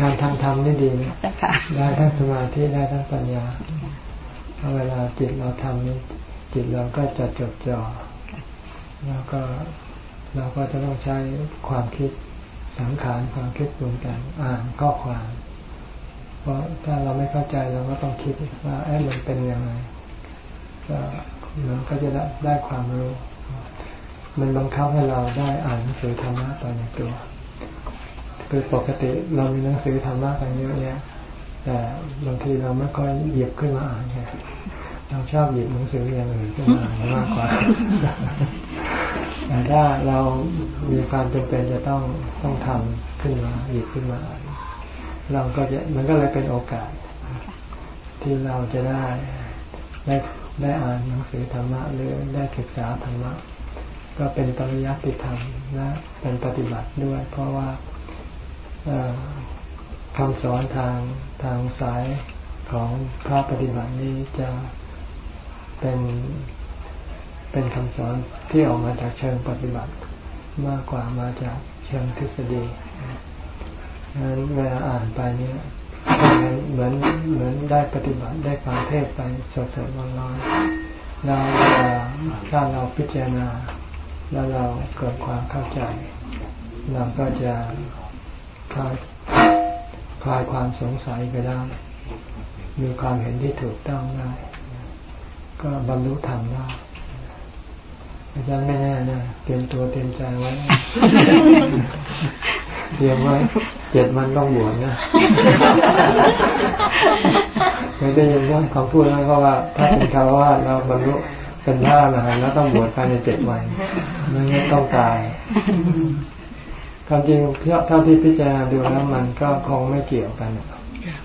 งานทางธรรมนี่ดีนะได้ทั้งสมาธิได้ทั้งปัญญาเวลาจิตเราทำนี้จิตเราก็จะจดจ่อแล้วก็เราก็จะต้องใช้ความคิดสังขารความคิดปรุงแต่งอ่านข้อความ เพราะถ้าเราไม่เข้าใจเราก็ต้องคิดว่าเอ๊ะมันเป็นยังไงก็มันก็จะได้ได้ความรู้ มันบังคับให้เราได้อ่านหนังสือธรรมะไปในตัว คือปกติเรามีหนังสือธรรมะกันเยอะแยะแต่บางทีเราไม่ค่อยหยิบขึ้นมาอ่านไงเราชอบหยิบหนังสืออย่างอื่นขึ้นมาอ่านมากกว่าแต่ถ้าเรามีความจำเป็นจะต้องต้องทำขึ้นมาหยิบขึ้นมาอ่านเราก็จะมันก็เลยเป็นโอกาส ที่เราจะได้ได้ได้อ่านหนังสือธรรมะหรือได้ศึกษาธรรมะก็เป็นปริยัติธรรมและเป็นปฏิบัติด้วย เพราะว่า คำสอนทางทางสายของพระปฏิบัตินี้จะเป็นเป็นคำสอนที่ออกมาจากเชิงปฏิบัติมากกว่ามาจากเชิงทฤษฎีงั้นเวลาอ่านไปเนี่ยเหมือนเหมือนได้ปฏิบัติได้ฟังเทศไปสดๆร้อนๆแล้วถ้าเราพิจารณา แล้วเราเกิดความเข้าใจ เราก็จะ คลายคลายความสงสัยไปได้ มีความเห็นที่ถูกต้องได้ ก็บรรลุธรรมได้อาจารย์ไม่แน่นะเตรียมตัวเตรียมใจไว้เตรียมไว้เจ็ดมันต้องบวชนะไม่ได้ยินว่าคำพูดนั้นก็ว่า ถ้าเป็นคำว่าเราบรรลุเป็นพระอรหันต์แล้วต้องบวชภายในเจ็ดวันไม่งั้นต้องตาย ความจริงถ้าที่พิจารณาดูแล้วมันก็คงไม่เกี่ยวกัน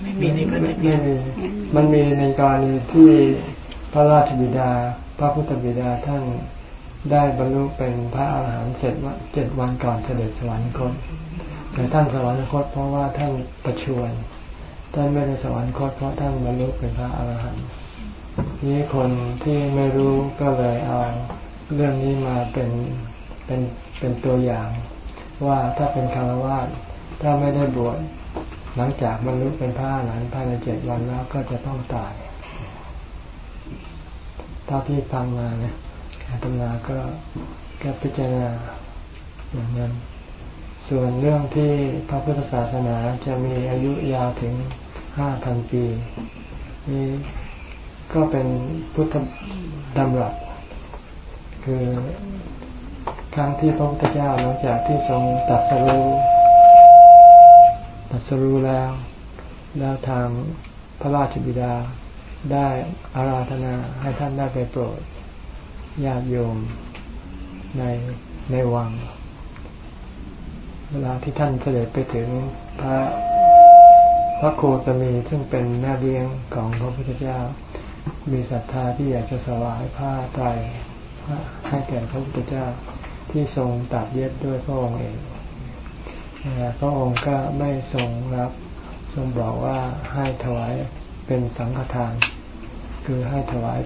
ไม่มีในไม่มีมันมีในกรณีที่พระราชบิดา พระพุทธบิดาท่านได้บรรลุเป็นพระอาหารหันต์เสร็จว่าเจ็ดวันก่อนเสด็จสวรรคตแต่ท่านสวรรคตเพราะว่าท่านประชวรท่านไม่ได้สวรรคตเพราะท่านบรรลุเป็นพระอาหารหันต์นี้คนที่ไม่รู้ก็เลยเอาเรื่องนี้มาเป็นเป็นเป็นตัวอย่าง ว่าถ้าเป็นคารวะถ้าไม่ได้บวชหลังจากบรรลุเป็นพระอรหันภายในเจ็ดวันแล้วก็จะต้องตายถ้าที่ฟังมาเนี่ยอาตมาก็ก็พิจารณาอย่างนั้น ส่วนเรื่องที่พระพุทธศาสนาจะมีอายุยาวถึงห้าพันปีนี่ก็เป็นพุทธดำรัสคือ ครั้งที่พระพุทธเจ้าหลังจากที่ทรงตัดสรู้ตัดสรู้แล้ว แล้วทางพระราชบิดาได้อาราธนาให้ท่านได้ไปโปรดญาติโยมในในวัง เวลาที่ท่านเสด็จไปถึงพระพระโคตมีซึ่งเป็นแม่เลี้ยงของพระพุทธเจ้า มีศรัทธาที่อยากจะสวายผ้าไตรให้แก่พระพุทธเจ้า ที่ทรงตัดเย็บด้วยพระองค์เองพระองค์ก็ไม่ทรงรับ ทรงบอกว่าให้ถวายเป็นสังฆทาน คือให้ถวาย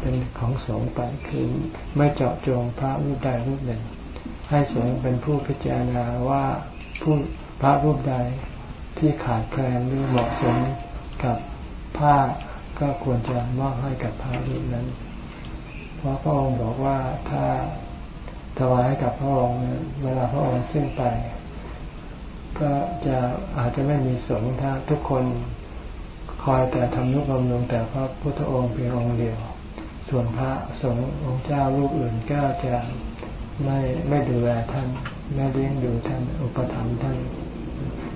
เป็นของสงฆ์ไปคือไม่เจาะจงพระรูปใดรูปหนึ่ง ให้สงฆ์เป็นผู้พิจารณาว่าผู้พระรูปใดที่ขาดแคลนหรือเหมาะสมกับผ้าก็ควรจะมอบให้กับพระรูปนั้น เพราะพระองค์บอกว่าถ้า ถวายให้กับพระองค์เวลาพระองค์สิ้นไป ก็จะอาจจะไม่มีสงฆ์ถ้าทุกคนคอยแต่ทำนุบำรุงแต่พระพุทธองค์เพียงองค์เดียว ส่วนพระสงฆ์องค์เจ้ารูปอื่นก็จะไม่ไม่ดูแลท่านไม่เลี้ยงดูท่านอุปถัมภ์ท่าน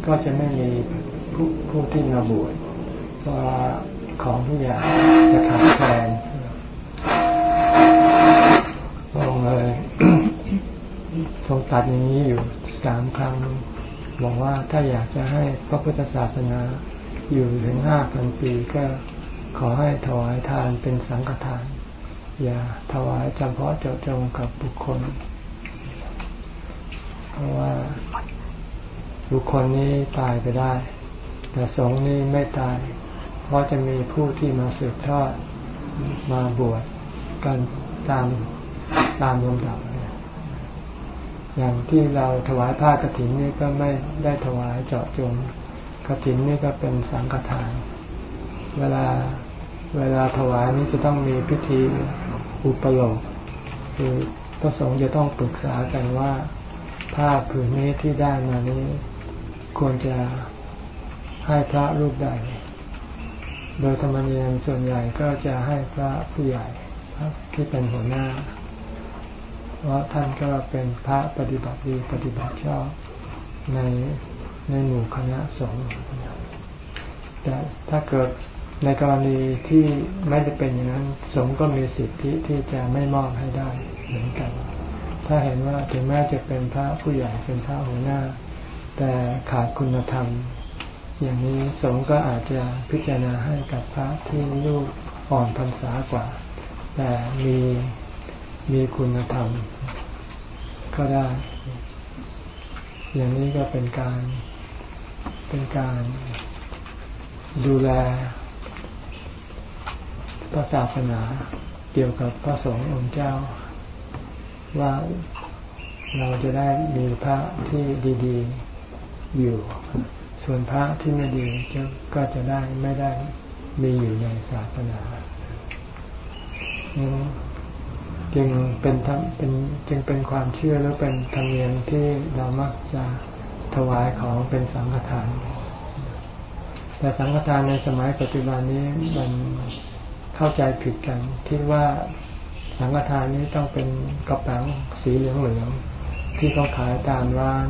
ก็จะไม่มีผู้ผู้ที่มาบวชเพราะของทุกอย่างจะขาดแคลนองเลย ทรงตัดอย่างนี้อยู่สามครั้งบอกว่าถ้าอยากจะให้พระพุทธศาสนาอยู่ถึงห้าพันปีก็ขอให้ถวายทานเป็นสังฆทาน อย่าถวายจำเพาะเจาะจงกับบุคคล เพราะว่าบุคคลนี้ตายไปได้ แต่สงฆ์นี้ไม่ตาย เพราะจะมีผู้ที่มาสืบทอดมาบวชกันตามตามลำดับ อย่างที่เราถวายผ้ากรถินนี่ก็ไม่ได้ถวายเจาะจงกรถินนี่ก็เป็นสังฆทาน เวลาเวลาถวายนี้จะต้องมีพิธีอุปโลกคือพระสงฆ์จะต้องปรึกษากันว่าผ้าผืนนี้ที่ได้มานี้ ควรจะให้พระรูปใด โดยธรรมเนียมส่วนใหญ่ก็จะให้พระผู้ใหญ่ที่เป็นหัวหน้า เพราะท่านก็เป็นพระปฏิบัติดีปฏิบัติชอบในในหมู่คณะสงฆ์แต่ถ้าเกิดในกรณีที่ไม่ได้เป็นอย่างนั้น สงฆ์ก็มีสิทธิที่จะไม่มอบให้ได้เหมือนกัน ถ้าเห็นว่าถึงแม้จะเป็นพระผู้ใหญ่เป็นพระหัวหน้า แต่ขาดคุณธรรม อย่างนี้สงฆ์ก็อาจจะพิจารณาให้กับพระที่ลูกอ่อนพรรษากว่า แต่มีมีคุณธรรม ก็ได้ อย่างนี้ก็เป็นการเป็นการดูแลพระศาสนาเกี่ยวกับพระสงฆ์องค์เจ้า ว่าเราจะได้มีพระที่ดีๆอยู่ ส่วนพระที่ไม่ดีก็จะได้ไม่ได้มีอยู่ในศาสนา จึงเป็นเป็นจึงเป็นความเชื่อแล้วเป็นธรรมเนียมที่เรามักจะถวายของเป็นสังฆทาน แต่สังฆทานในสมัยปัจจุบันนี้มันเข้าใจผิดกันคิดว่าสังฆทานนี้ต้องเป็นกระป๋องสีเหลืองๆที่เขาขายตามร้าน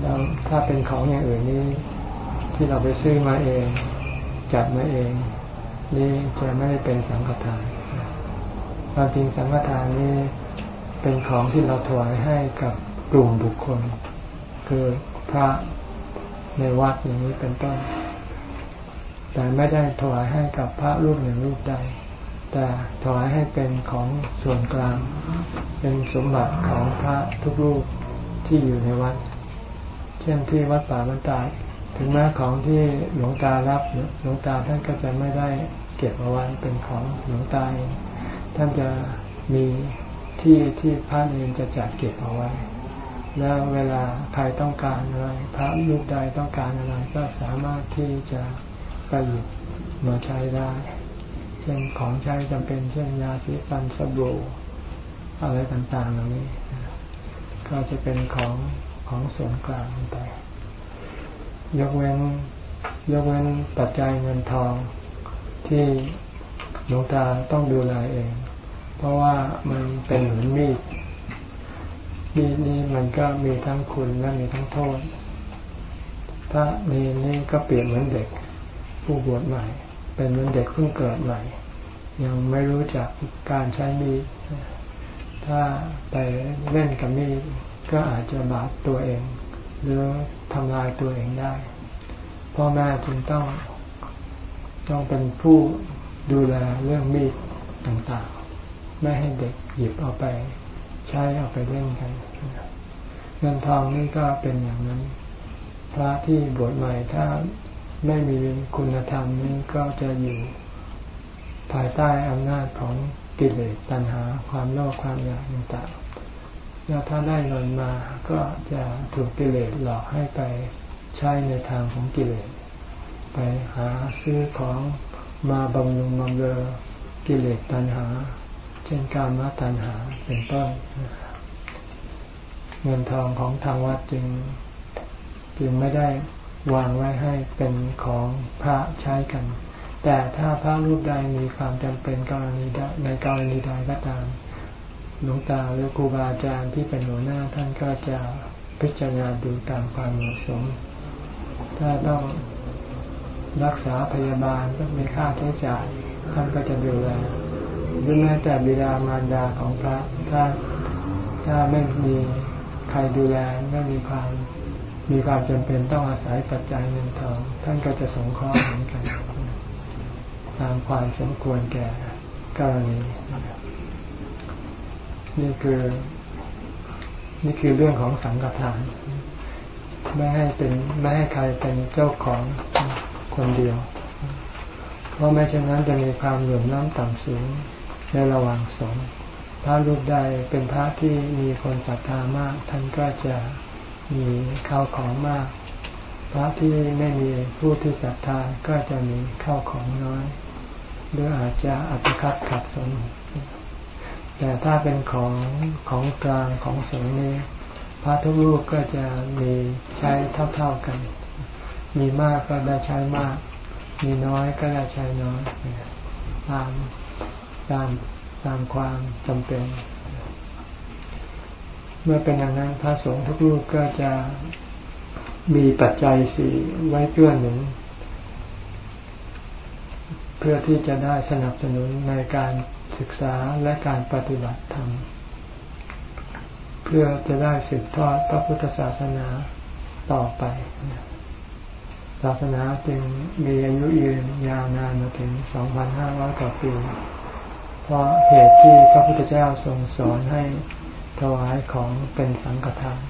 แล้วถ้าเป็นของอย่างอื่นนี้ ที่เราไปซื้อมาเอง จัดมาเอง นี่จะไม่ได้เป็นสังฆทาน ความจริงสังฆทานนี้เป็นของที่เราถวายให้กับกลุ่มบุคคล คือพระในวัดอย่างนี้เป็นต้น แต่ไม่ได้ถวายให้กับพระรูปหนึ่งรูปใด แต่ถวายให้เป็นของส่วนกลาง เป็นสมบัติของพระทุกรูปที่อยู่ในวัด เช่นที่วัดป่ามันตาถึงแม้ของที่หลวงตารับหลวงตาท่านก็จะไม่ได้เก็บเอาไว้เป็นของหลวงตาเอง ท่านจะมีที่ที่พระเองจะจัดเก็บเอาไว้ แล้วเวลาใครต้องการอะไร พระรูปใดต้องการอะไร ก็สามารถที่จะก็หยิบมาใช้ได้ เช่นของใช้จำเป็นเช่นยาสีฟันสบู่อะไรต่างๆเหล่านี้ ก็จะเป็นของของส่วนกลางไป ยกเว้นยกเว้นปัจจัยเงินทองที่หลวงตาต้องดูแลเอง เพราะว่ามันเป็นเหมือนมีดมีดนี้มันก็มีทั้งคุณและมีทั้งโทษ ถ้านีนี่ก็เปรียบเหมือนเด็กผู้บวชใหม่ เป็นเหมือนเด็กเพิ่งเกิดใหม่ ยังไม่รู้จักการใช้มีดถ้าไปเล่นกับมีดก็อาจจะบาดตัวเอง หรือทำลายตัวเองได้พ่อแม่จึงต้องต้องเป็นผู้ดูแลเรื่องมีดต่างๆ ไม่ให้เด็กหยิบเอาไป ใช้เอาไปเล่นกัน เงินทองนี่ก็เป็นอย่างนั้น พระที่บวชใหม่ถ้าไม่มีคุณธรรมนี้ก็จะอยู่ภายใต้อำนาจของกิเลสตัณหาความโลภความอยากต่างๆแล้วถ้าได้เงินมาก็จะถูกกิเลสหลอกให้ไปใช้ในทางของกิเลส ไปหาซื้อของมาบำรุงบำเรอกิเลสตัณหา เช่นการมาตัณหาเป็นต้นเงินทองของทางวัดจึงจึงไม่ได้วางไว้ให้เป็นของพระใช้กัน แต่ถ้าพระรูปใดมีความจำเป็นกรณีในกรณีใดก็ตามหลวงตาหรือครูบาอาจารย์ที่เป็นหัวหน้าท่านก็จะพิจารณาดูตามความเหมาะสม ถ้าต้องรักษาพยาบาลก็มีค่าใช้จ่ายท่านก็จะดูแล หรือแม้แต่บิดามารดาของพระถ้าถ้าไม่มีใครดูแลไม่มีความมีความจำเป็นต้องอาศัยปัจจัยเงินทองท่านก็จะสงเคราะห์เหมือนกันตามความสมควรแก่กรณีนี่คือ นี่คือเรื่องของสังฆทานไม่ให้เป็นไม่ให้ใครเป็นเจ้าของคนเดียว เพราะไม่เช่นนั้นจะมีความเหลื่อมล้ำต่ำสูง ในระหว่างสงฆ์พระรูปใดเป็นพระที่มีคนศรัทธามาก ท่านก็จะมีข้าวของมาก พระที่ไม่มีผู้ที่ศรัทธาก็จะมีข้าวของน้อยหรืออาจจะอัตคัดขัดสนแต่ถ้าเป็นของของกลางของสงฆ์นี้ พระทุกรูปก็จะมีใช้เท่าๆกัน มีมากก็ได้ใช้มาก มีน้อยก็ได้ใช้น้อยตาม ตามตามความจำเป็น เมื่อเป็นอย่างนั้นพระสงฆ์ทุกรูปก็จะมีปัจจัยสี่ไว้เกื้อหนุนเพื่อที่จะได้สนับสนุนในการศึกษาและการปฏิบัติธรรมเพื่อจะได้สืบทอดพระพุทธศาสนาต่อไปศาสนาจึงมีอายุยืนยาวนานมาถึง 2,500 กว่าปี ราะเหตุที่พระพุทธเจ้าทรงสอนให้ถวายของเป็นสังฆทาน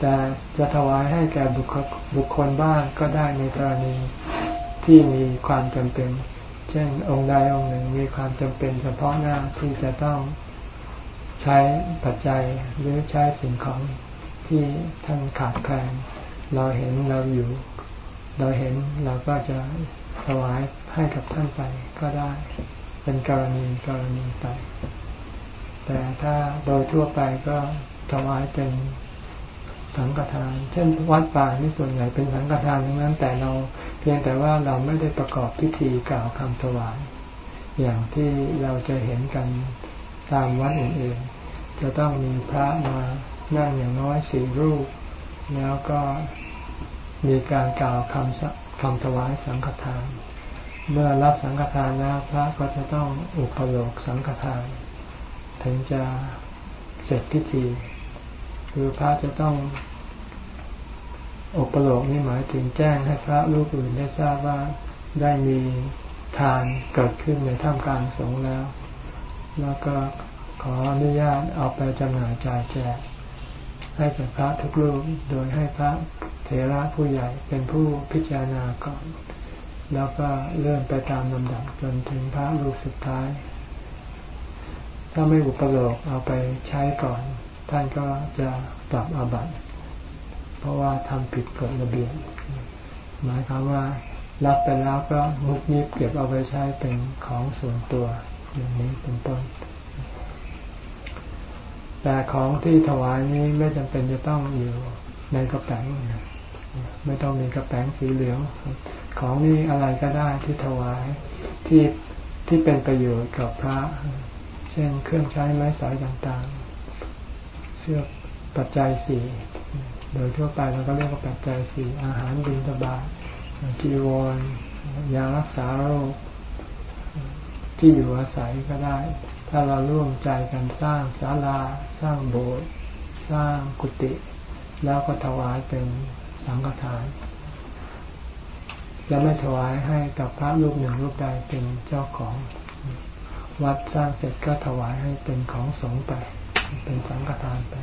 แต่จะถวายให้แก่บุคคลบุคคลบ้างก็ได้ในกรณีที่มีความจำเป็น เช่นองค์ใดองค์หนึ่งมีความจำเป็น เฉพาะหน้าที่จะต้องใช้ปัจจัยหรือใช้สิ่งของที่ท่านขาดแคลนเราเห็นเราอยู่ เราเห็นเราก็จะถวายให้กับท่านไปก็ได้ เป็นกรณีกรณีไป แต่ถ้าโดยทั่วไปก็ถวายเป็นสังฆทาน เช่นวัดป่านี่ส่วนใหญ่เป็นสังฆทานทั้งนั้น แต่เราเพียงแต่ว่าเราไม่ได้ประกอบพิธีกล่าวคำถวาย อย่างที่เราจะเห็นกันตามวัดอื่นๆ จะต้องมีพระมานั่งอย่างน้อยสี่รูป แล้วก็มีการกล่าวคำคำถวายสังฆทาน เมื่อรับสังฆทานแล้วพระก็จะต้องอุปโลกสังฆทาน ถึงจะเสร็จพิธี คือพระจะต้องอุปโลกนี่หมายถึงแจ้งให้พระรูปอื่นได้ทราบว่าได้มีทานเกิดขึ้นในท่ามกลางสงฆ์แล้ว แล้วก็ขออนุญาตเอาไปจำหน่ายจ่ายแจกให้แก่พระทุกรูป โดยให้พระเถระผู้ใหญ่เป็นผู้พิจารณาก่อน แล้วก็เลื่อนไปตามลำดับจนถึงพระรูปสุดท้าย ถ้าไม่อุปโลกเอาไปใช้ก่อน ท่านก็จะปรับอาบัติ เพราะว่าทำผิดกฎระเบียบหมายความว่ารับไปแล้วก็มุกมิบเก็บเอาไปใช้เป็นของส่วนตัวอย่างนี้เป็นต้น แต่ของที่ถวายนี้ไม่จำเป็นจะต้องอยู่ในกระแป้งไม่ต้องมีกระแป้งสีเหลือง ของนี่อะไรก็ได้ที่ถวายที่ที่เป็นประโยชน์กับพระ เช่นเครื่องใช้ไม้สอยต่างๆ เสื้อปัจจัยสี่โดยทั่วไปเราก็เรียกว่าปัจจัยสี่อาหารบิณฑบาตจีวรยารักษาโรคที่อยู่อาศัยก็ได้ ถ้าเราร่วมใจกันสร้างศาลา สร้างโบสถ์สร้างกุฏิแล้วก็ถวายเป็นสังฆทาน จะไม่ถวายให้กับพระรูปหนึ่งรูปใดเป็นเจ้าของ วัดสร้างเสร็จก็ถวายให้เป็นของสงฆ์ไป เป็นสังฆทานไป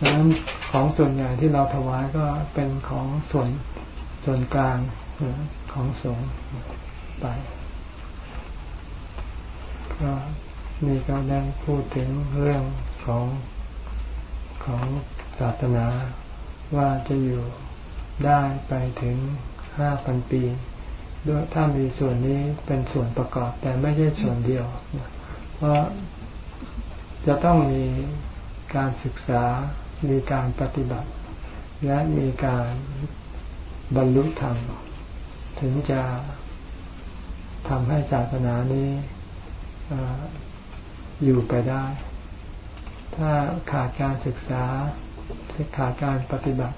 ดังนั้นของส่วนใหญ่ที่เราถวายก็เป็นของส่วนส่วนกลางของสงฆ์ไปก็นี่ก็ได้พูดถึงเรื่องของของศาสนาว่าจะอยู่ ได้ไปถึงห้าพันปีด้วยถ้ามีส่วนนี้เป็นส่วนประกอบแต่ไม่ใช่ส่วนเดียว เพราะจะต้องมีการศึกษา มีการปฏิบัติ และมีการบรรลุธรรม ถึงจะทำให้ศาสนานี้อยู่ไปได้ ถ้าขาดการศึกษาขาดการปฏิบัติ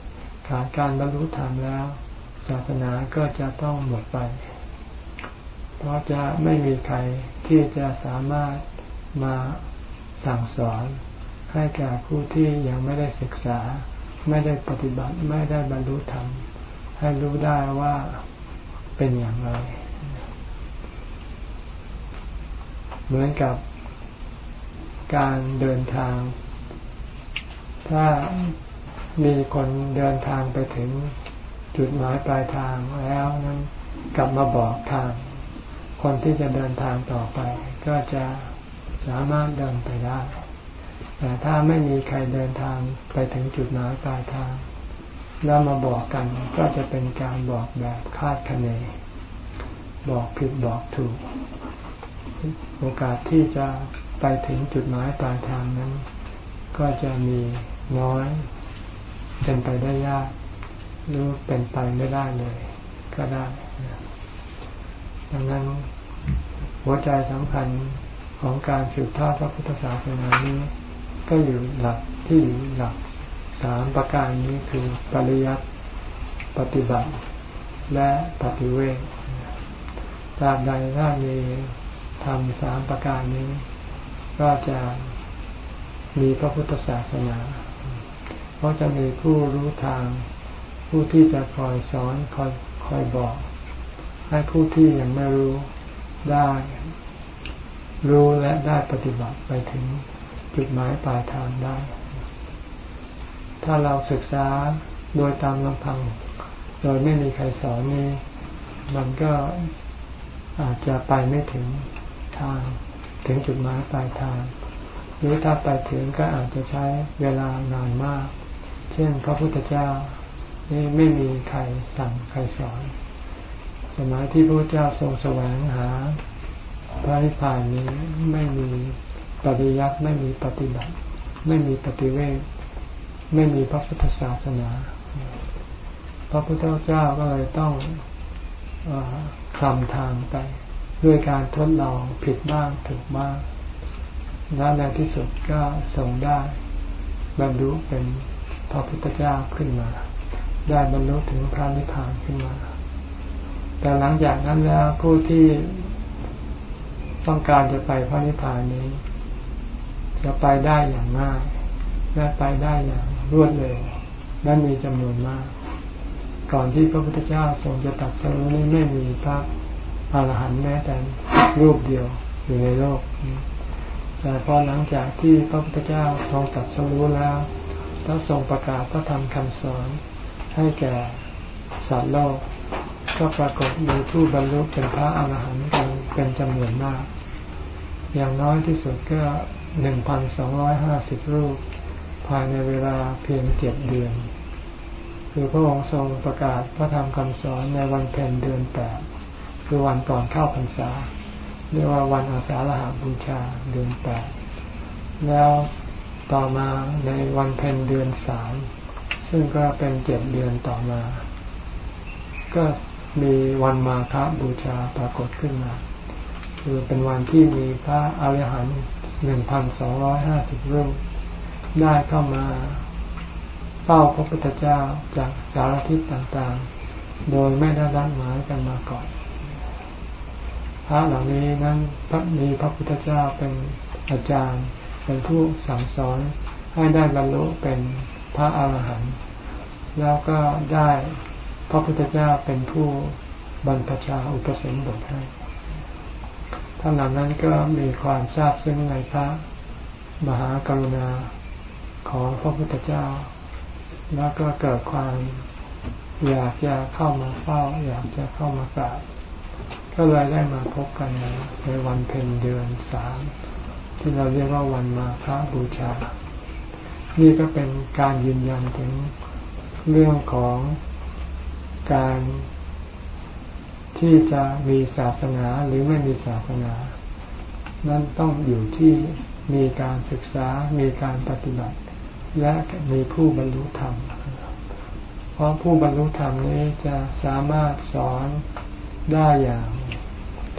ขาดการบรรลุธรรมแล้ว ศาสนาก็จะต้องหมดไป เพราะจะไม่มีใครที่จะสามารถมาสั่งสอนให้แก่ผู้ที่ยังไม่ได้ศึกษา ไม่ได้ปฏิบัติไม่ได้บรรลุธรรม ให้รู้ได้ว่าเป็นอย่างไร เหมือนกับการเดินทาง ถ้า มีคนเดินทางไปถึงจุดหมายปลายทางแล้วนั้นกลับมาบอกทาง คนที่จะเดินทางต่อไป ก็จะสามารถเดินไปได้ แต่ถ้าไม่มีใครเดินทางไปถึงจุดหมายปลายทาง แล้วมาบอกกันก็จะเป็นการบอกแบบคาดคะเน บอกผิดบอกถูก โอกาสที่จะไปถึงจุดหมายปลายทางนั้น ก็จะมีน้อย เป็นไปได้ยากหรือเป็นไปไม่ได้เลย ก็ได้ ดังนั้นหัวใจสำคัญของการสืบทอดพระพุทธศาสนานี้ ก็อยู่หลักที่อยู่หลักสามประการนี้คือปริยัติปฏิบัติ และปฏิเวทตราบใดถ้ามีทำสามประการนี้ ก็จะมีพระพุทธศาสนา ราะจะมีผู้รู้ทาง ผู้ที่จะคอยสอนคอยคอยบอก ให้ผู้ที่ยังไม่รู้ได้ รู้และได้ปฏิบัติไปถึงจุดหมายปลายทางได้ ถ้าเราศึกษาโดยตามลำพัง โดยไม่มีใครสอนนี้มันก็อาจจะไปไม่ถึงทาง ถึงจุดหมายปลายทาง หรือถ้าไปถึงก็อาจจะใช้เวลานานมาก เช่นพระพุทธเจ้านี่ไม่มีใครสั่งใครสอน สมัยที่พระพุทธเจ้าทรงแสวงหา พระนิพพานนี้ไม่มีปฏิยัติไม่มีปฏิบัติ ไม่มีปฏิเวทไม่มีพระพุทธศาสนา พระพุทธเจ้าก็เลยต้องอคลำทางไป ด้วยการทดลองผิดบ้างถูกบ้างและในที่สุดก็ทรงได้บรรลุเป็น พระพุทธเจ้าขึ้นมา ได้บรรลุถึงพระนิพพานขึ้นมา แต่หลังจากนั้นแล้วผู้ที่ต้องการจะไปพระนิพพานนี้ จะไปได้อย่างง่ายและไปได้อย่างรวดเร็วและมีจำนวนมาก ก่อนที่พระพุทธเจ้าทรงจะตัดสรุนี้ไม่มีพระอรหันต์แม้แต่รูปเดียวอยู่ในโลกแต่พอหลังจากที่พระพุทธเจ้าทรงตัดสรู้แล้ว แล้วทรงประกาศพระธรรมคำสอนให้แก่สัตว์โลก ก็ปรากฏมีผู้บรรลุเป็นพระอรหันต์กันเป็นจำนวนมาก อย่างน้อยที่สุดก็หนึ่งพันสองร้อยห้าสิบรูป ภายในเวลาเพียงเจ็ดเดือน คือพระองค์ทรงประกาศพระธรรมคำสอนในวันเพ็ญเดือนแปดคือวันก่อนเข้าพรรษาเรียกว่าวันอาสาฬหาบูชาเดือนแปดแล้ว ต่อมาในวันเพ็ญเดือนสามซึ่งก็เป็นเจ็ดเดือนต่อมา ก็มีวันมาฆบูชาปรากฏขึ้นมาคือเป็นวันที่มีพระอริหันต์หนึ่งพันสองร้อยห้าสิบรูปได้เข้ามาเฝ้าพระพุทธเจ้าจากสารทิศต่างๆ โดยไม่ได้รับหมายกันมาก่อน พระเหล่านี้นั้นพระมีพระพุทธเจ้าเป็นอาจารย์ เป็นผู้สั่งสอนให้ได้บรรลุเป็นพระอาหารหันต์แล้วก็ได้พระพุทธเจ้าเป็นผู้บรรพชาอุปสมบทให้ท่านเหล่านั้นก็มีความทราบซึ้งในพระมหากรุณาของพระพุทธเจ้า แล้วก็เกิดความอยากจะเข้ามาเฝ้า อยากจะเข้ามากราบก็เลยได้มาพบกันในวันเพ็ญเดือนสาม ที่เราเรียกว่าวันมาพระบูชา นี่ก็เป็นการยืนยันถึงเรื่องของการที่จะมีศาสนาหรือไม่มีศาสนา นั้นต้องอยู่ที่มีการศึกษา มีการปฏิบัติ และมีผู้บรรลุธรรม เพราะผู้บรรลุธรรมนี้จะสามารถสอนได้อย่าง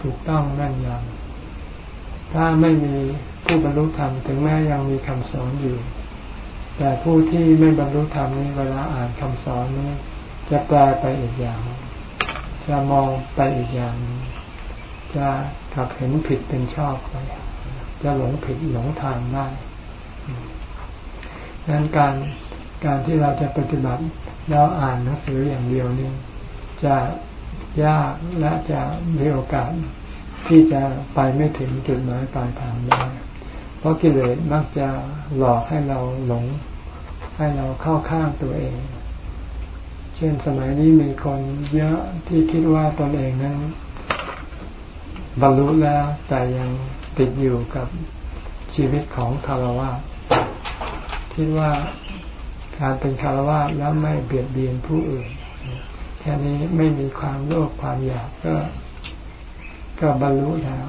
ถูกต้องแม่นยำถ้าไม่มี ผู้บรรลุธรรมถึงแม้ยังมีคำสอนอยู่ แต่ผู้ที่ไม่บรรลุธรรมนี้เวลาอ่านคำสอนนี้ จะแปลไปอีกอย่าง จะมองไปอีกอย่าง จะขับเห็นผิดเป็นชอบไปจะหลงผิดหลงทางได้ดังนั้นการการที่เราจะปฏิบัติแล้วอ่านหนังสืออย่างเดียวนี่จะยากและจะมีโอกาสที่จะไปไม่ถึงจุดหมายปลายทางได้ เพราะกิเลสมักจะหลอกให้เราหลง ให้เราเข้าข้างตัวเอง เช่นสมัยนี้มีคนเยอะที่คิดว่าตนเองนั้น บรรลุแล้วแต่ยังติดอยู่กับชีวิตของคารวะคิดว่าการเป็นคารวะแล้วไม่เบียดเบียนผู้อื่น แค่นี้ไม่มีความโลภความอยากก็ก็บรรลุแล้ว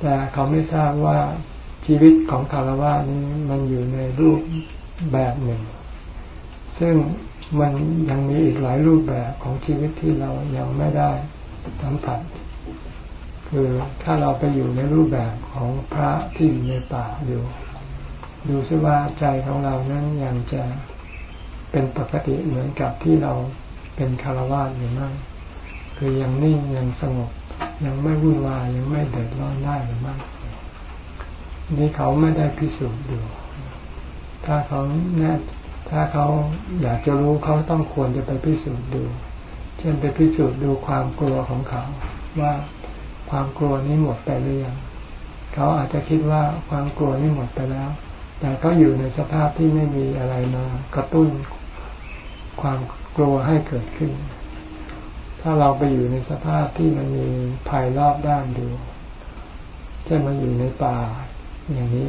แต่เขาไม่ทราบว่า ชีวิตของคารวะนี้มันอยู่ในรูปแบบหนึ่ง ซึ่งมันยังมีอีกหลายรูปแบบของชีวิตที่เรายังไม่ได้สัมผัส คือถ้าเราไปอยู่ในรูปแบบของพระที่อยู่ในป่าอยู่ ดูซิว่าใจของเรานั้นยังจะเป็นปกติเหมือนกับที่เราเป็นคารวะหรือไม่คือยังนิ่งยังสงบยังไม่วุ่นวายยังไม่เดือดร้อนได้หรือไม่ นี่เขาไม่ได้พิสูจน์ดูถ้าเขาแน่ถ้าเขาอยากจะรู้เขาต้องควรจะไปพิสูจน์ดู เช่นไปพิสูจน์ดูความกลัวของเขา ว่าความกลัวนี้หมดไปหรือยังเขาอาจจะคิดว่าความกลัวนี้หมดไปแล้ว แต่ก็อยู่ในสภาพที่ไม่มีอะไรมากระตุ้นความกลัวให้เกิดขึ้น ถ้าเราไปอยู่ในสภาพที่มันมีภัยรอบด้านดูเช่นมันอยู่ในป่า อย่างนี้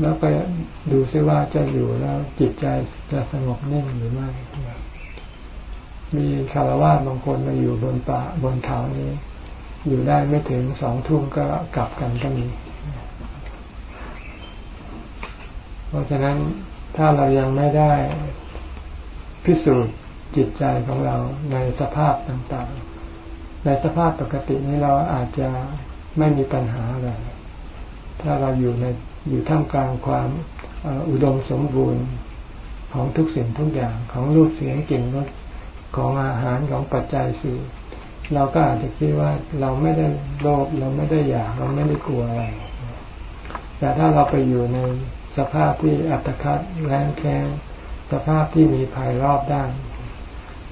แล้วไปดูซิว่าจะอยู่แล้วจิตใจจะสงบนิ่งหรือไม่มีคารวะบางคนมาอยู่บนป่าบนเขานี้ อยู่ได้ไม่ถึงสองทุ่มก็กลับกันก็มีเพราะฉะนั้นถ้าเรายังไม่ได้พิสูจน์จิตใจของเราในสภาพต่างๆ ในสภาพปกตินี้เราอาจจะไม่มีปัญหาอะไร ถ้าเราอยู่ในอยู่ท่ามกลางความอุดมสมบูรณ์ของทุกสิ่งทุกอย่างของรูปเสียงกลิ่นรสของอาหารของปัจจัยสี่เราก็อาจจะคิดว่าเราไม่ได้โลภเราไม่ได้อยากเราไม่ได้กลัวอะไร แต่ถ้าเราไปอยู่ในสภาพที่อัตคัดแรงแค้นสภาพที่มีภัยรอบด้าน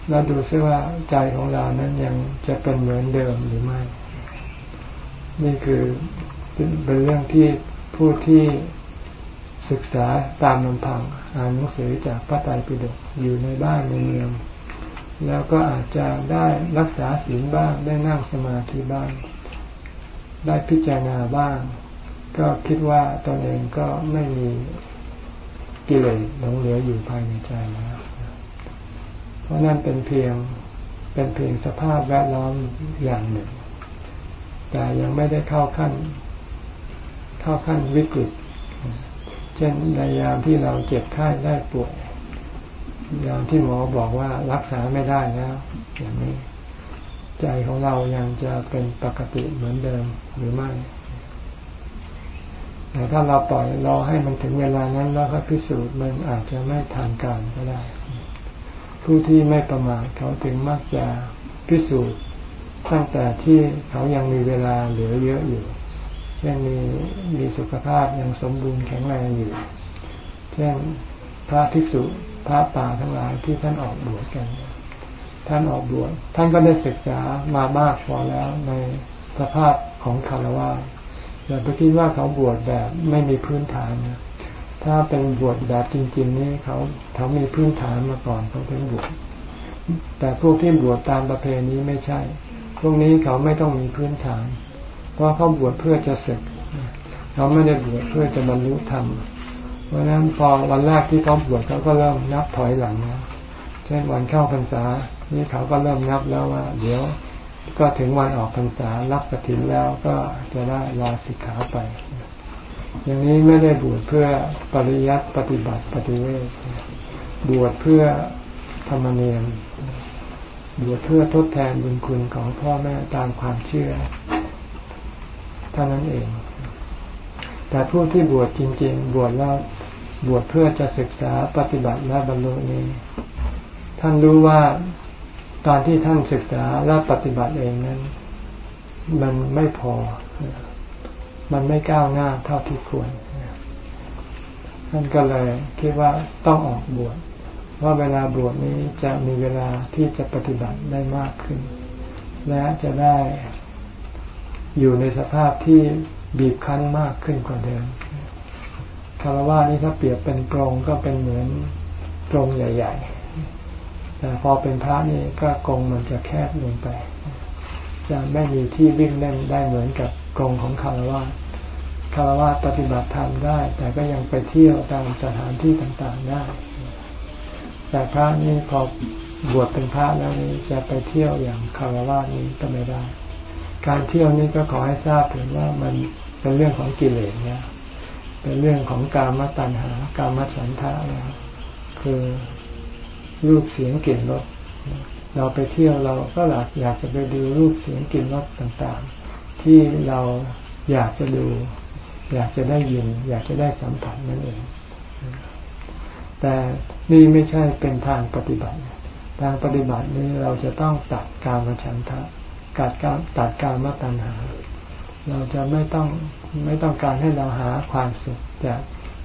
เราดูซิว่าใจของเรานั้นยังจะเป็นเหมือนเดิมหรือไม่ นี่คือ เป็นเรื่องที่ผู้ที่ศึกษาตามลำพังอ่านหนังสือจากพระไตรปิฎกอยู่ในบ้านในเมือง แล้วก็อาจจะได้รักษาศีลบ้าง ได้นั่งสมาธิบ้าง ได้พิจารณาบ้าง ก็คิดว่าตนเองก็ไม่มีกิเลสหลงเหลืออยู่ภายในใจแล้ว เพราะนั่นเป็นเพียงเป็นเพียงสภาพแวดล้อมอย่างหนึ่ง แต่ยังไม่ได้เข้าขั้น เข้าขั้นวิกฤต เช่นในยามที่เราเจ็บไข้ได้ป่วยยามที่หมอบอกว่ารักษาไม่ได้แล้วอย่างนี้ ใจของเรายังจะเป็นปกติเหมือนเดิมหรือไม่แต่ถ้าเราปล่อยรอให้มันถึงเวลานั้นแล้วก็พิสูจน์มันอาจจะไม่ทันการก็ได้ ผู้ที่ไม่ประมาทเขาถึงมักจะพิสูจน์ตั้งแต่ที่เขายังมีเวลาเหลือเยอะอยู่ เช่นมีมีสุขภาพยังสมบูรณ์แข็งแรงอยู่ เช่นพระภิกษุพระป่าทั้งหลายที่ท่านออกบวชกัน ท่านออกบวชท่านก็ได้ศึกษามามากพอแล้วในสภาพของคารวะอย่าไปคิดว่าเขาบวชแบบไม่มีพื้นฐานนะถ้าเป็นบวชแบบจริง ๆ นี่เขาเขามีพื้นฐานมาก่อนเขาถึงบวชแต่พวกที่บวชตามประเพณีไม่ใช่ พวกนี้เขาไม่ต้องมีพื้นฐาน เพราะเขาบวชเพื่อจะศึกเขาไม่ได้บวชเพื่อจะบรรลุธรรมเพราะฉะนั้นพอวันแรกที่เขาบวชเขาก็เริ่มนับถอยหลังแล้วเช่นวันเข้าพรรษา นี่เขาก็เริ่มนับแล้วว่า เดี๋ยวก็ถึงวันออกพรรษารับกระถินแล้วก็จะได้ลาสิกขาไป อย่างนี้ไม่ได้บวชเพื่อปริยัติปฏิบัติปฏิเวทบวชเพื่อธรรมเนียมบวชเพื่อทดแทนบุญคุณของพ่อแม่ตามความเชื่อ ท่านั้นเอง แต่ผู้ที่บวชจริง ๆ บวชแล้วบวชเพื่อจะศึกษาปฏิบัติและบรรลุนี้ ท่านรู้ว่าตอนที่ท่านศึกษาและปฏิบัติเองนั้น มันไม่พอ มันไม่ก้าวหน้าเท่าที่ควร ท่านก็เลยคิดว่าต้องออกบวชว่าเวลาบวชนี้จะมีเวลาที่จะปฏิบัติได้มากขึ้น และจะได้ อยู่ในสภาพที่บีบคั้นมากขึ้นกว่าเดิมคารวะนี่ถ้าเปรียบเป็นกรงก็เป็นเหมือนกรงใหญ่ ๆ แต่พอเป็นพระนี่ก็กรงมันจะแคบลงไป จะไม่มีที่วิ่งเล่นได้เหมือนกับกรงของคารวะคคารวะปฏิบัติธรรมได้ แต่ก็ยังไปเที่ยวตามสถานที่ต่างๆได้ แต่พระนี่พอบวชเป็นพระแล้วนี้จะไปเที่ยวอย่างคารวะนี้ก็ไม่ได้ การเที่ยวนี้ก็ขอให้ทราบถึงว่ามันเป็นเรื่องของกิเลสเนี่ยเป็นเรื่องของการมตัณหาการมฉันทะนะคือรูปเสียงกลิ่นรสเราไปเที่ยวเราก็หลักอยากจะไปดูรูปเสียงกลิ่นรสต่างๆ ที่เราอยากจะดู อยากจะได้ยิน อยากจะได้สัมผัสนั่นเอง แต่นี่ไม่ใช่เป็นทางปฏิบัติ ทางปฏิบัตินี้เราจะต้องตัดการมาฉันทะ กัดการตัดการมาตัณหา เราจะไม่ต้องไม่ต้องการให้เราหาความสุขจาก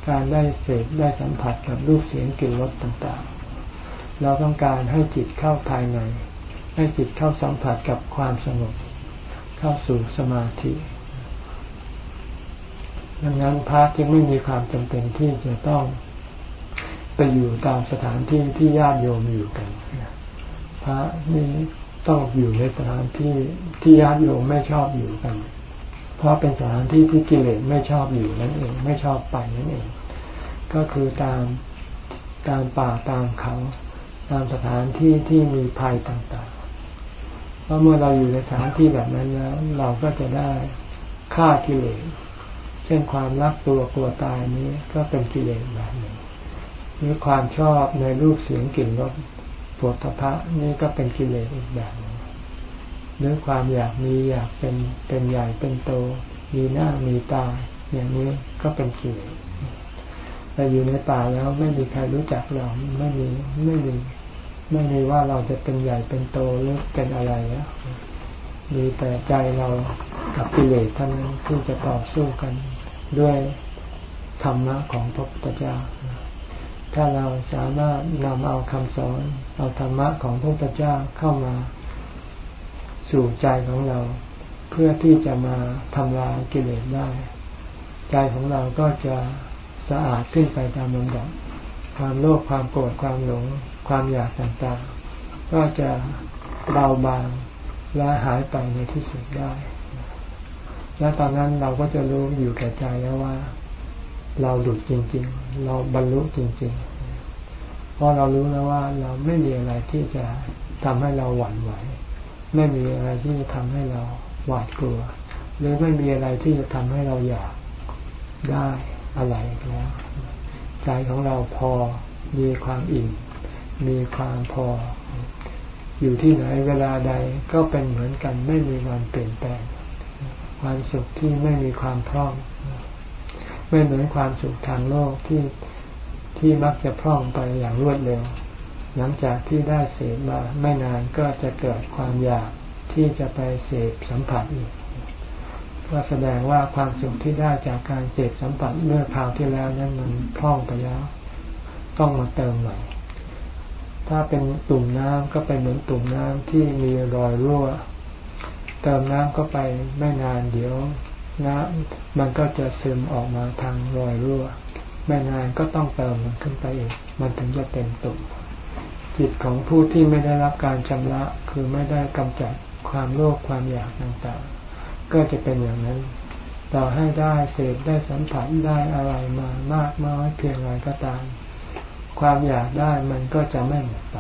การได้เสพได้สัมผัสกับรูปเสียงกลิ่นรสต่างๆ เราต้องการให้จิตเข้าภายใน ให้จิตเข้าสัมผัสกับความสงบ เข้าสู่สมาธิดังนั้นพระจึงไม่มีความจำเป็นที่จะต้องไปอยู่ตามสถานที่ที่ญาติโยมอยู่กันพระนี่ ต้องอยู่ในสถานที่ที่ญาติโยมไม่ชอบอยู่กัน เพราะเป็นสถานที่ที่กิเลสไม่ชอบอยู่นั่นเอง ไม่ชอบไปนั่นเอง ก็คือตามตามป่าตามเขา ตามสถานที่ที่มีภัยต่างๆ เพราะเมื่อเราอยู่ในสถานที่แบบนั้นแล้วเราก็จะได้ฆ่ากิเลส เช่นความรักตัวกลัวตายนี้ก็เป็นกิเลสแบบหนึ่งหรือความชอบในรูปเสียงกลิ่นรส ปวดทพะนี่ก็เป็นกิเลสอีกแบบหนึ่งหรือความอยากมีอยากเป็นเป็นใหญ่เป็นโต มีหน้ามีตา อย่างนี้ก็เป็นกิเลสแต่อยู่ในป่าแล้วไม่มีใครรู้จักเราไม่มีไม่มีไม่มีว่าเราจะเป็นใหญ่เป็นโตหรือเป็นอะไรแล้วมีแต่ใจเรากับกิเลสท่านที่จะต่อสู้กันด้วยธรรมะของพระพุทธเจ้า ถ้าเราสามารถนำเอาคำสอน เอาธรรมะของพระพุทธเจ้าเข้ามาสู่ใจของเรา เพื่อที่จะมาทำลายกิเลสได้ ใจของเราก็จะสะอาดขึ้นไปตามลำดับความโลภความโกรธความหลง ความอยากต่างๆ ก็จะเบาบางและหายไปในที่สุดได้ และตอนนั้นเราก็จะรู้อยู่แก่ใจแล้วว่า เราหลุดจริง ๆ เราบรรลุจริง ๆ ราะเรารู้แล้วว่าเราไม่มีอะไรที่จะทำให้เราหวั่นไหว ไม่มีอะไรที่จะทำให้เราหวาดกลัว หรือไม่มีอะไรที่จะทำให้เราอยากได้อะไรแล้วใจของเราพอมีความอิ่มมีความพอ อยู่ที่ไหนเวลาใดก็เป็นเหมือนกันไม่มีวันเปลี่ยนแปลง ความสุขที่ไม่มีความพร่องไม่เหมือนความสุขทางโลกที่ ที่มักจะพร่องไปอย่างรวดเร็ว หลังจากที่ได้เสพมาไม่นานก็จะเกิดความอยากที่จะไปเสพสัมผัสอีกก็แสดงว่าความสุขที่ได้จากการเสพสัมผัสเมื่อคราวที่แล้วนั้นมันพร่องไปแล้ว ต้องมาเติมใหม่ ถ้าเป็นตุ่มน้ำก็เป็นเหมือนตุ่มน้ำที่มีรอยรั่ว เติมน้ำก็ไปไม่นานเดี๋ยวน้ำมันก็จะซึมออกมาทางรอยรั่ว ไม่นานก็ต้องเติมมันขึ้นไปอีก มันถึงจะเต็มตุ่มจิตของผู้ที่ไม่ได้รับการชำระคือไม่ได้กำจัดความโลภความอยากต่างๆ ก็จะเป็นอย่างนั้น ต่อให้ได้เสพได้สัมผัสได้อะไรมามากน้อยเพียงไรก็ตาม ความอยากได้มันก็จะไม่หมดไป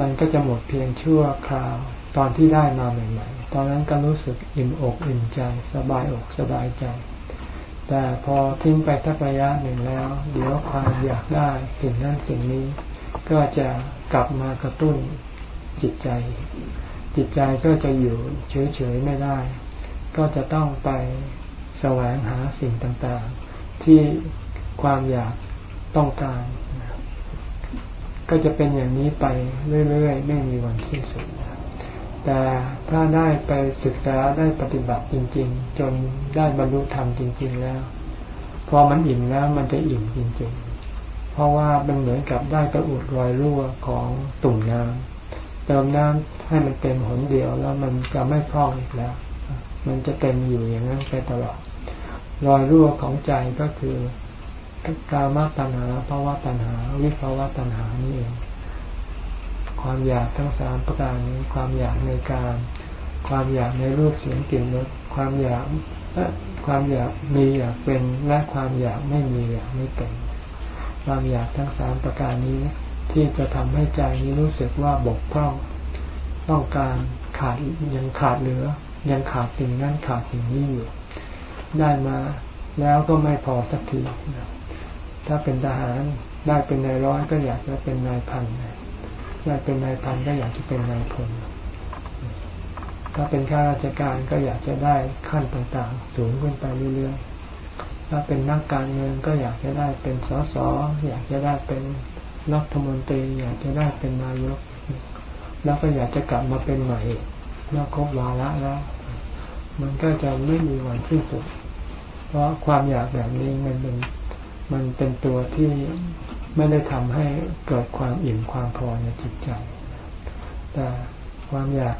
มันก็จะหมดเพียงชั่วคราว ตอนที่ได้มาใหม่ ๆ ตอนนั้นก็รู้สึกอิ่มอกอิ่มใจ สบายอกสบายใจ แต่พอทิ้งไปสักระยะหนึ่งแล้ว เดี๋ยวความอยากได้สิ่งนั้นสิ่งนี้ ก็จะกลับมากระตุ้นจิตใจ จิตใจก็จะอยู่เฉยๆไม่ได้ ก็จะต้องไปแสวงหาสิ่งต่างๆ ที่ความอยากต้องการ ก็จะเป็นอย่างนี้ไปเรื่อยๆ ไม่มีวันสิ้นสุด แต่ถ้าได้ไปศึกษาได้ปฏิบัติจริง ๆ จนได้บรรลุธรรมจริง ๆ แล้ว พอมันอิ่มแล้วมันจะอิ่มจริง ๆ เพราะว่ามันเหมือนกับได้กระอุดรอยรั่วของตุ่มน้ำเติมน้ำให้มันเต็มหนเดียวแล้วมันจะไม่พร่องอีกแล้ว มันจะเต็มอยู่อย่างนั้นไปตลอดรอยรั่วของใจก็คือกามตัณหาภาวะตัณหา วิภาวะตัณหานี่เอง ความอยากทั้งสามประการนี้ความอยากในการ ความอยากในรูปเสียงกลิ่นรสความอยากความอยากมีอยากเป็นและความอยากไม่มีอยากไม่เป็น ความอยากทั้งสามประการนี้ ที่จะทำให้ใจนี้รู้สึกว่าบกพร่องต้องการขาดยังขาดเหลือ ยังขาดสิ่งนั้นขาดสิ่งนี้อยู่ ได้มาแล้วก็ไม่พอสักทีถ้าเป็นทหารได้เป็นนายร้อยก็อยากจะเป็นนายพัน ได้เป็นนายพันก็อยากจะเป็นนายพลถ้าเป็นข้าราชการก็อยากจะได้ขั้นต่างๆ สูงขึ้นไปเรื่อยๆ ถ้าเป็นนักการเงินก็อยากจะได้เป็นสสอยากจะได้เป็นรัฐมนตรี อยากจะได้เป็นนายก แล้วก็อยากจะกลับมาเป็นใหม่เมื่อครบวาระแล้ว มันก็จะไม่มีวันสิ้นสุด เพราะความอยากแบบนี้มันเป็นมันเป็นตัวที่ ไม่ได้ทำให้เกิดความอิ่มความพอในจิตใจ แต่ความอยาก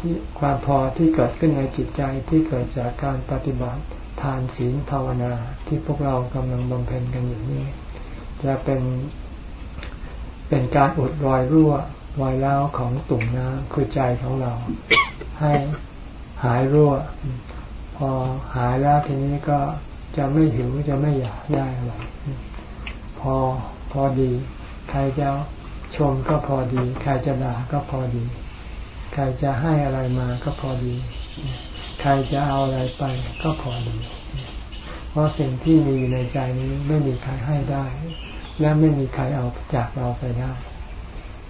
ที่ความพอที่เกิดขึ้นในจิตใจที่เกิดจากการปฏิบัติทานศีลภาวนาที่พวกเรากำลังบำเพ็ญกันอยู่นี้ จะเป็นเป็นการอุดรอยรั่วรอยร้าวของตุ่มน้ำคือใจของเรา ให้หายรั่ว พอหายแล้วทีนี้ก็จะไม่หิวจะไม่อยากได้อะไร พอพอดี ใครจะชมก็พอดี ใครจะด่าก็พอดี ใครจะให้อะไรมาก็พอดี ใครจะเอาอะไรไปก็พอดี เพราะสิ่งที่มีในใจนี้ไม่มีใครให้ได้ และไม่มีใครเอาจากเราไปได้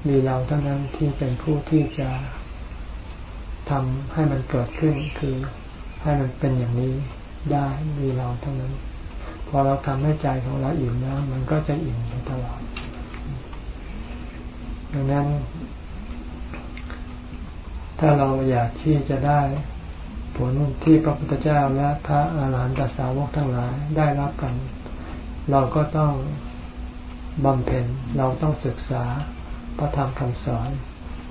มีเราเท่านั้นที่เป็นผู้ที่จะทำให้มันเกิดขึ้นคือให้มันเป็นอย่างนี้ได้มีเราเท่านั้น พอเราทำให้ใจของเราอิ่มแล้วมันก็จะอิ่มไปตลอด ดังนั้น ถ้าเราอยากที่จะได้ผลที่พระพุทธเจ้าและพระอาหารหันตสาวกทั้งหลายได้รับกัน เราก็ต้องบำเพ็ญเราต้องศึกษาพระธรรมคำสอน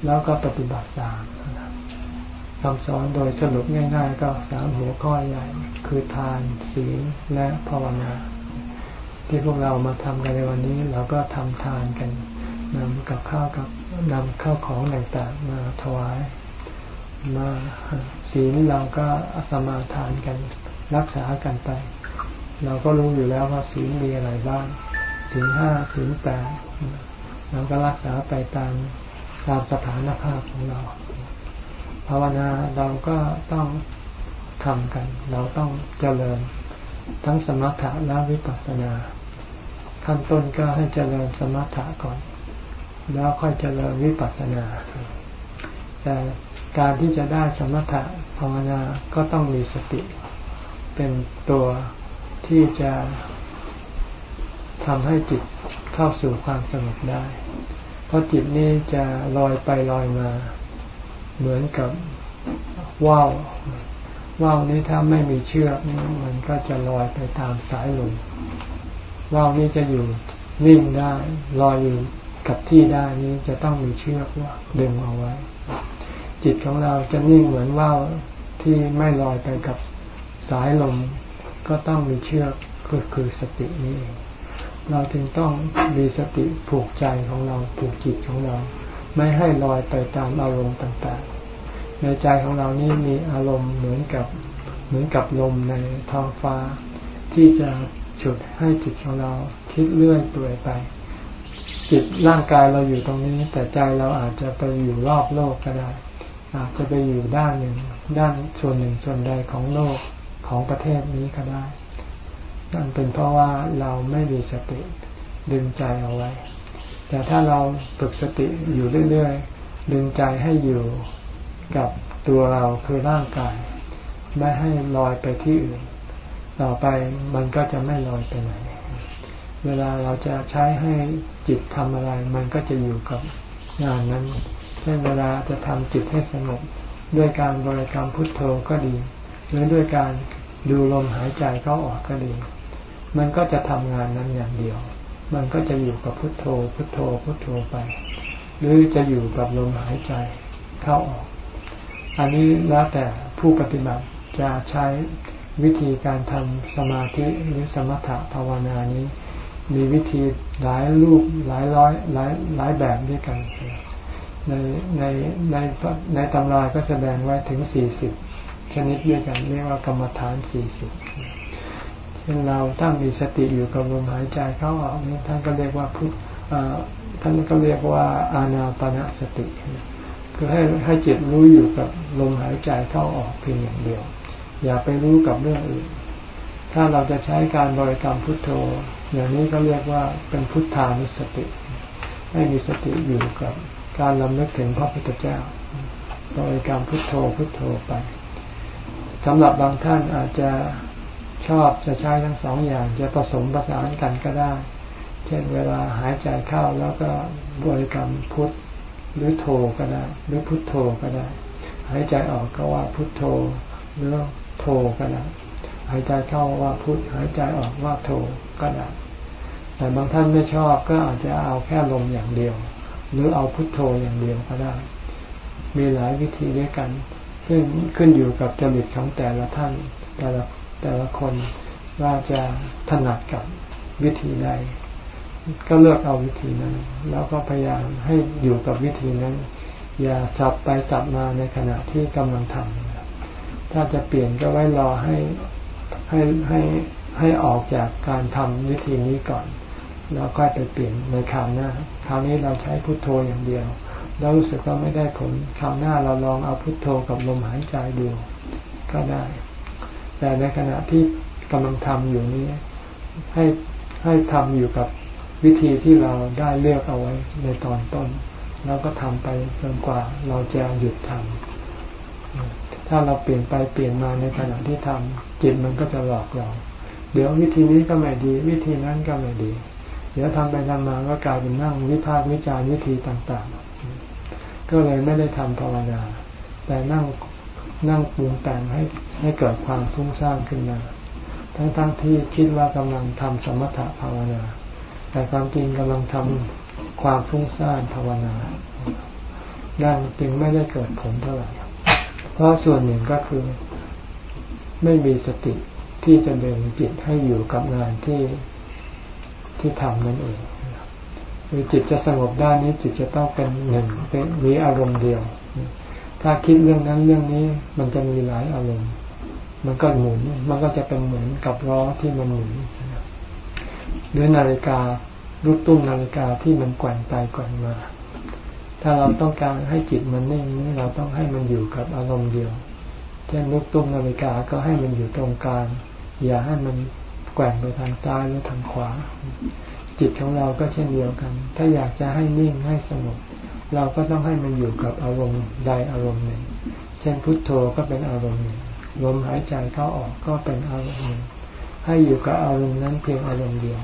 แล้วก็ปฏิบัติตาม คำสอนโดยสรุปง่าย ๆ ก็สามหัวข้อใหญ่ คือทานศีลและภาวนา ที่พวกเรามาทำกันในวันนี้เราก็ทำทานกันนำกับข้าวกับนำข้าวของต่างๆมาถวายมาศีลเราก็สมาทานกันรักษากันไป เราก็รู้อยู่แล้วว่าศีลมีอะไรบ้างศีลห้าศีลแปดเราก็รักษาไปตามตามสถานภาพของเราาวนาเราก็ต้องทำกัน เราต้องเจริญทั้งสมถะและวิปัสสนาขั้นต้นก็ให้เจริญสมถะก่อน แล้วค่อยเจริญวิปัสสนา แต่การที่จะได้สมถะภาวนาก็ต้องมีสติ เป็นตัวที่จะทำให้จิตเข้าสู่ความสงบได้ เพราะจิตนี้จะลอยไปลอยมา เหมือนกับว่าวว่าวนี้ถ้าไม่มีเชือกมันก็จะลอยไปตามสายลมว่าวนี้จะอยู่นิ่งได้ลอยอยู่กับที่ได้นี้จะต้องมีเชือกว่าดึงเอาไว้ จิตของเราจะนิ่งเหมือนว่าวที่ไม่ลอยไปกับสายลม ก็ต้องมีเชือกคือคือสตินี้เองเราจึงต้องมีสติผูกใจของเราผูกจิตของเรา ไม่ให้ลอยไปตามอารมณ์ต่าง ในใจของเรานี่มีอารมณ์เหมือนกับเหมือนกับลมในท้องฟ้า ที่จะฉุดให้จิตของเราคิดเลื่อยเปื่อยไป จิตร่างกายเราอยู่ตรงนี้ แต่ใจเราอาจจะไปอยู่รอบโลกก็ได้ อาจจะไปอยู่ด้านหนึ่ง ด้านส่วนหนึ่งส่วนใดของโลกของประเทศนี้ก็ได้ นั่นเป็นเพราะว่าเราไม่มีสติดึงใจเอาไว้ แต่ถ้าเราฝึกสติอยู่เรื่อยๆ ดึงใจให้อยู่ กับตัวเราคือร่างกาย ไม่ให้ลอยไปที่อื่น ต่อไปมันก็จะไม่ลอยไปไหน เวลาเราจะใช้ให้จิตทำอะไร มันก็จะอยู่กับงานนั้นเช่นเวลาจะทำจิตให้สงบด้วยการบริกรรมพุทโธก็ดี หรือด้วยการดูลมหายใจเข้าออกก็ดี มันก็จะทำงานนั้นอย่างเดียว มันก็จะอยู่กับพุทโธ พุทโธ พุทโธไป หรือจะอยู่กับลมหายใจเข้าออก อันนี้แล้วแต่ผู้ปฏิบัติจะใช้วิธีการทำสมาธิหรือสมถะภาวนานี้ มีวิธีหลายรูปหลายร้อยหลายหลายแบบด้วยกัน ในในในในตำราก็แสดงไว้ถึงสี่สิบชนิดด้วยกันเรียกว่ากรรมฐานสี่สิบเช่นเราถ้ามีสติอยู่กับลมหายใจเข้าออกนี่ท่านก็เรียกว่าพุทท่านก็เรียกว่าอานาปนาสติ คือให้ให้จิตรู้อยู่กับลมหายใจเข้าออกเพียงอย่างเดียว อย่าไปรู้กับเรื่องอื่น ถ้าเราจะใช้การบริกรรมพุทโธ อย่างนี้ก็เรียกว่าเป็นพุทธานุสติ ให้มีสติอยู่กับการลำลึกถึงพระพุทธเจ้า บริกรรมพุทโธพุทโธไปสำหรับบางท่านอาจจะชอบจะใช้ทั้งสองอย่าง จะผสมผสานกันก็ได้ เช่นเวลาหายใจเข้าแล้วก็บริกรรมพุท หรือโธก็ได้ หรือพุทโธก็ได้ หายใจออกก็ว่าพุทโธหรือโธก็ได้หายใจเข้าว่าพุทหายใจออกว่าโธก็ได้แต่บางท่านไม่ชอบก็อาจจะเอาแค่ลมอย่างเดียว หรือเอาพุทโธอย่างเดียวก็ได้ มีหลายวิธีด้วยกัน ซึ่งขึ้นอยู่กับจริตของแต่ละท่าน แต่ละแต่ละคนว่าจะถนัดกับวิธีใด ก็เลือกเอาวิธีนั้น แล้วก็พยายามให้อยู่กับวิธีนั้น อย่าสับไปสับมาในขณะที่กำลังทำถ้าจะเปลี่ยนก็ไว้รอให้ให้ให้ให้ออกจากการทำวิธีนี้ก่อน แล้วค่อยไปเปลี่ยนในคราวหน้าคราวนี้เราใช้พุทโธอย่างเดียว แล้วรู้สึกว่าไม่ได้ผลคราวหน้าเราลองเอาพุทโธกับลมหายใจดูก็ได้ แต่ในขณะที่กำลังทำอยู่นี้ให้ให้ทำอยู่กับ วิธีที่เราได้เลือกเอาไว้ในตอนต้น แล้วก็ทำไปจนกว่าเราจะหยุดทำถ้าเราเปลี่ยนไปเปลี่ยนมาในขณะที่ทำจิตมันก็จะหลอกเรา เดี๋ยววิธีนี้ก็ไม่ดี วิธีนั้นก็ไม่ดี เดี๋ยวทำไปทำมาก็กลายเป็นนั่งวิพากษ์วิจารณ์วิธีต่างๆ ก็เลยไม่ได้ทำภาวนา แต่นั่งนั่งปรุงแต่งให้ให้เกิดความฟุ้งซ่านขึ้นมา ทั้งๆทที่คิดว่ากำลังทำสมถะภาวนา แต่ความจริงกำลังทำความฟุ้งซ่านภาวนาดังจึงไม่ได้เกิดผลเท่าไหร่ เพราะส่วนหนึ่งก็คือไม่มีสติที่จะเดินจิตให้อยู่กับงานที่ที่ทำนั่นเองคือจิตจะสงบได้นี้จิตจะต้องเป็นหนึ่งเป็นมีอารมณ์เดียว ถ้าคิดเรื่องนั้นเรื่องนี้มันจะมีหลายอารมณ์ มันก็หมุน มันก็จะเป็นเหมือนกับล้อที่มันหมุน หรือนาฬิกาลูกตุ้มนาฬิกาที่มันแกว่งไปแกว่งมา ถ้าเราต้องการให้จิตมันนิ่งเราต้องให้มันอยู่กับอารมณ์เดียว เช่นลูกตุ้มนาฬิกาก็ให้มันอยู่ตรงกลาง อย่าให้มันแกว่งไปทางซ้ายหรือทางขวา จิตของเราก็เช่นเดียวกัน ถ้าอยากจะให้นิ่งให้สงบเราก็ต้องให้มันอยู่กับอารมณ์ใดอารมณ์หนึ่ง เช่นพุทโธก็เป็นอารมณ์หนึ่งลมหายใจเข้าออกก็เป็นอารมณ์หนึ่งให้อยู่กับอารมณ์นั้นเพียงอารมณ์เดียว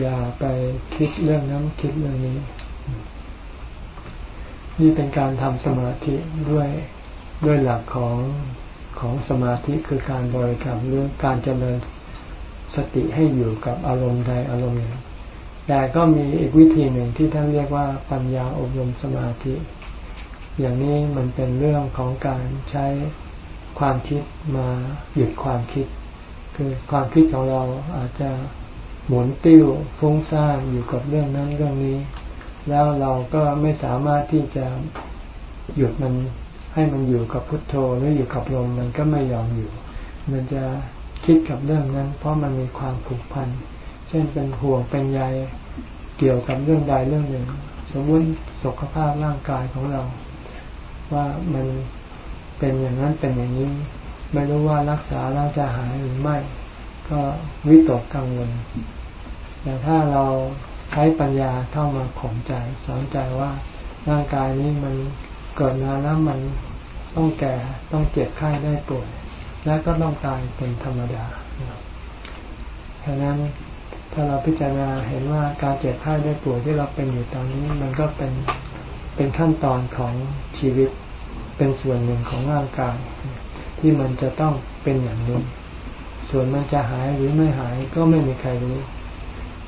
อย่าไปคิดเรื่องนั้นคิดเรื่องนี้ นี่เป็นการทำสมาธิด้วยด้วยหลักของของสมาธิคือการบริกรรมเรื่องการเจริญสติให้อยู่กับอารมณ์ใดอารมณ์หนึ่งแต่ก็มีอีกวิธีหนึ่งที่ท่านเรียกว่าปัญญาอบรมสมาธิ อย่างนี้มันเป็นเรื่องของการใช้ความคิดมาหยุดความคิด คือความคิดของเราอาจจะ หมุนติ้วฟุ้งซ่านอยู่กับเรื่องนั้นเรื่องนี้ แล้วเราก็ไม่สามารถที่จะหยุดมันให้มันอยู่กับพุทโธหรืออยู่กับลมมันก็ไม่ยอมอยู่ มันจะคิดกับเรื่องนั้น เพราะมันมีความผูกพัน เช่นเป็นห่วงเป็นใยเกี่ยวกับเรื่องใดเรื่องหนึ่ง สมมติสุขภาพร่างกายของเรา ว่ามันเป็นอย่างนั้นเป็นอย่างนี้ ไม่รู้ว่ารักษาแล้วจะหายหรือไม่ ก็วิตกกังวล แต่ถ้าเราใช้ปัญญาเข้ามาข่มใจสอนใจว่าร่างกายนี้มันเกิดมาแล้วมันต้องแก่ต้องเจ็บไข้ได้ป่วย และก็ต้องตายเป็นธรรมดาฉะนั้นถ้าเราพิจารณาเห็นว่าการเจ็บไข้ได้ป่วยที่เราเป็นอยู่ตอนนี้มันก็เป็นเป็นขั้นตอนของชีวิตเป็นส่วนหนึ่งของร่างกาย ที่มันจะต้องเป็นอย่างนี้ ส่วนมันจะหายหรือไม่หายก็ไม่มีใครรู้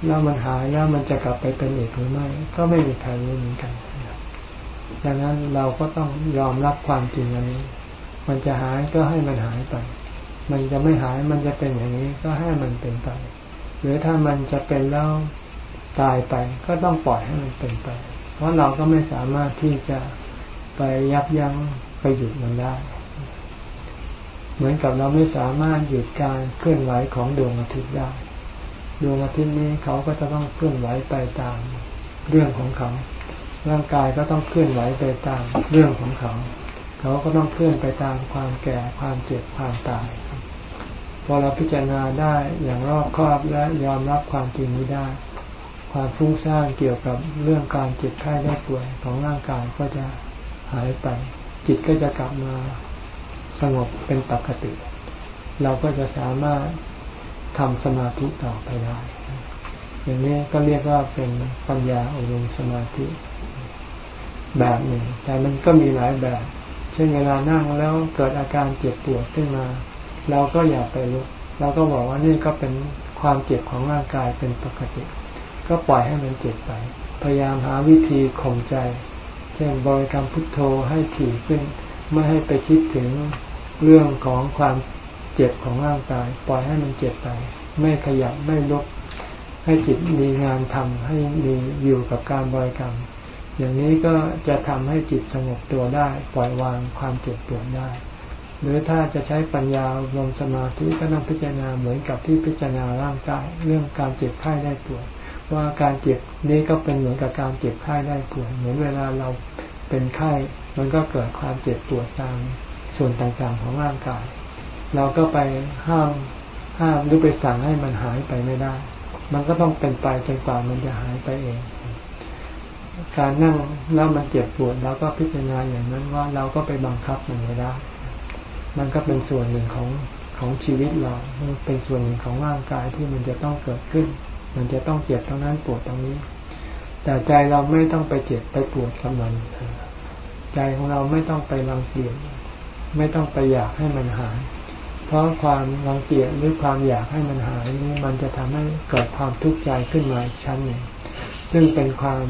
แล้วมันหายแล้วมันจะกลับไปเป็นอีกหรือไม่ ก็ไม่มีใครรู้เหมือนกันดังนั้นเราก็ต้องยอมรับความจริงอันนี้ มันจะหายก็ให้มันหายไป มันจะไม่หายมันจะเป็นอย่างนี้ก็ให้มันเป็นไป หรือถ้ามันจะเป็นแล้วตายไป ก็ต้องปล่อยให้มันเป็นไป เพราะเราก็ไม่สามารถที่จะไปยับยั้งไปหยุดมันได้ เหมือนกับเราไม่สามารถหยุดการเคลื่อนไหวของดวงอาทิตย์ได้ ดวงอาทิตย์นี้เขาก็จะต้องเคลื่อนไหวไปตามเรื่องของเขา ร่างกายก็ต้องเคลื่อนไหวไปตามเรื่องของเขา เขาก็ต้องเคลื่อนไปตามความแก่ความเจ็บความตาย พอเราพิจารณาได้อย่างรอบคอบและยอมรับความจริงนี้ได้ ความฟุ้งซ่านเกี่ยวกับเรื่องการเจ็บไข้ได้ป่วยของร่างกายก็จะหายไป จิตก็จะกลับมา งบเป็นปกติ เราก็จะสามารถทำสมาธิต่อไปได้ อย่างนี้ก็เรียกว่าเป็นปัญญาอบรมสมาธิแบบหนึ่ง แต่มันก็มีหลายแบบ เช่นเวลานั่งแล้วเกิดอาการเจ็บปวดขึ้นมา เราก็อย่าไปลุกเราก็บอกว่านี่ก็เป็นความเจ็บของร่างกายเป็นปกติ ก็ปล่อยให้มันเจ็บไป พยายามหาวิธีข่มใจ เช่นบริกรรมพุทโธให้ถี่ขึ้น ไม่ให้ไปคิดถึง เรื่องของความเจ็บของร่างกาย ปล่อยให้มันเจ็บไป ไม่ขยับไม่ลุก ให้จิตมีงานทำให้มีอยู่กับการบริกรรม อย่างนี้ก็จะทำให้จิตสงบตัวได้ ปล่อยวางความเจ็บปวดได้ หรือถ้าจะใช้ปัญญาลงสมาธิก็ต้องพิจารณาเหมือนกับที่พิจารณาร่างกาย เรื่องการเจ็บไข้ได้ป่วยว่าการเจ็บนี้ก็เป็นเหมือนกับการเจ็บไข้ได้ป่วยเหมือนเวลาเราเป็นไข้ มันก็เกิดความเจ็บปวดตาม ส่วนต่างๆของร่างกาย เราก็ไปห้ามห้ามหรือไปสั่งให้มันหายไปไม่ได้ มันก็ต้องเป็นไปจนกว่ามันจะหายไปเอง การนั่งแล้วมันเจ็บปวดเราก็พิจารณาอย่างนั้นว่าเราก็ไปบังคับมันไม่ได้ มันก็เป็นส่วนหนึ่งของของชีวิตเรา เป็นส่วนหนึ่งของร่างกายที่มันจะต้องเกิดขึ้น มันจะต้องเจ็บตรงนั้นปวดตรงนี้ แต่ใจเราไม่ต้องไปเจ็บไปปวดกับมัน ใจของเราไม่ต้องไปรังเกียจ ไม่ต้องไปอยากให้มันหาย เพราะความรังเกียจหรือความอยากให้มันหายนี้มันจะทำให้เกิดความทุกข์ใจขึ้นมาชั้นหนึ่ง ซึ่งเป็นความ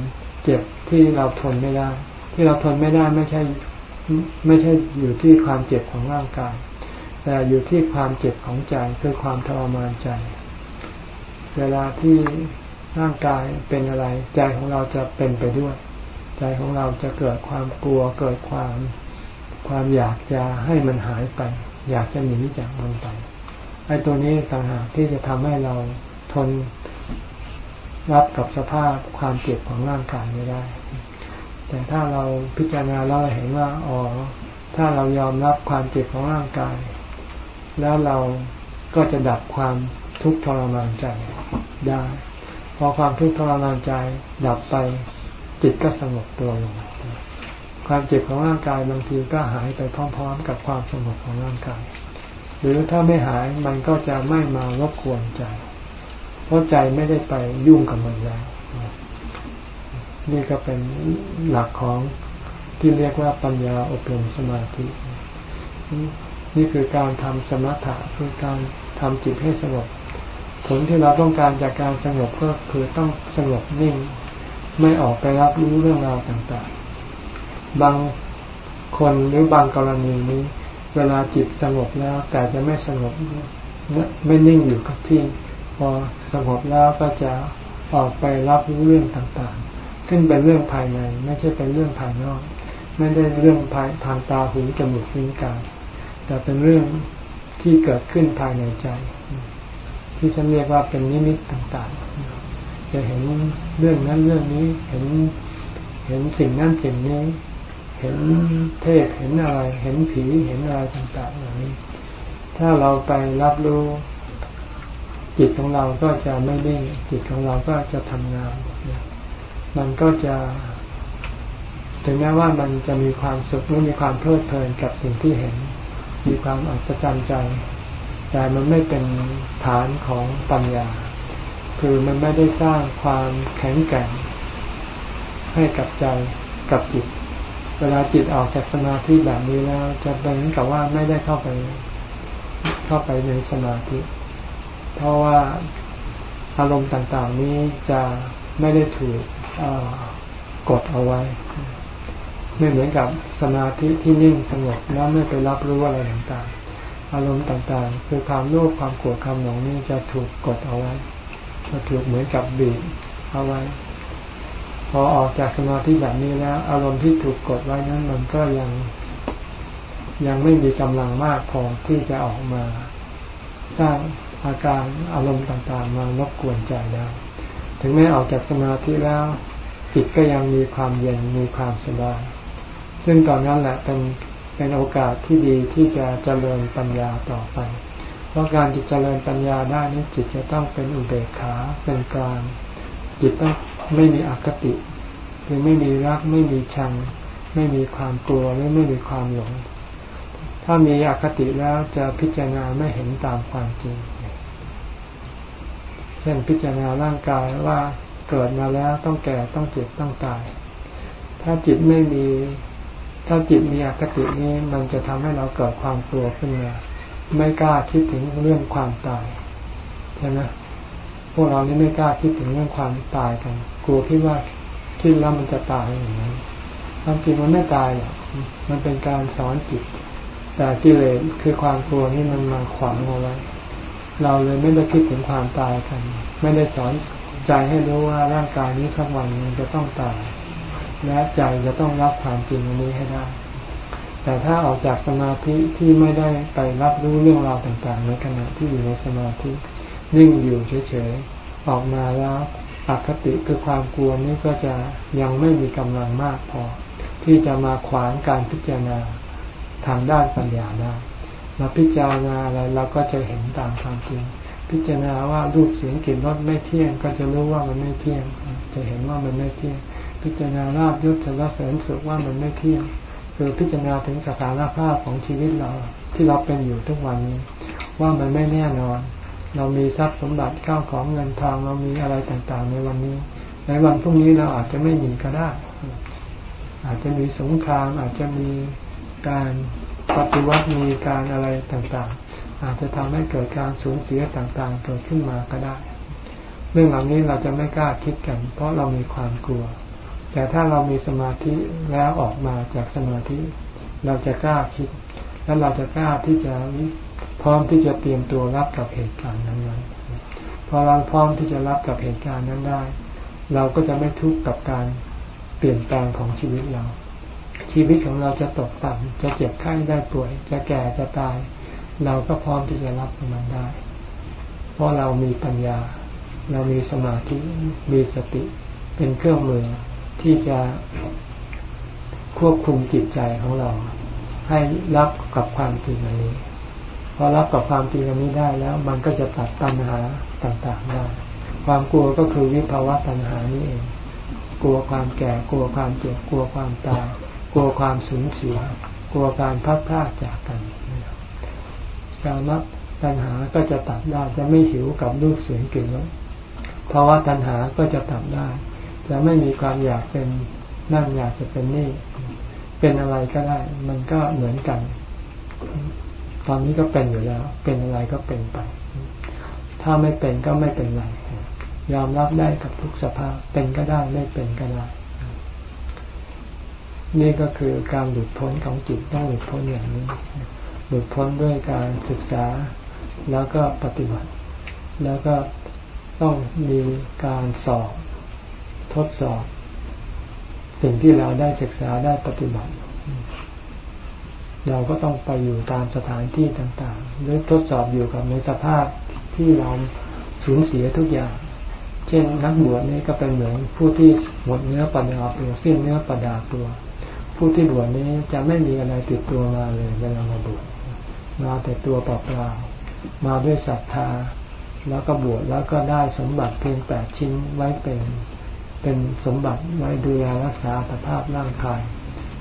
เจ็บที่เราทนไม่ได้ ที่เราทนไม่ได้ไม่ใช่ไม่ใช่อยู่ที่ความเจ็บของร่างกาย แต่อยู่ที่ความเจ็บของใจคือความทรมานใจ เวลาที่ร่างกายเป็นอะไร ใจของเราจะเป็นไปด้วย ใจของเราจะเกิดความกลัวเกิดความ ความอยากจะให้มันหายไป อยากจะหนีจากมันไปไอ้ตัวนี้ต่างหากที่จะทำให้เราทนรับกับสภาพความเจ็บของร่างกายไม่ได้ แต่ถ้าเราพิจารณาเราเห็นว่าอ๋อถ้าเรายอมรับความเจ็บของร่างกาย แล้วเราก็จะดับความทุกข์ทรมานใจได้ พอความทุกข์ทรมานใจดับไปจิตก็สงบตัวลง ความเจ็บของร่างกายบางทีก็หายไปพร้อม ๆ กับความสงบของร่างกาย หรือถ้าไม่หายมันก็จะไม่มารบกวนใจ เพราะใจไม่ได้ไปยุ่งกับมันแล้วนี่ก็เป็นหลักของที่เรียกว่าปัญญาอบรมสมาธิ นี่คือการทำสมถะคือการทำจิตให้สงบ ผลที่เราต้องการจากการสงบก็คือต้องสงบนิ่ง ไม่ออกไปรับรู้เรื่องราวต่างๆ บางคนหรือบางกรณีนี้ เวลาจิตสงบแล้ว แต่จะไม่สงบไม่นิ่งอยู่กับที่ พอสงบแล้วก็จะออกไปรับรู้เรื่องต่างๆ ซึ่งเป็นเรื่องภายใน ไม่ใช่เป็นเรื่องภายนอก ไม่ได้เรื่องภายทางตาหูจมูกลิ้นกายแต่เป็นเรื่องที่เกิดขึ้นภายในใจ ที่ฉันเรียกว่าเป็นนิมิตต่างๆ จะเห็นเรื่องนั้นเรื่องนี้เห็นเห็นสิ่งนั้นสิ่งนี้ ห็นเทพเห็นอะไร เห็นผีเห็นอะไรต่างๆอย่างนี้ ถ้าเราไปรับรู้ จิตของเราก็จะไม่นิ่งจิตของเราก็จะทำงาน มันก็จะ ถึงแม้ว่ามันจะมีความสุขหรือมีความเพลิดเพลินกับสิ่งที่เห็น มีความอัศจรรย์ใจ แต่มันไม่เป็นฐานของปัญญา คือมันไม่ได้สร้างความแข็งแกร่งให้กับใจกับจิต เวลาจิตออกจากสมาธิแบบนี้แล้ว จะเป็นเหมือนกับว่าไม่ได้เข้าไป เข้าไปในสมาธิ เพราะว่าอารมณ์ต่างๆนี้จะไม่ได้ถูกกดเอาไว้ ไม่เหมือนกับสมาธิที่นิ่งสงบแล้วไม่ไปรับรู้อะไรต่างๆ อารมณ์ต่างๆ คือความโลภความโกรธความหลงนี่จะถูกกดเอาไว้จะถูกเหมือนกับบีบเอาไว้ อออกจากสมาธิแบบนี้แล้ว อารมณ์ที่ถูกกดไว้นั้นมันก็ยังยังไม่มีกำลังมากพอที่จะออกมา สร้างอาการอารมณ์ต่างๆ มารบกวนใจได้ถึงแม้ออกจากสมาธิแล้ว จิตก็ยังมีความเย็นมีความสบาย ซึ่งตอนนั้นแหละเป็นเป็นโอกาสที่ดีที่จะเจริญปัญญาต่อไป เพราะการจะเจริญปัญญาได้นี้จิตจะต้องเป็นอุเบกขาเป็นกลาง จิตต้อง ไม่มีอคติ คือไม่มีรักไม่มีชัง ไม่มีความกลัวไม่ไม่มีความหลง ถ้ามีอคติแล้วจะพิจารณาไม่เห็นตามความจริง เช่นพิจารณาร่างกายว่าเกิดมาแล้วต้องแก่ต้องเจ็บต้องตาย ถ้าจิตไม่มี ถ้าจิตมีอคตินี้มันจะทำให้เราเกิดความกลัวขึ้นมาไม่กล้าคิดถึงเรื่องความตายใช่ไหมพวกเรานี่ไม่กล้าคิดถึงเรื่องความตายกัน กลัวคิดว่าคิดแล้วมันจะตายอย่างนั้นความจริงมันไม่ตายหรอกมันเป็นการสอนจิต แต่กิเลสคือความกลัวนี่มันมาขวางเอาไว้ เราเลยไม่ได้คิดถึงความตายกัน ไม่ได้สอนใจให้รู้ว่าร่างกายนี้สักวันมันจะต้องตาย และใจจะต้องรับความจริงอันนี้ให้ได้ แต่ถ้าออกจากสมาธิที่ไม่ได้ไปรับรู้เรื่องราวต่างๆ ในขณะที่อยู่ในสมาธินิ่งอยู่เฉยๆออกมาแล้ว อคติคือความกลัวนี้ก็จะยังไม่มีกำลังมากพอ ที่จะมาขวางการพิจารณาทางด้านปัญญาได้เราพิจารณาอะไรเราก็จะเห็นตามความจริง พิจารณาว่ารูปเสียงกลิ่นรสไม่เที่ยง ก็จะรู้ว่ามันไม่เที่ยง จะเห็นว่ามันไม่เที่ยง พิจารณาลาบยศสารเสริญสุขว่ามันไม่เที่ยง คือพิจารณาถึงสถานภาพของชีวิตเราที่เราเป็นอยู่ทุกวันนี้ ว่ามันไม่แน่นอน เรามีทรัพย์สมบัติข้าวของเงินทองเรามีอะไรต่างๆ ในวันนี้ ในวันพรุ่งนี้เราอาจจะไม่มีก็ได้ อาจจะมีสงครามอาจจะมีการปฏิวัติมีการอะไรต่างๆ อาจจะทำให้เกิดการสูญเสียต่างๆ เกิดขึ้นมาก็ได้ เรื่องเหล่านี้เราจะไม่กล้าคิดกัน เพราะเรามีความกลัว แต่ถ้าเรามีสมาธิแล้วออกมาจากสมาธิ เราจะกล้าคิด แล้วเราจะกล้าที่จะ พร้อมที่จะเตรียมตัวรับกับเหตุการณ์นั้นๆพอเราพร้อมที่จะรับกับเหตุการณ์นั้นได้ เราก็จะไม่ทุกข์กับการเปลี่ยนแปลงของชีวิตเรา ชีวิตของเราจะตกต่ำจะเจ็บไข้ได้ป่วย จะแก่จะตาย เราก็พร้อมที่จะรับมันได้ เพราะเรามีปัญญา เรามีสมาธิมีสติ เป็นเครื่องมือที่จะควบคุมจิตใจของเรา ให้รับกับความจริงอันนี้ พอรับกับความจริงอันนี้ได้แล้ว มันก็จะตัดตัณหาต่างๆได้ ความกลัวก็คือวิภาวะตัณหานี้เอง กลัวความแก่ กลัวความเจ็บ กลัวความตาย กลัวความสูญเสีย กลัวการพัดพลาดจากกัน การรับตัณหาก็จะตัดได้ จะไม่หิวกับรูปเสียงกลิ่นรสภาวะตัณหาก็จะตัดได้ จะไม่มีความอยากเป็นนั่นอยากจะเป็นนี่ เป็นอะไรก็ได้ มันก็เหมือนกัน ตอนนี้ก็เป็นอยู่แล้ว เป็นอะไรก็เป็นไป ถ้าไม่เป็นก็ไม่เป็นไร ยอมรับได้กับทุกสภาพ เป็นก็ได้ไม่เป็นก็ได้ นี่ก็คือการหลุดพ้นของจิตต้องหลุดพ้นอย่างนี้ หลุดพ้นด้วยการศึกษา แล้วก็ปฏิบัติ แล้วก็ต้องมีการสอบ ทดสอบ สิ่งที่เราได้ศึกษาได้ปฏิบัติ เราก็ต้องไปอยู่ตามสถานที่ต่างๆหรือทดสอบอยู่กับในสภาพที่เราสูญเสียทุกอย่าง เช่นนักบวชนี่ก็เป็นเหมือนผู้ที่หมดเนื้อประดาตัวสิ้นเนื้อประดาตัว ผู้ที่บวชนี้จะไม่มีอะไรติดตัวมาเลยเวลามาบวชมาแต่ตัวเปล่าๆมาด้วยศรัทธา แล้วก็บวชแล้วก็ได้สมบัติเพียงแปดชิ้นไว้เป็นเป็นสมบัติไว้ดูแลรักษาสภาพร่างกาย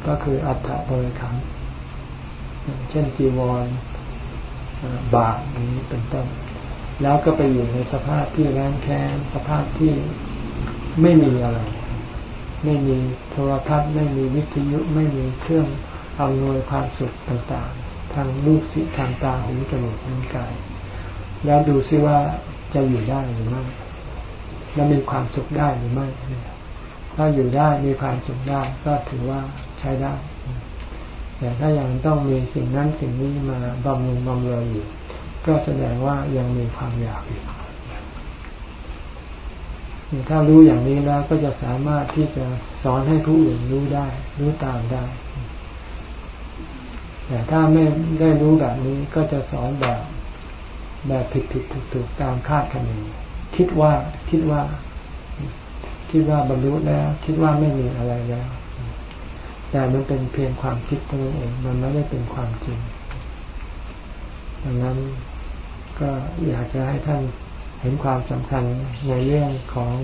ก็คืออัฐบริขัง เช่นจีวรบาทนี้เป็นต้น แล้วก็ไปอยู่ในสภาพที่แรงแค้นสภาพที่ไม่มีอะไร ไม่มีโทรทัศน์ไม่มีวิทยุไม่มีเครื่องอำนวยความสุขต่างๆ ทางรูปสิทางตาหูจมูกลิ้นกาย แล้วดูซิว่าจะอยู่ได้หรือไม่และมีความสุขได้หรือไม่ถ้าอยู่ได้มีความสุขได้ก็ถือว่าใช้ได้ แต่ถ้ายังต้องมีสิ่งนั้นสิ่งนี้มาบำรุงบำเรออยู่ ก็แสดงว่ายังมีความอยากอยู่ถ้ารู้อย่างนี้แล้วก็จะสามารถที่จะสอนให้ผู้อื่นรู้ได้ รู้ตามได้ แต่ถ้าไม่ได้รู้แบบนี้ก็จะสอนแบบแบบผิดผิดถูกถูกตามคาดคะเนคิดว่าคิดว่า คิดว่าบรรลุแล้ว คิดว่าไม่มีอะไรแล้ว แต่มันเป็นเพียงความคิดเท่านั้นเอง มันไม่ได้เป็นความจริง ดังนั้นก็อยากจะให้ท่านเห็นความสำคัญในเรื่องของ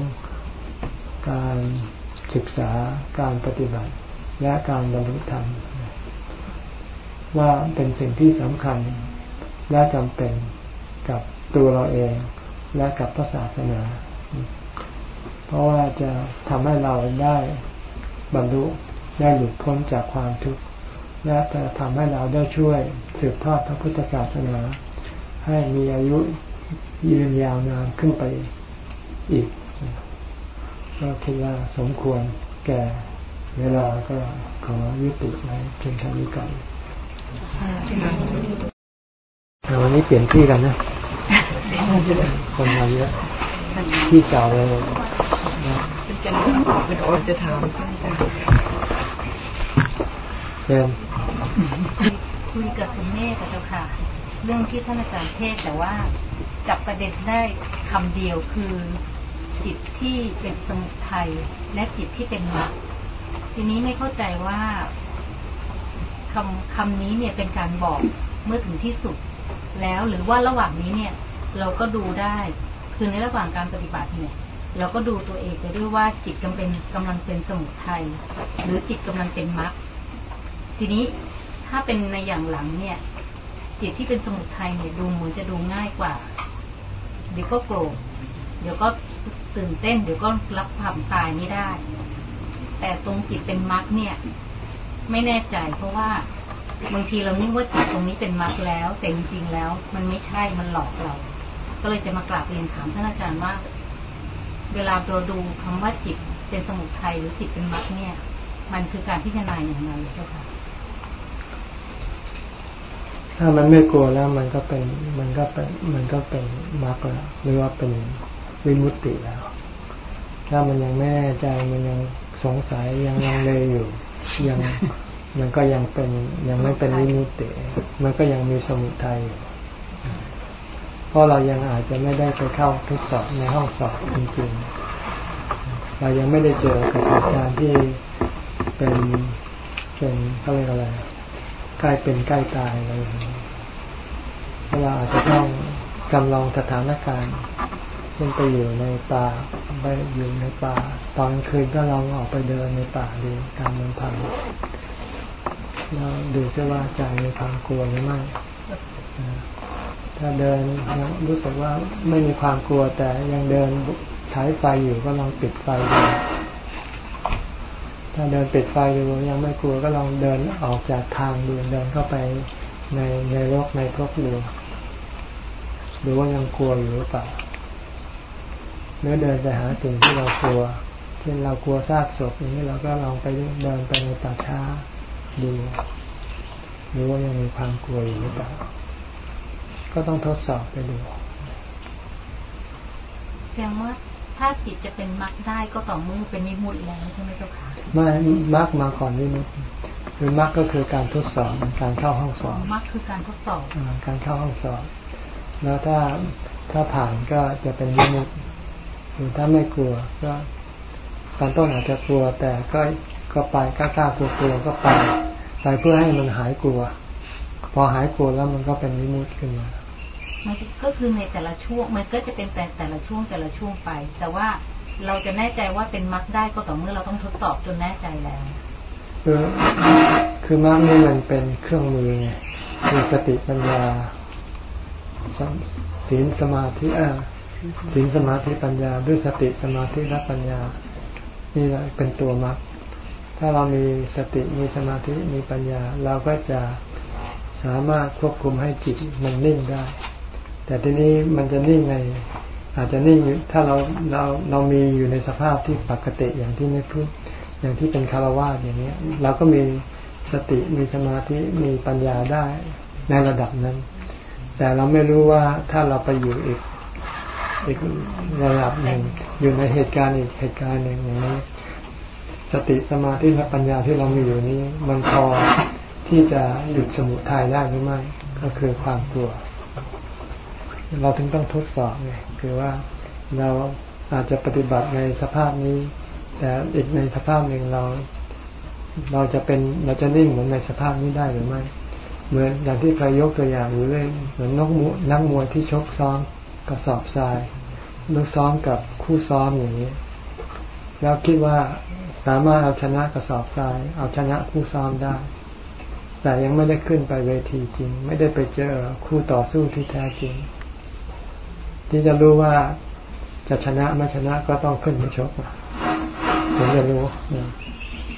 การศึกษาการปฏิบัติ และการบรรลุธรรม ว่าเป็นสิ่งที่สำคัญและจำเป็นกับตัวเราเองและกับพระศาสนา เพราะว่าจะทำให้เราได้บรรลุ ได้หลุดพ้นจากความทุกข์และจะทำให้เราได้ช่วยสืบทอดพระพุทธศาสนา ให้มีอายุยืนยาวนานขึ้นไปอีก ก็คิดว่าสมควรแก่เวลาก็ขอยุติในเพียงเท่านี้ก่อนวันนี้เปลี่ยนที่กันนะ คนมาเยอะที่เก่าเลยเป็นกันเป็นโอจะถาม ชิญคุยกับคุณแม่กับเจ้าค่ะ เรื่องที่ท่านอาจารย์เทศแต่ว่าจับประเด็นได้คำเดียวคือจิตที่เป็นสมุทัยและจิตที่เป็นมรรคทีนี้ไม่เข้าใจว่าคำคำนี้เนี่ยเป็นการบอกเมื่อถึงที่สุด แล้วหรือว่าระหว่างนี้เนี่ย เราก็ดูได้ คือในระหว่างการปฏิบัติเนี่ย เราก็ดูตัวเองไปด้วยว่าจิตกำเป็นกำลังเป็นสมุทัยหรือจิตกำลังเป็นมรรค ทีนี้ถ้าเป็นในอย่างหลังเนี่ยจิตที่เป็นสมุทัยเนี่ยดูเหมือนจะดูง่ายกว่า เดี๋ยวก็โกรธเดี๋ยวก็ตื่นเต้น เดี๋ยวก็รับความตายไม่ได้ แต่ตรงจิตเป็นมรรคเนี่ย ไม่แน่ใจ เพราะว่าบางทีเรานึกว่าจิตตรงนี้เป็นมรรคแล้วแต่จริงๆแล้ว มันไม่ใช่มันหลอกเรา ก็เลยจะมากราบเรียนถามท่านอาจารย์ว่า เวลาตัวดูคำว่าจิตเป็นสมุทัยหรือจิตเป็นมรรคเนี่ย มันคือการพิจารณาอย่างไรเจ้าค่ะ ถ้ามันไม่กลัวแล้วมันก็เป็นมันก็เป็นมันก็เป็นมรรคแล้วหรือว่าเป็นวิมุตติแล้ว ถ้ามันยังไม่แน่ใจมันยังสงสัยยังลังเลอยู่ ยังมันก็ยังเป็นยังไม่เป็นวิมุตติ มันก็ยังมีสมุทัยอยู่เพราะเรายังอาจจะไม่ได้ไปเข้าทดสอบในห้องสอบจริงๆ เรายังไม่ได้เจอกับเหตุการณ์ที่เป็นเป็นเขาเรียกอะไร ใกล้เป็นใกล้ตายอะไรอย่างนี้เราอาจจะต้องจำลองสถานการณ์เช่นไปอยู่ในป่าไปอยู่ในป่า ตอนคืนก็ลองออกไปเดินในป่าดูตามเมืองพังแล้วดูซิว่าใจมีความกลัวหรือไม่ถ้าเดินรู้สึกว่าไม่มีความกลัวแต่ยังเดินใช้ไฟอยู่ก็ลองปิดไฟดู ถ้าเดินปิดไฟดูยังไม่กลัวก็ลองเดินออกจากทางดูเดินเข้าไปในในโลกในภพดูดูว่ายังกลัวอยู่หรือเปล่าเมื่อเดินไปหาสิ่งที่เรากลัว เช่นเรากลัวซากศพอย่างนี้เราก็ลองไปเดินไปในป่าช้าดูดูว่ายังมีความกลัวอยู่หรือเปล่าก็ต้องทดสอบไปดูแสดงว่าถ้าจิตจะเป็นมรรคได้ก็ต่อเมื่อเป็นมิมุติแล้วใช่ไหมเจ้าค่ะ ไม่มรรคมาก่อนมิมุติคือมรรคก็คือการทดสอบการเข้าห้องสอบมรรคคือการทดสอบการเข้าห้องสอบ แล้วถ้าถ้าผ่านก็จะเป็นมิมุติหรือถ้าไม่กลัวก็ตอนต้นอาจจะกลัว แต่ก็ก็ไปกล้ากล้ากลัวกลัวก็ไปไปเพื่อให้มันหายกลัว พอหายกลัวแล้วมันก็เป็นวิมุตขึ้นมามันก็คือในแต่ละช่วงมันก็จะเป็นแต่แต่ละช่วงแต่ละช่วงไป แต่ว่า เราจะแน่ใจว่าเป็นมรรคได้ก็ต่อเมื่อเราต้องทดสอบจนแน่ใจแล้วคือคือมรรคนี่มันเป็นเครื่องมือไงคือสติปัญญาศีลสมาธิอ่าศีลสมาธิปัญญาด้วยสติสมาธิและปัญญา นี่แหละเป็นตัวมรรคถ้าเรามีสติมีสมาธิมีปัญญา เราก็จะสามารถควบคุมให้จิตมันนิ่งได้ แต่ทีนี้มันจะนิ่งใน อาจจะนิ่งถ้าเราเราเรามีอยู่ในสภาพที่ปกติอย่างที่ไม่พูดอย่างที่เป็นคารวะอย่างนี้เราก็มีสติมีสมาธิมีปัญญาได้ในระดับนั้น แต่เราไม่รู้ว่าถ้าเราไปอยู่อีกอีกระดับหนึ่งอยู่ในเหตุการณ์อีกเหตุการณ์หนึ่งอย่างนี้ สติสมาธิและปัญญาที่เรามีอยู่นี้ มันพอที่จะหยุดสมุทัยได้หรือไม่ก็คือความกลัว เราถึงต้องทดสอบไง คือว่าเราอาจจะปฏิบัติในสภาพนี้ แต่อีกในสภาพหนึ่งเรา เราจะเป็นเราจะนิ่งเหมือนในสภาพนี้ได้หรือไม่เหมือนอย่างที่เคยยกตัวอย่างอยู่เรื่อยเหมือนนกมนักมวยที่ชกซ้อมกระสอบทรายนักซ้อมกับคู่ซ้อมอย่างนี้แล้วคิดว่าสามารถเอาชนะกระสอบทราย เอาชนะคู่ซ้อมได้ แต่ยังไม่ได้ขึ้นไปเวทีจริง ไม่ได้ไปเจอคู่ต่อสู้ที่แท้จริง ที่จะรู้ว่าจะชนะไม่ชนะก็ต้องขึ้นไปชกถึงจะรู้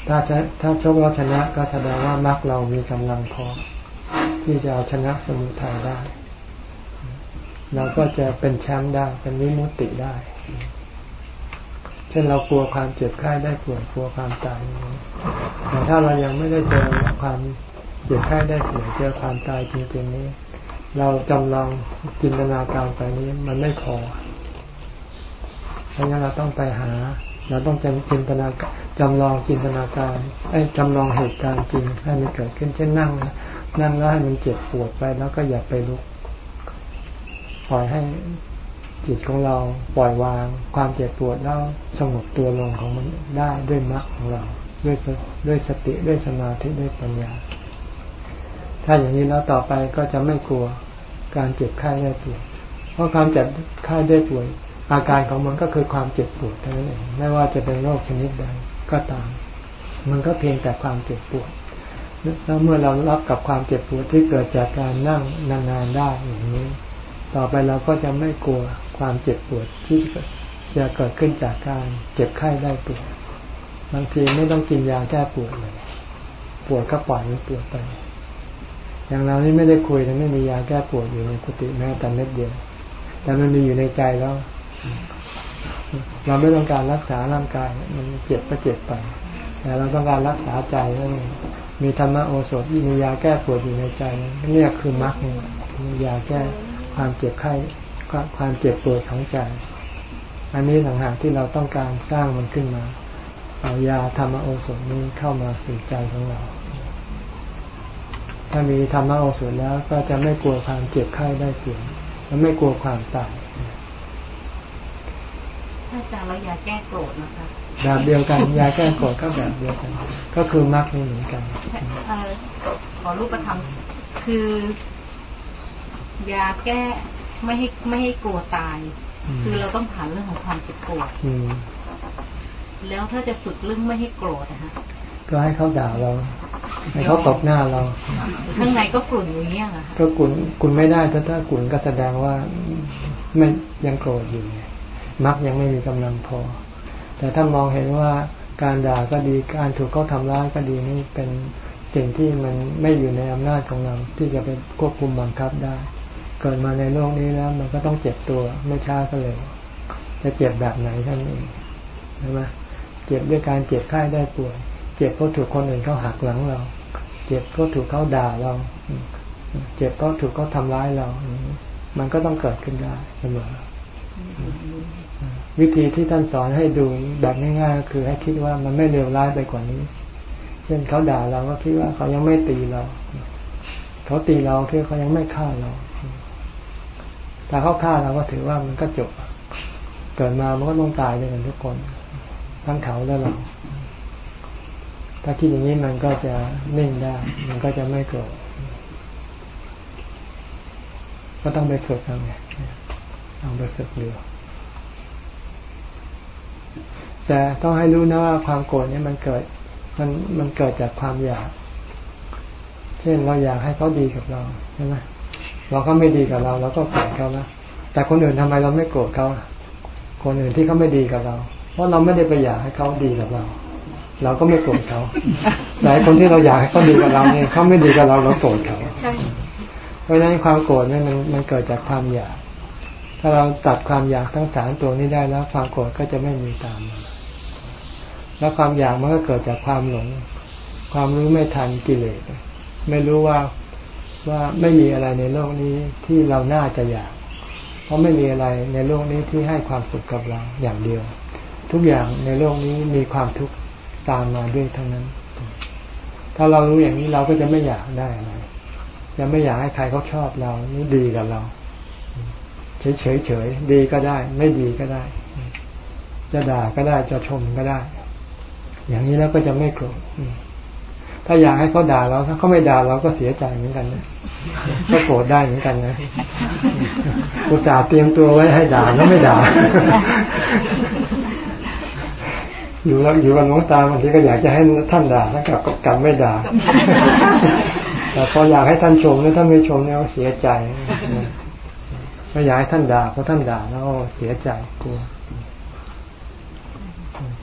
ถ้าถ้าชกแล้วชนะก็แสดงว่ามักเรามีกำลังพอที่จะเอาชนะสมุทัยได้ เราก็จะเป็นแชมป์ได้เป็นวิมุตติได้ เช่นเรากลัวความเจ็บไข้ได้ป่วยกลัวความตายแต่ถ้าเรายังไม่ได้เจอความเจ็บไข้ได้ป่วยเจอความตายจริงๆนี้ เราจำลองจินตนาการไปนี้มันไม่พอเพราะงั้นเราต้องไปหา เราต้องจำจินตนาจำลองจินตนาการไอ้จำลองเหตุการณ์จริงให้มันเกิดขึ้นเช่นนั่งนั่งแล้วให้มันเจ็บปวดไปแล้วก็อย่าไปลุกปล่อยให้จิตของเราปล่อยวาง ความเจ็บปวดแล้วสงบตัวลงของมันได้ด้วยมรรคของเรา ด้วยด้วยสติด้วยสมาธิด้วยปัญญา ถ้าอย่างนี้แล้วต่อไปก็จะไม่กลัวการเจ็บไข้ได้ป่วย เพราะความเจ็บไข้ได้ป่วย อาการของมันก็คือความเจ็บปวดเท่านั้นเองไม่ว่าจะเป็นโรคชนิดใดก็ตาม มันก็เพียงแต่ความเจ็บปวดแล้วเมื่อเรารับกับความเจ็บปวดที่เกิดจากการนั่งนานๆได้อย่างนี้ ต่อไปเราก็จะไม่กลัวความเจ็บปวดที่จะเกิดขึ้นจากการเจ็บไข้ได้ป่วดบางทีไม่ต้องกินยาแก้ปวดเลย ปวดก็ปล่อยมันปวดไป อย่างเรานี่ไม่ได้คุยแต่ไม่มียาแก้ปวดอยู่ในกุฏิแม้แต่เม็ดเดียวแต่มันมีอยู่ในใจแล้ว เราไม่ต้องการรักษาร่างกาย มันเจ็บก็เจ็บไปแต่เราต้องการรักษาใจนั่นเองมีธรรมโอสถมียาแก้ปวดอยู่ในใจนี่คือมรรคมียาแก้ความเจ็บไข้ความเจ็บปวดของใจ อันนี้ต่างหากที่เราต้องการสร้างมันขึ้นมา เอายาธรรมโอสถนี้เข้ามาสู่ใจของเรา ถ้ามีธรรมโอสถแล้วก็จะไม่กลัวความเจ็บไข้ได้ปวดและไม่กลัวความตายถ้าจะเรายาแก้โกรธนะคะแบบเดียวกันยาแก้โกรธก็แบบเดียวกัน ก็คือมรรคนี่เหมือนกันขอรูปธรรมคือยาแก้ไม่ให้ไม่ให้กลัวตาย คือเราต้องผ่านเรื่องของความเจ็บปวดแล้วถ้าจะฝึกเรื่องไม่ให้โกรธนะคะก็ให้เขาด่าเรา ให้เขาตบหน้าเราข้างในก็กลุ่นอย่างเงี้ยค่ะก็กลุ่นกลุ่นไม่ได้ถ้าถ้ากลุ่นก็แสดงว่าไม่ยังโกรธอยู่มักยังไม่มีกำลังพอ แต่ถ้ามองเห็นว่าการด่าก็ดีการถูกเขาทำร้ายก็ดีนี่เป็นสิ่งที่มันไม่อยู่ในอำนาจของเรา ที่จะไปควบคุมบังคับได้ เกิดมาในโลกนี้แล้ว มันก็ต้องเจ็บตัวไม่ช้าก็เลย จะเจ็บแบบไหนท่านเองใช่ไหมเจ็บด้วยการเจ็บไข้ได้ป่วยเจ็บเพราะถูกคนอื่นเขาหักหลังเรา เจ็บเพราะถูกเขาด่าเรา เจ็บเพราะถูกเขาทาร้ายเรา มันก็ต้องเกิดขึ้นได้เสมอวิธีที่ท่านสอนให้ดูแบบง่ายๆก็คือให้คิดว่ามันไม่เลวร้ายไปกว่านี้ เช่นเขาด่าเราก็คิดว่าเขายังไม่ตีเรา เขาตีเราคือเขายังไม่ฆ่าเราถ้าเขาฆ่าเราก็ถือว่ามันก็จบ เกิดมามันก็ต้องตายด้วยกันทุกคน ทั้งเขาและเรา ถ้าคิดอย่างนี้มันก็จะนิ่งได้ มันก็จะไม่โกรธก็ต้องไปฝึกเอาไงเอาไปฝึกดูแต่ต้องให้รู้นะว่าความโกรธนี่มันเกิด มันมันเกิดจากความอยาก เช่นเราอยากให้เขาดีกับเราใช่ไหมเราก็ไม่ดีกับเราเราก็โกรธเขานะแต่คนอื่นทำไมเราไม่โกรธเขาคนอื่นที่เขาไม่ดีกับเรา เพราะเราไม่ได้ไปอยากให้เขาดีกับเรา เราก็ไม่โกรธเขาแต่คนที่เราอยากให้เขาดีกับเราเนี่ยเขาไม่ดีกับเราเราโกรธเขาเพราะฉะนั้นความโกรธนี่มันมันเกิดจากความอยาก ถ้าเราตัดความอยากทั้งสามตัวนี้ได้แล้วความโกรธก็จะไม่มีตามมาแล้วความอยากมันก็เกิดจากความหลง ความรู้ไม่ทันกิเลสไม่รู้ว่าว่าไม่มีอะไรในโลกนี้ที่เราน่าจะอยาก เพราะไม่มีอะไรในโลกนี้ที่ให้ความสุขกับเราอย่างเดียว ทุกอย่างในโลกนี้มีความทุกข์ ตามมาด้วยทั้งนั้น ถ้าเรารู้อย่างนี้เราก็จะไม่อยากได้อะไรจะไม่อยากให้ใครเขาชอบเรานี่ดีกับเรา เฉยเฉยเฉยดีก็ได้ ไม่ดีก็ได้ จะด่าก็ได้จะชมก็ได้ อย่างนี้แล้วก็จะไม่โกรธถ้าอยากให้เขาด่าเราถ้าเขาไม่ด่าเราก็เสียใจเหมือนกันนะก็โกรธได้เหมือนกันนะอุตส่าห์เตรียมตัวไว้ให้ด่าแล้วไม่ด่า อยู่แล้วอยู่กับน้องตาบางทีก็อยากจะให้ท่านด่าถ้ากลับกลับไม่ด่าแต่พออยากให้ท่านชมแล้วท่านไม่ชมแล้วเสียใจไม่อยากให้ท่านด่าเพราะท่านด่าแล้วเสียใจกลัว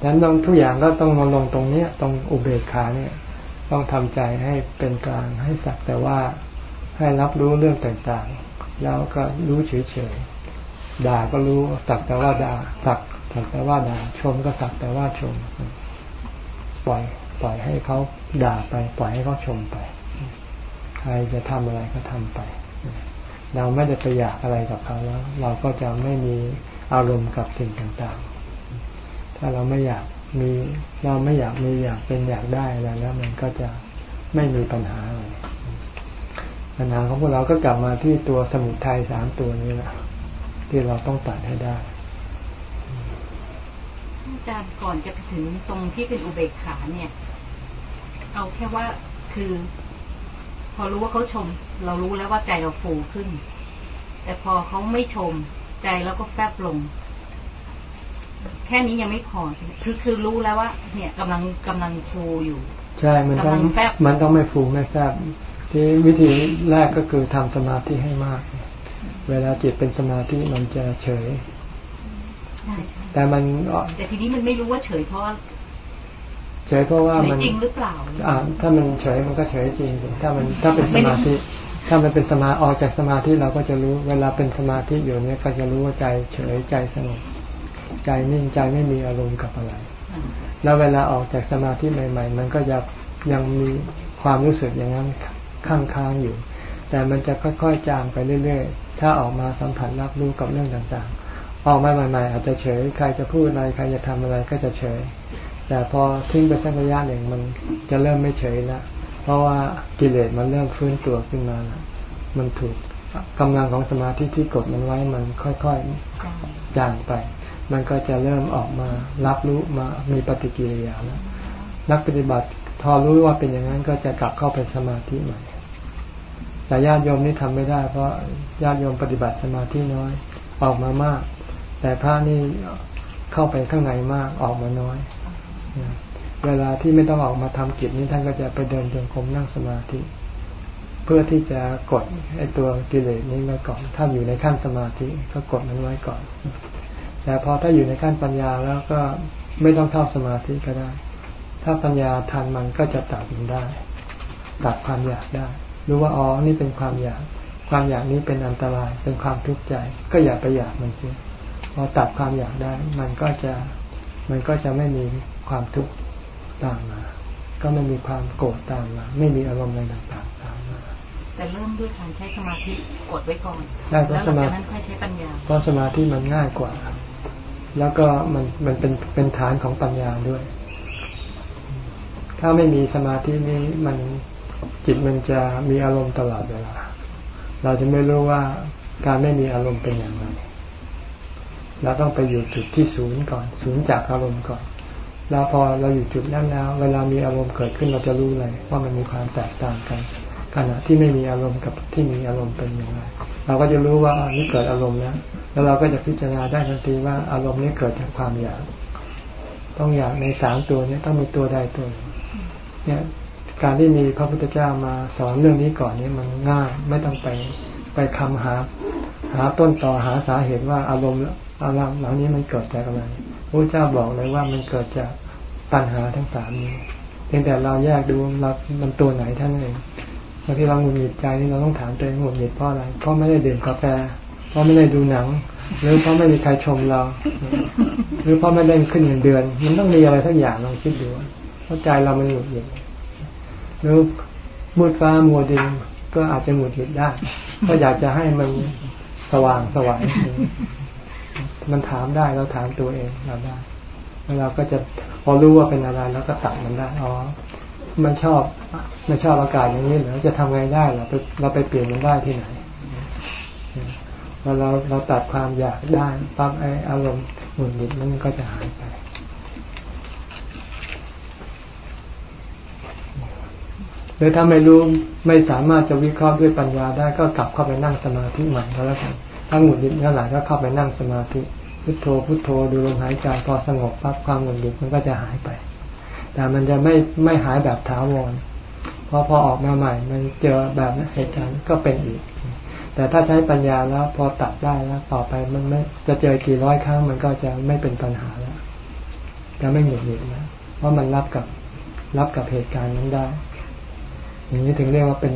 ดังนั้นต้องทุกอย่างก็ต้องมาลงตรงเนี้ยตรงอุเบกขาเนี่ย ต้องทำใจให้เป็นกลางให้สักแต่ว่าให้รับรู้เรื่องต่างๆ แล้วก็รู้เฉยๆด่าก็รู้สักแต่ว่าด่าสัก สักแต่ว่าด่าชมก็สักแต่ว่าชม ปล่อยปล่อยให้เขาด่าไป ปล่อยให้เขาชมไป ใครจะทำอะไรก็ทำไป เราไม่ได้ไปอยากอะไรกับเขาแล้ว เราก็จะไม่มีอารมณ์กับสิ่งต่างๆ ถ้าเราไม่อยากมีเราไม่อยากมีอยากเป็นอยากได้อะไรแล้ว มันก็จะไม่มีปัญหาอะไรปัญหาของพวกเราก็กลับมาที่ตัวสมุทัยสามตัวนี้แหละที่เราต้องตัดให้ได้ จารย์ก่อนจะไปถึงตรงที่เป็นอุเบกขาเนี่ย เอาแค่ว่าคือ พอรู้ว่าเขาชม เรารู้แล้วว่าใจเราฟูขึ้น แต่พอเขาไม่ชม ใจเราก็แฟบลง แค่นี้ยังไม่พอคือคือรู้แล้วว่า เนี่ยกำลังกำลังฟูอยู่ ใช่มันต้องมันต้องไม่ฟูไม่แฟบที่วิธีแรกก็คือทำสมาธิให้มาก เวลาจิตเป็นสมาธิมันจะเฉย แต่มันแต่ทีนี้มันไม่รู้ว่าเฉยเพราะเฉยเพราะว่ามันจริงหรือเปล่าอ่า ถ้ามันเฉยมันก็เฉยจริง ถ้ามันถ้าเป็นสมาธิถ้ามันเป็นสมาออกจากสมาธิเราก็จะรู้เวลาเป็นสมาธิอยู่เนี่ยก็จะรู้ว่าใจเฉยใจสงบใจนิ่งใจไม่มีอารมณ์กับอะไร แล้วเวลาออกจากสมาธิใหม่ ๆ มันก็จะยังมีความรู้สึกอย่างนั้นข้างค้างอยู่ แต่มันจะค่อยๆจางไปเรื่อย ๆ ถ้าออกมาสัมผัสรับรู้กับเรื่องต่างๆ ออกมาใหม่ๆอาจจะเฉย ใครจะพูดอะไรใครจะทำอะไรก็จะเฉย แต่พอทิ้งไปสักระยะหนึ่งมันจะเริ่มไม่เฉยแล้วเพราะว่ากิเลสมันเริ่มฟื้นตัวขึ้นมาแล้วมันถูกกำลังของสมาธิที่กดมันไว้มันค่อยๆจางไป มันก็จะเริ่มออกมารับรู้มามีปฏิกิริยาแล้วนักปฏิบัติทอรู้ว่าเป็นอย่างนั้นก็จะกลับเข้าไปสมาธิใหม่แต่ญาติโยมนี่ทำไม่ได้ เพราะญาติโยมปฏิบัติสมาธิน้อย ออกมามาก แต่พระนี่เข้าไปข้างในมากออกมาน้อย เวลาที่ไม่ต้องออกมาทำกิจนี้ท่านก็จะไปเดินจงกรมนั่งสมาธิ เพื่อที่จะกดไอ้ตัวกิเลสนี้ไว้ก่อน ถ้าอยู่ในขั้นสมาธิก็กดมันไว้ก่อน แต่พอถ้าอยู่ในขั้นปัญญาแล้วก็ไม่ต้องเข้าสมาธิก็ได้ ถ้าปัญญาทันมันก็จะตัดมันได้ ตัดความอยากได้ รู้ว่าอ๋อนี่เป็นความอยาก ความอยากนี้เป็นอันตราย เป็นความทุกข์ใจ ก็อย่าไปอยากมันเสีย อตัดความอยากได้ มันก็จะมันก็จะไม่มีความทุกข์ตามมา ก็ไม่มีความโกรธตามมา ไม่มีอารมณ์อะไรต่างๆตามมา แต่เริ่มด้วยการใช้สมาธิกดไว้ก่อนใช่เพราะสมาธิใช้ปัญญาเพราะสมาธิมันง่ายกว่า แล้วก็มันมันเป็นเป็นฐานของปัญญาด้วย ถ้าไม่มีสมาธินี้มันจิตมันจะมีอารมณ์ตลอดเวลา เราจะไม่รู้ว่าการไม่มีอารมณ์เป็นอย่างไร เราต้องไปอยู่จุดที่ศูนย์ก่อน ศูนย์จากอารมณ์ก่อน แล้วพอเราอยู่จุดนั้นแล้ว เวลามีอารมณ์เกิดขึ้นเราจะรู้เลยว่ามันมีความแตกต่างกัน ขณะที่ไม่มีอารมณ์กับที่มีอารมณ์เป็นอย่างไร เราก็จะรู้ว่าอันนี้เกิดอารมณ์แล้ว แล้วเราก็จะพิจารณาได้ทันทีว่าอารมณ์นี้เกิดจากความอยาก ต้องอยากในสามตัวนี้ต้องมีตัวใดตัวเนี่ยการที่มีพระพุทธเจ้ามาสอนเรื่องนี้ก่อนนี้มันง่ายไม่ต้องไปไปคำหา หาต้นต่อหาสาเหตุว่าอารมณ์ อารมณ์เหล่านี้มันเกิดจากอะไรพระเจ้าบอกเลยว่ามันเกิดจากตัณหาทั้งสามนี้เพียงแต่เราแยกดูเรามันตัวไหนท่านเองบางทีเราหงุดหงิดใจนี่เราต้องถามตัวเองหงุดหงิดเพราะอะไร เพราะไม่ได้ดื่มกาแฟ เพราะไม่ได้ดูหนัง หรือเพราะไม่มีใครชมเรา หรือเพราะไม่ได้ขึ้นเงินเดือน มันต้องมีอะไรทั้งอย่างลองคิดดูเพราะใจเรามันหงุดหงิดหรือมืดฟ้ามัวดินก็อาจจะหงุดหงิดได้ ก็อยากจะให้มันสว่างสว่าง มันถามได้เราถามตัวเองเราได้แล้วเราก็จะพอรู้ว่าเป็นอะไรแล้วก็ตัดมันได้อ๋อไม่ชอบไม่ชอบอากาศอย่างนี้เหรอจะทำไงได้เราไปเราไปเปลี่ยนมันได้ที่ไหนพอเราเราตัดความอยากได้ปั๊บไออารมณ์หงุดหงิดมันก็จะหายไปหรือถ้าไม่รู้ไม่สามารถจะวิเคราะห์ด้วยปัญญาได้ก็กลับเข้าไปนั่งสมาธิใหม่ก็แล้วกัน ถ้าหงุดหงิดเท่าไหร่ก็เข้าไปนั่งสมาธิพุทโธพุทโธดูลมหายใจพอสงบปั๊บความหงุดหงิดมันก็จะหายไป แต่มันจะไม่ไม่หายแบบถาวรเพราะพอออกมาใหม่ มันเจอแบบเหตุการณ์ก็เป็นอีก แต่ถ้าใช้ปัญญาแล้วพอตัดได้แล้วต่อไปมันไม่จะเจอกี่ร้อยครั้งมันก็จะไม่เป็นปัญหาแล้ว จะไม่หงุดหงิดนะเพราะมันรับกับรับกับเหตุการณ์นั้นได้ อย่างนี้ถึงเรียกว่าเป็น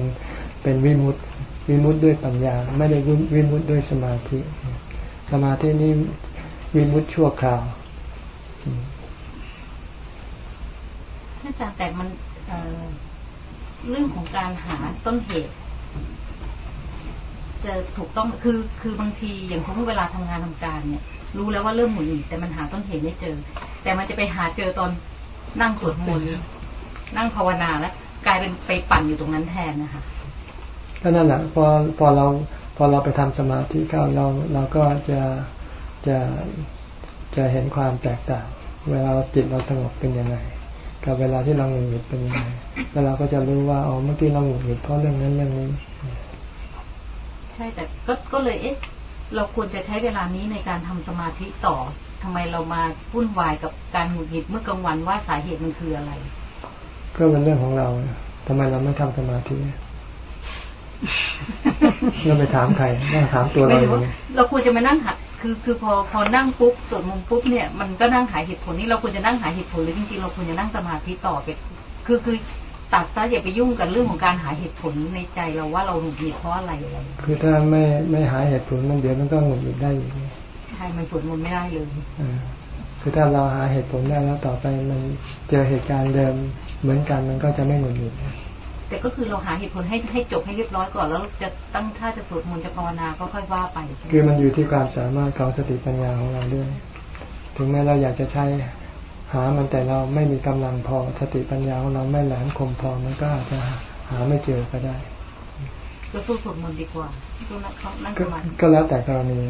เป็นวิมุตติ วิมุตติด้วยปัญญา ไม่ได้วิมุตติด้วยสมาธิ สมาธินี้วิมุตติชั่วคราวอาจารย์แต่มันเเรื่องของการหาต้นเหตุ จะถูกต้องคือคือบางทีอย่างของเวลาทำงานทำการเนี่ย รู้แล้วว่าเริ่มหมุนหงิดแต่มันหาต้นเหตุไม่เจอ แต่มันจะไปหาเจอตอนนั่งสวดมนต์นั่งภาวนาแล้วกลายเป็นไปปั่นอยู่ตรงนั้นแทนนะคะ ก็นั่นแหละพอพอเราพอเราไปทำสมาธิเข้าเราเราก็จะจะจะเห็นความแตกต่าง เวลาจิตเราสงบเป็นยังไง กับเวลาที่เราหงุดหงิดเป็นยังไงแล้วเราก็จะรู้ว่าอ๋อเมื่อกี้เราหงุดหงิดเพราะเรื่องนั้นเรื่องนี้ใช่แต่ก็ก็เลยเอ๊ะเราควรจะใช้เวลานี้ในการทำสมาธิต่อทำไมเรามาวุ่นวายกับการหงุดหงิดเมื่อกลางวันว่าสาเหตุมันคืออะไร ก็เป็นเรื่องของเราทำไมเราไม่ทำสมาธิ เราไปถามใครนั่งถามตัวเราเองเราควรจะมานั่งหัดคือคือพอพอนั่งปุ๊บสวดมนต์ปุ๊บเนี่ยมันก็นั่งหาเหตุผลนี่เราควรจะนั่งหาเหตุผลหรือจริงๆเราควรจะนั่งสมาธิต่อไป คือคือตัดซะอย่าไปยุ่งกับเรื่องของการหาเหตุผลในใจเราว่าเราหงุดหงิดเพราะอะไรอะไรคือถ้าไม่ไม่หาเหตุผลมันเดี๋ยวมันก็หงุดหงิดได้อยู่ใช่มันสวดมนต์ไม่ได้เลยคือถ้าเราหาเหตุผลได้แล้วต่อไปมันเจอเหตุการณ์เดิมเหมือนกันมันก็จะไม่หงุดหงิด แต่ก็คือเราหาเหตุผลให้ให้จบให้เรียบร้อยก่อนแล้วจะตั้งท่าจะสวดมนต์จะภาวนาก็ค่อยว่าไป คือมันอยู่ที่ความสามารถของสติปัญญาของเราด้วย ถึงแม้เราอยากจะใช้หามันแต่เราไม่มีกำลังพอสติปัญญาของเราไม่แหลมคมพอมันก็อาจจะหาไม่เจอก็ได้ก็สู้สวดมนต์ดีกว่าสู้นั่งนั่งสมาธิก็แล้วแต่กรณี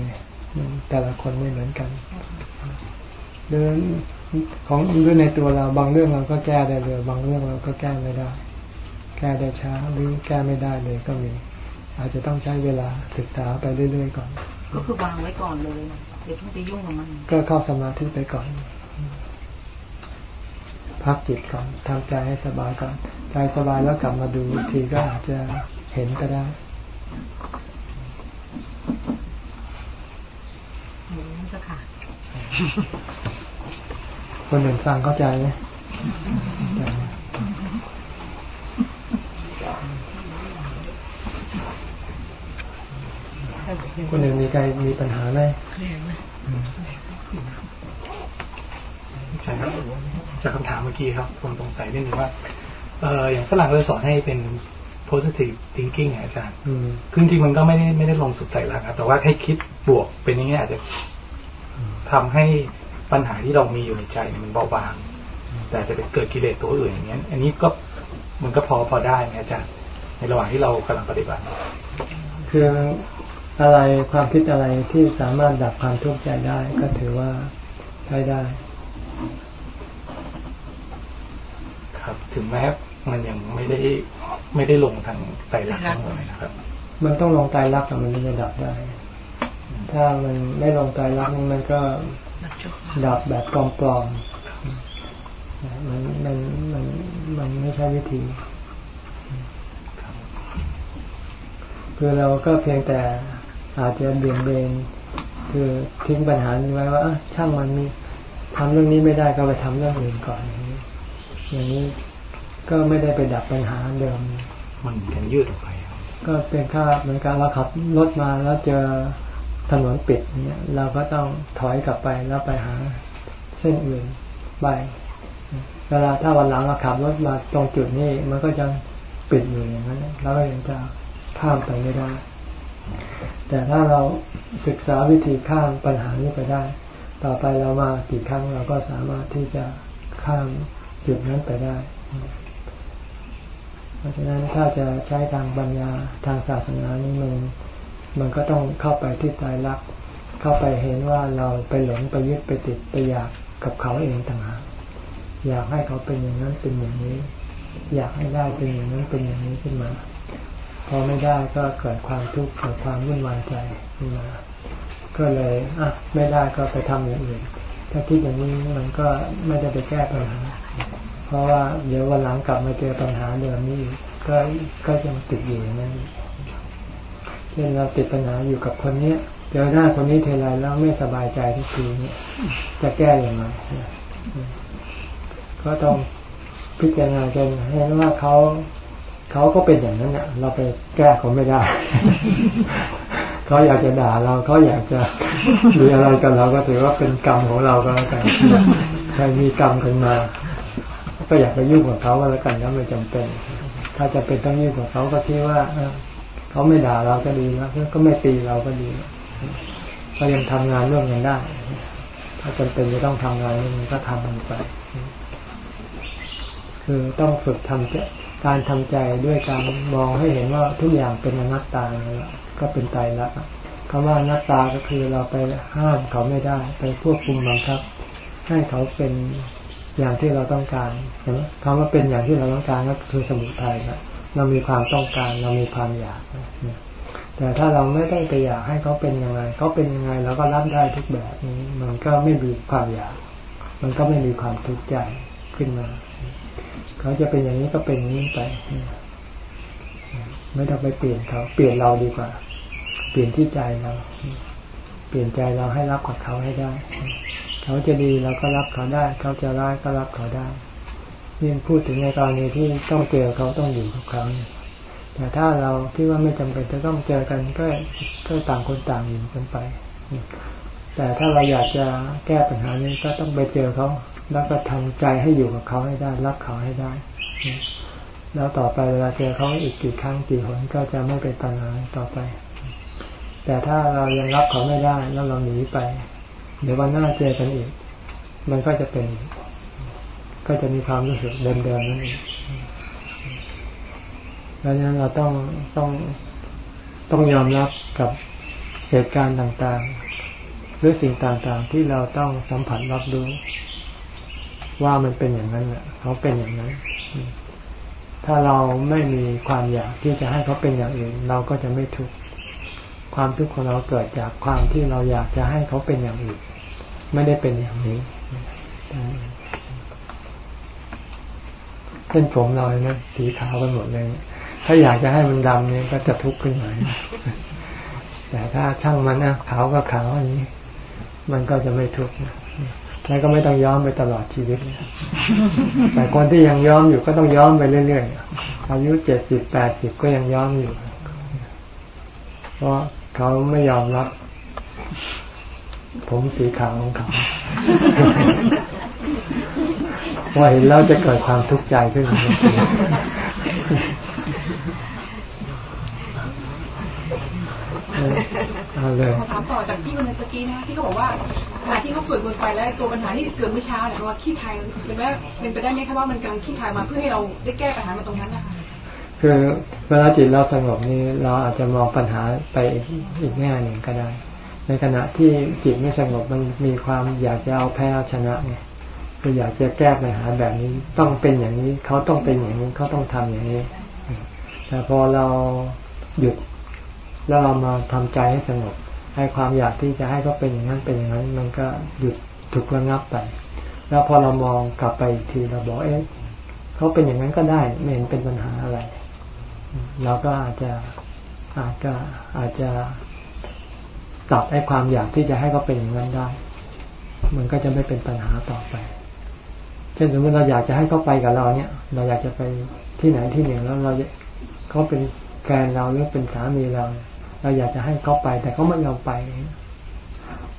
แต่ละคนไม่เหมือนกันเรื่องของเรื่องในตัวเราบางเรื่องเราก็แก้ได้เลยบางเรื่องเราก็แก้ไม่ได้แก้ได้ช้าหรือแก้ไม่ได้เลยก็มี อาจจะต้องใช้เวลาศึกษาไปเรื่อยๆก่อน ก็คือวางไว้ก่อนเลยเดี๋ยวเพิ่งไปยุ่งกับมัน ก็เข้าสมาธิไปก่อน พักจิตก่อนทำใจให้สบายก่อนใจสบายแล้วกลับมาดูทีก็อาจจะเห็นก็ได้คนหนึ่งฟังเข้าใจไหม คนหนึ่งมีใครมีปัญหาไหมใช่ครับจากคำถามเมื่อกี้ครับผมสงสัยนิดนึงว่าเอออย่างฝรั่งเราสอนให้เป็น positive thinking อาจารย์คือจริงมันก็ไม่ได้ไม่ได้ลงสุดใจแล้วครับแต่ว่าให้คิดบวกเป็นอย่างนี้อาจจะทำให้ปัญหาที่เรามีอยู่ในใจมันเบาบาง แต่จะไปเกิดกิเลสตัวอื่นอย่างเงี้ยอันนี้ก็มันก็พอพอได้นะอาจารย์ในระหว่างที่เรากำลังปฏิบัติ คือ อะไรความคิดอะไรที่สามารถดับความทุกข์ใจได้ก็ถือว่าใช้ได้ ครับถึงแม้มันยังไม่ได้ไม่ได้ลงทางไตรลักษณ์เลยนะครับ มันต้องลงไตรลักษณ์มันถึงจะดับได้ ถ้ามันไม่ลงไตรลักษณ์มันก็ดับแบบปลอมๆมันมันมันมันไม่ใช่วิธีคือเราก็เพียงแต่ อาจจะเบี่ยงเบนคือทิ้งปัญหานี้ไว้ว่าช่างมันมีทำเรื่องนี้ไม่ได้ก็ไปทำเรื่องอื่นก่อนอย่างนี้อย่างนี้ก็ไม่ได้ไปดับปัญหาเดิม มันกันยืดออกไป ก็เป็นค่าเหมือนการเราขับรถมาแล้วเจอถนนปิดเนี่ยเราก็ต้องถอยกลับไปแล้วไปหาเส้นอื่นไปเวลาถ้าวันหลังเราขับรถมาตรงจุดนี้มันก็จะปิดอยู่อย่างนั้นแล้วก็ยังจะข้ามไปไม่ได้ แต่ถ้าเราศึกษาวิธีข้ามปัญหานี้ไปได้ ต่อไปเรามากี่ครั้งเราก็สามารถที่จะข้ามจุดนั้นไปได้ เพราะฉะนั้นถ้าจะใช้ทางปัญญาทางศาสนานี่มันมันก็ต้องเข้าไปที่ตายรัก เข้าไปเห็นว่าเราไปหลงไปยึดไปติดไปอยากกับเขาเองต่างหากอยากให้เขาเป็นอย่างนั้นเป็นอย่างนี้ อยากให้ได้เป็นอย่างนั้นเป็นอย่างนี้ขึ้นมา พอไม่ได้ก็เกิดความทุกข์เกิดความวุ่นวายใจขึ้นมาก็เลยอะไม่ได้ก็ไปทำอย่างอื่นถ้าคิดอย่างนี้มันก็ไม่ได้ไปแก้ปัญหา เพราะว่าเดี๋ยววันหลังกลับมาเจอปัญหาเดิมนี้ก็ก็ยังติดอยู่อย่างนั้นเช่นเราติดปัญหาอยู่กับคนเนี้ยเจอหน้าคนนี้เทไรแล้วไม่สบายใจทุกทีเนี่ยจะแก้อย่างไรก็ต้องพิจารณาจนเห็นว่าเขา เขาก็เป็นอย่างนั้นเนี่ยเราไปแก้เขาไม่ได้ เขาอยากจะด่าเราเขาอยากจะมีอะไรกับเราก็ถือว่าเป็นกรรมของเราก็แล้วกันใครมีกรรมกันมา ก็อยากไปยุ่งกับเขาก็แล้วกันแล้วไม่จำเป็น ถ้าจะเป็นต้องยุ่งกับเขาก็คิดว่าเขาไม่ด่าเราก็ดีนะก็ไม่ตีเราก็ดีก็ยังทำงานร่วมกันได้ ถ้าจำเป็นจะต้องทำงานร่วมกันก็ทำมันไปคือต้องฝึกทำใจ การทำใจด้วยการมองให้เห็นว่าทุกอย่างเป็นอนัตตาแล้วก็เป็นไตรลักษณ์คำว่าอนัตตาก็คือเราไปห้ามเขาไม่ได้ ไปควบคุมบังคับ ให้เขาเป็นอย่างที่เราต้องการเห็นไหมคำว่าเป็นอย่างที่เราต้องการก็คือสมุทัยนะเรามีความต้องการเรามีความอยากแต่ถ้าเราไม่ได้ไปอยากให้เขาเป็นยังไงเขาเป็นยังไงเราก็รับได้ทุกแบบนี้ มันก็ไม่มีความอยาก มันก็ไม่มีความทุกข์ใจขึ้นมา เขาจะเป็นอย่างนี้ก็เป็นนี้ไป ไม่ต้องไปเปลี่ยนเขา เปลี่ยนเราดีกว่า เปลี่ยนที่ใจเรา เปลี่ยนใจเราให้รับกับเขาให้ได้ เขาจะดีเราก็รับเขาได้ เขาจะร้ายก็รับเขาได้นี่พูดถึงในกรณีที่ต้องเจอเขาต้องอยู่กับเขาแต่ถ้าเราคิดว่าไม่จำเป็นจะต้องเจอกันก็ก็ต่างคนต่างอยู่กันไป แต่ถ้าเราอยากจะแก้ปัญหานี้ก็ต้องไปเจอเขา แล้วก็ทำใจให้อยู่กับเขาให้ได้ รักเขาให้ได้ แล้วต่อไปเวลาเจอเขาอีกกี่ครั้งกี่หนก็จะไม่เป็นปัญหาต่อไป แต่ถ้าเรายังรับเขาไม่ได้แล้วเราหนีไป เดี๋ยววันหน้าเจอกันอีก มันก็จะเป็น ก็จะมีความรู้สึกเดิมๆนั่นเองดังนั้นเราต้องต้องต้องยอมรับกับเหตุการณ์ต่างๆ หรือสิ่งต่างๆ ที่เราต้องสัมผัสรับรู้ ว่ามันเป็นอย่างนั้นแหละเขาเป็นอย่างนั้น ถ้าเราไม่มีความอยากที่จะให้เขาเป็นอย่างอื่น เราก็จะไม่ทุกข์ความทุกข์ของเราเกิดจากความที่เราอยากจะให้เขาเป็นอย่างอื่น ไม่ได้เป็นอย่างนี้เส้นผมเราเนี่ยสีขาวกันหมดเลย ถ้าอยากจะให้มันดำเนี่ยก็จะทุกข์ขึ้นหน่อยแต่ถ้าช่างมันนะขาวก็ขาวอย่างนี้ มันก็จะไม่ทุกข์ แล้วก็ไม่ต้องย้อมไปตลอดชีวิต แต่คนที่ยังย้อมอยู่ก็ต้องย้อมไปเรื่อยๆ อายุเจ็ดสิบแปดสิบก็ยังย้อมอยู่ เพราะเขาไม่ยอมรับ ผมสีขาวของเขาว่าเห็นแล้วจะเกิดความทุกข์ใจขึ้นมา เอาเลยถามต่อจากที่วันนี้ตะกี้นะที่เขาบอกว่าเวลาที่เขาสวดมนต์ไปแล้วตัวปัญหาที่เกิดเมื่อเช้าเนี่ยว่าขี้ไทยเป็นไปเป็นไปได้ไหมคะว่ามันกำลังขี้ไทยมาเพื่อให้เราได้แก้ปัญหามาตรงนั้นนะคะคือเวลาจิตเราสงบนี้เราอาจจะมองปัญหาไปอีกแง่หนึ่งก็ได้ ในขณะที่จิตไม่สงบมันมีความอยากจะเอาแพ้ชนะเนี่ยคืออยากจะแก้ปัญหาแบบนี้ต้องเป็นอย่างนี้เขาต้องเป็นอย่างนี้เขาต้องทำอย่างนี้แต่พอเราหยุด แล้วเรามาทำใจให้สงบ ให้ความอยากที่จะให้เขาเป็นอย่างนั้นเป็นอย่างนั้น มันก็หยุดถูกระงับไป แล้วพอเรามองกลับไปอีกทีเราบอกเอ๊ะเขาเป็นอย่างนั้นก็ได้ไม่เห็นเป็นปัญหาอะไรเราก็อาจจะอาจจะอาจจะตัดไอ้ความอยากที่จะให้เขาเป็นอย่างนั้นได้ มันก็จะไม่เป็นปัญหาต่อไป เช่นสมมติเราอยากจะให้เขาไปกับเราเนี่ย เราอยากจะไปที่ไหนที่หนึ่งแล้วเราเขาเป็นแฟนเราหรือเป็นสามีเราเเราอยากจะให้เขาไป แต่เขาไม่ยอมไป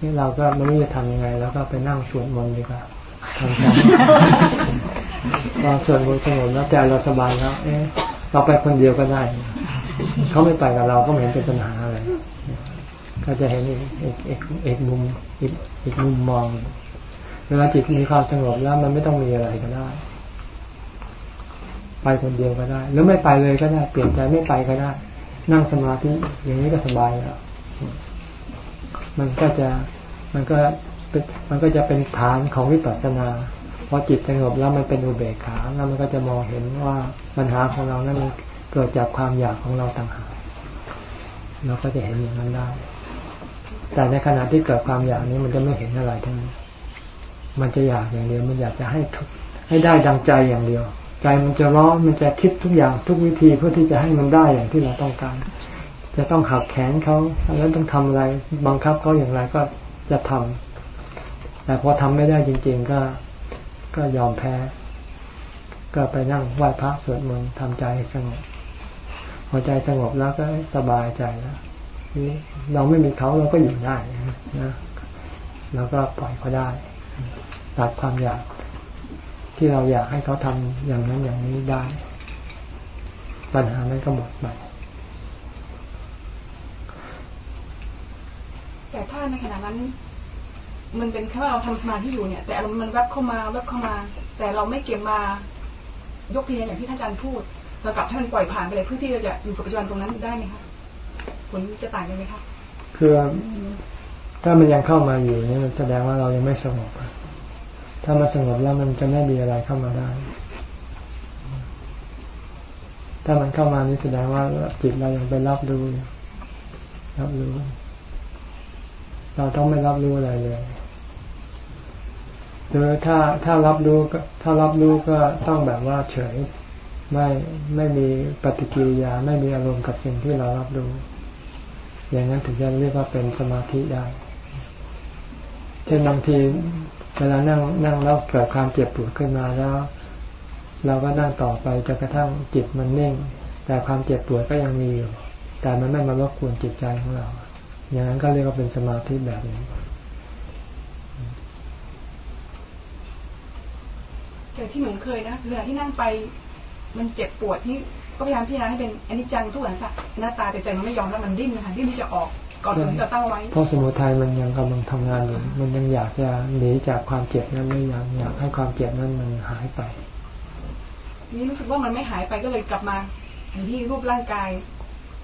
นี่เราก็ไม่รู้จะทำยังไง แล้วก็ไปนั่งสวดมนต์ดีกว่าทำใจพอสวดมนต์สงบแล้วใจเราสบายแล้วเอ๊ะเราไปคนเดียวก็ได้ เขาไม่ไปกับเราก็ไม่เห็นเป็นปัญหาอะไรก็จะเห็นอีกอีกอีกมุมอีกอีกมุมมอง เวลาจิตมีความสงบแล้วมันไม่ต้องมีอะไรก็ได้ ไปคนเดียวก็ได้ หรือไม่ไปเลยก็ได้ เปลี่ยนใจไม่ไปก็ได้ นั่งสมาธิอย่างนี้ก็สบายแล้ว มันก็จะมันก็มันก็จะเป็นฐานของวิปัสสนาพอจิตสงบแล้วมันเป็นอุเบกขาแล้วมันก็จะมองเห็นว่าปัญหาของเรานั้นเกิดจากความอยากของเราต่างหากเราก็จะเห็นอย่างนั้นได้ แต่ในขณะที่เกิดความอยากนี้มันจะไม่เห็นอะไรทั้งนั้นมันจะอยากอย่างเดียว มันอยากจะให้ให้ได้ดังใจอย่างเดียว ใจมันจะร้อนมันจะคิดทุกอย่างทุกวิธีเพื่อที่จะให้มันได้อย่างที่เราต้องการ จะต้องหักแขนเขาแล้วต้องทำอะไรบังคับเขาอย่างไรก็จะทำแต่พอทำไม่ได้จริง ๆ ก็ก็ยอมแพ้ ก็ไปนั่งไหว้พระสวดมนต์ทำใจให้สงบพอใจสงบแล้วก็สบายใจแล้วนี่เราไม่มีเขาเราก็อยู่ได้นะเราก็ปล่อยเขาได้ตัดความอยาก ที่เราอยากให้เขาทำอย่างนั้นอย่างนี้ได้ ปัญหานั้นก็หมดไปแต่ถ้าในขณะนั้น มันเป็นแค่ว่าเราทำสมาธิอยู่เนี่ย แต่อารมณ์มันแวบเข้ามาแวบเข้ามา แต่เราไม่เก็บมายกเพียงอย่างที่ท่านอาจารย์พูดเรากลับให้มันปล่อยผ่านไปเลยเพื่อที่เราจะอยู่กับปัจจุบันตรงนั้นได้ไหมคะผลจะต่างกันไหมคะคือถ้ามันยังเข้ามาอยู่นี่แสดงว่าเรายังไม่สงบ ถ้ามันสงบแล้วมันจะไม่มีอะไรเข้ามาได้ ถ้ามันเข้ามานี่แสดงว่าจิตเรายังไปรับรู้รับรู้ เราต้องไม่รับรู้อะไรเลยหรือถ้าถ้ารับรู้ก็ถ้ารับรู้ก็ต้องแบบว่าเฉยไม่ไม่มีปฏิกิริยาไม่มีอารมณ์กับสิ่งที่เรารับรู้ อย่างนั้นถึงจะเรียกว่าเป็นสมาธิได้ เช่นบางที เวลานั่งนั่งแล้วเกิดความเจ็บปวดขึ้นมาแล้ว เราก็นั่งต่อไปจนกระทั่งจิตมันนิ่ง แต่ความเจ็บปวดก็ยังมีอยู่ แต่มันไม่มารบกวนจิตใจของเรา อย่างนั้นก็เรียกว่าเป็นสมาธิแบบนี้แต่ที่หนูเคยนะเวลาที่นั่งไปมันเจ็บปวดที่ก็พยายามพิจารณาให้เป็นอนิจจังทุกอย่างค่ะหน้าตาแต่ใจมันไม่ยอมแล้วมันดิ้นนะคะดิ้นที่จะออก ก่อนที่เราตั้งไว้เพราะสมุทัยมันยังกำลังทำงานอยู่มันยังอยากจะหนีจากความเจ็บนั้นไม่อยากอยากให้ความเจ็บนั้นมันหายไปนี่รู้สึกว่ามันไม่หายไปก็เลยกลับมาอยู่ที่รูปร่างกาย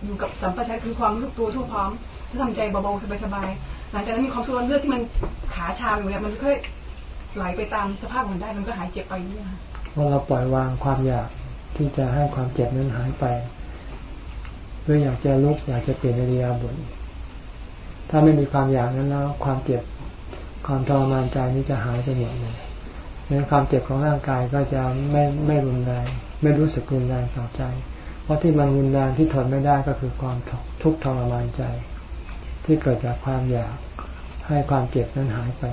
อยู่กับสัมปชัญญะคือความรู้สึกตัวทั่วพร้อมถ้าทำใจเบาๆสบายๆหลังจากนั้นมีความสุขเลือดที่มันขาชาอยู่เนี่ยมันค่อยไหลไปตามสภาพมันได้มันก็หายเจ็บไปนี่ค่ะพอเราปล่อยวางความอยากที่จะให้ความเจ็บนั้นหายไปเพื่ออยากจะลุกอยากจะเปลี่ยนอริยาบท ถ้าไม่มีความอยากนั้นแล้ว ความเจ็บความทรมานใจนี้จะหายไปหมดเลยนั้นความเจ็บของร่างกายก็จะไม่ไม่รุนแรงไม่รู้สึกรุนแรงต่อใจ เพราะที่มันรุนแรงที่ทนไม่ได้ก็คือความทุกข์ทรมานใจ ที่เกิดจากความอยากให้ความเจ็บนั้นหายไป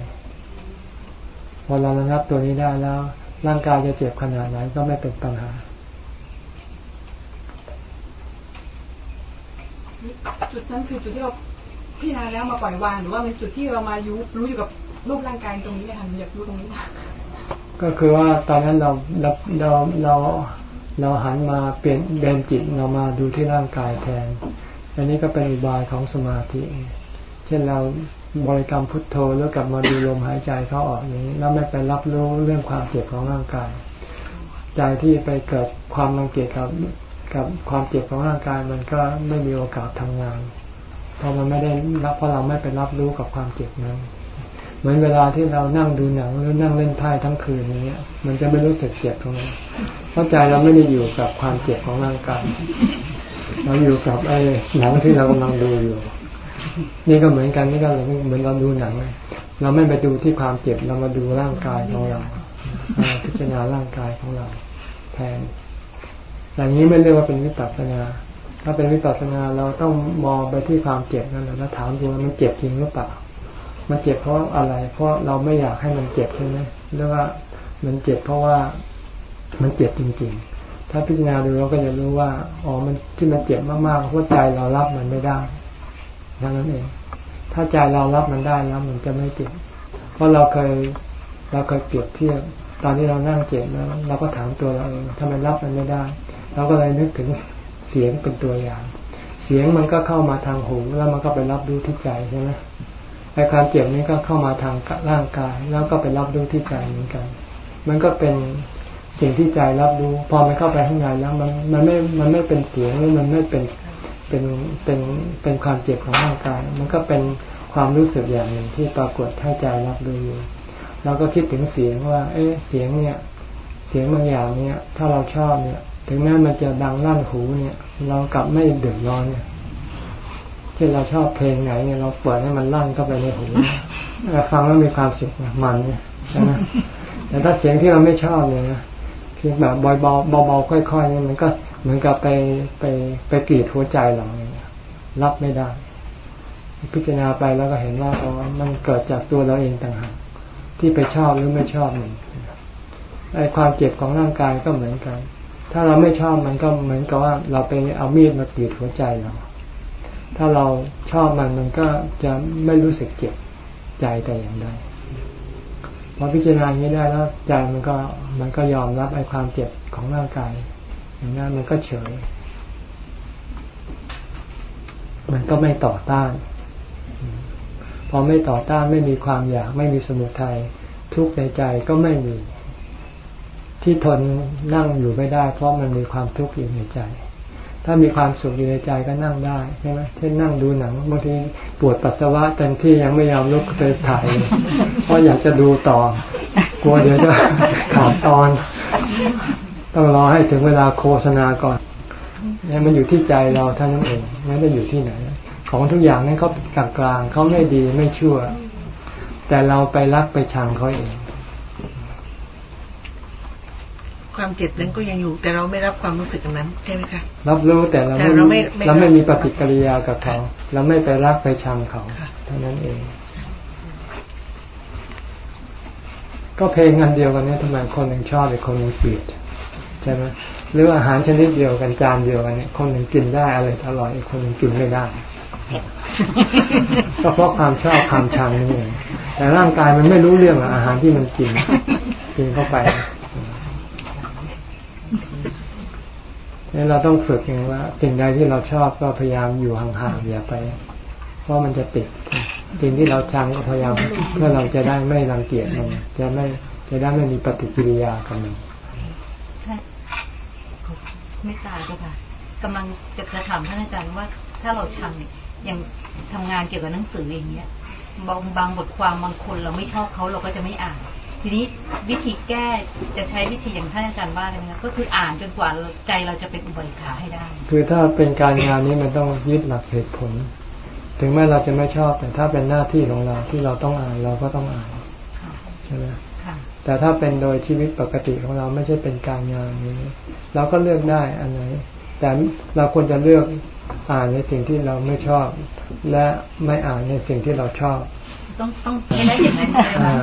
พอเราระงับตัวนี้ได้แล้ว ร่างกายจะเจ็บขนาดไหนก็ไม่เป็นปัญหาจุดนั้นคือจุดที่เรา พิจารณาแล้วมาปล่อยวางหรือว่าเป็นจุดที่เรามายุรู้อยู่กับรูปร่างกายตรงนี้เนี่ยค่ะอยากรู้ตรงนี้ ก็คือว่าตอนนั้นเราเราเราเราเราหันมาเปลี่ยนเบนจิตเรามาดูที่ร่างกายแทน อันนี้ก็เป็นอุบายของสมาธิ เช่นเราบริกรรมพุทโธแล้วกลับมาดูลมหายใจเข้าออกอย่างนี้แล้วไม่ไปรับรู้เรื่องความเจ็บของร่างกาย ใจที่ไปเกิดความรังเกียจกับกับความเจ็บของร่างกายมันก็ไม่มีโอกาสทำงาน พอมันไม่ได้รับเพราะเราไม่ไปรับรู้กับความเจ็บนั้นเหมือนเวลาที่เรานั่งดูหนังหรือนั่งเล่นไพ่ทั้งคืนนี้มันจะไม่รู้สึกเจ็บตรงนั้นเพราะใจเราไม่ได้อยู่กับความเจ็บของร่างกายเราอยู่กับไอ้หนังที่เรากำลังดูอยู่ นี่ก็เหมือนกันนี่ก็เหมือนเราดูหนังเราไม่ไปดูที่ความเจ็บเรามาดูร่างกายของเราพิจารณาร่างกายของเรา แทนอย่างนี้ไม่เรียกว่าเป็นวิปัสสนา ถ้าเป็นวิปัสสนาเราต้องมองไปที่ความเจ็บนั่นแหละแล้วถามดูว่ามันเจ็บจริงหรือเปล่า มันเจ็บเพราะอะไร เพราะเราไม่อยากให้มันเจ็บใช่ไหมหรือว่ามันเจ็บเพราะว่ามันเจ็บจริง ๆ ถ้าพิจารณาดูเราก็จะรู้ว่า อ๋อ มันที่มันเจ็บมากๆเพราะใจเรารับมันไม่ได้ดังนั้นเอง ถ้าใจเรารับมันได้แล้วมันจะไม่เจ็บ เพราะเราเคยเราเคยเปรียบเทียบตอนที่เรานั่งเจ็บแล้วเราก็ถามตัวเราเองทำไมรับมันไม่ได้ เราก็เลยนึกถึง สียงเป็นตัวอย่าง เสียงมันก็เข้ามาทางหูแล้วมันก็ไปรับรู้ที่ใจใช่ไหมไอ้ความเจ็บนี้ก็เข้ามาทางร่างกาย แล้วก็ไปรับรู้ที่ใจเหมือนกัน มันก็เป็นสิ่งที่ใจรับรู้ พอมันเข้าไปข้างในแล้วมันมันไม่มันไม่เป็นเสียงหรือมันไม่เป็นเป็นเป็นเป็นความเจ็บของร่างกาย มันก็เป็นความรู้สึกอย่างหนึ่งที่ปรากฏให้ใจรับรู้อยู่เราก็คิดถึงเสียงว่า เอ๊ะเสียงเนี่ย เสียงบางอย่างเนี่ย ถ้าเราชอบเนี่ย ถึงแม้มันจะดังลั่นหูเนี่ย เรากลับไม่เดือดร้อนเนี่ยเช่นเราชอบเพลงไหนเนี่ยเราเปิดให้มันลั่นเข้าไปในหูฟังแล้วมีความสุขมันเนี่ยใช่ไหมแต่ถ้าเสียงที่เราไม่ชอบเนี่ยนะเพียงแบบเบาๆเบาๆค่อยๆเนี่ยมันก็เหมือนกับไปไปไปกรีดหัวใจเราเนี่ยรับไม่ได้ พิจารณาไปแล้วก็เห็นว่าอ๋อมันเกิดจากตัวเราเองต่างหากที่ไปชอบหรือไม่ชอบมันไอ้ความเจ็บของร่างกายก็เหมือนกัน ถ้าเราไม่ชอบมันก็เหมือนกับว่าเราไปเอามีดมากรีดหัวใจเรา ถ้าเราชอบมันมันก็จะไม่รู้สึกเจ็บใจแต่อย่างใดพอพิจารณาอย่างนี้ได้แล้วใจมันก็มันก็ยอมรับไอ้ความเจ็บของร่างกาย อย่างนั้นมันก็เฉย มันก็ไม่ต่อต้าน พอไม่ต่อต้านไม่มีความอยาก ไม่มีสมุทัยทุกข์ในใจก็ไม่มี ที่ทนนั่งอยู่ไม่ได้ เพราะมันมีความทุกข์อยู่ในใจ ถ้ามีความสุขอยู่ในใจก็นั่งได้ใช่ไหมเช่นนั่งดูหนังบางทีปวดปัสสาวะเต็มที่ยังไม่ยอมลุกไปถ่าย เพราะอยากจะดูต่อกลัวเดี๋ยวจะขาดตอน ต้องรอให้ถึงเวลาโฆษณาก่อนนี่มันอยู่ที่ใจเราท่านั้นเองไม่ได้อยู่ที่ไหน ของทุกอย่างนั้นเขากลางกลางเขาไม่ดีไม่ชั่ว แต่เราไปรักไปชังเขาเอง ความเจ็บนั้นก็ยังอยู่ แต่เราไม่รับความรู้สึกนั้นใช่ไหมคะรับรู้แต่เราแต่เราไม่เราไม่มีปฏิกิริยากับเขาเราไม่ไปรักไปชังเขาเท่านั้นเอง ก็เพลงอันเดียวกันนี้ทำไมคนหนึ่งชอบอีกคนหนึ่งเกลียดใช่ไหมหรืออาหารชนิดเดียวกันจานเดียวกันเนี่ยคนหนึ่งกินได้อะไรอร่อยอีกคนหนึ่งกินไม่ได้ก็เพราะความชอบความชังนี่เองแต่ร่างกายมันไม่รู้เรื่องอาหารที่มันกินกินเข้าไป นี่เราต้องฝึกไงว่า สิ่งใดที่เราชอบก็พยายามอยู่ห่างๆอย่าไป เพราะมันจะติดสิ่งที่เราชังก็พยายามเพื่อเราจะได้ไม่รังเกียจมันจะไม่จะได้ไม่มีปฏิกิริยากับมันไม่ตายก็ค่ะกำลังจะจะถามท่านอาจารย์ว่าถ้าเราชังเนี่ยอย่างทำงานเกี่ยวกับหนังสืออย่างเงี้ยบางบางบทความบางคนเราไม่ชอบเขาเราก็จะไม่อ่าน ทีนี้วิธีแก้จะใช้วิธีอย่างท่านอาจารย์ว่าอะไรนะก็คืออ่านจนกว่าใจเราจะเป็นอุเบกขาให้ได้ คือถ้าเป็นการงานนี้มันต้องยึดหลักเหตุผล ถึงแม้เราจะไม่ชอบแต่ถ้าเป็นหน้าที่ของเราที่เราต้องอ่านเราก็ต้องอ่านใช่ไหมแต่ถ้าเป็นโดยชีวิตปกติของเราไม่ใช่เป็นการงานนี้เราก็เลือกได้อันไหน แต่เราควรจะเลือกอ่านในสิ่งที่เราไม่ชอบ และไม่อ่านในสิ่งที่เราชอบ ต้องต้องไม่ได้อย่างนั้นเลยนะ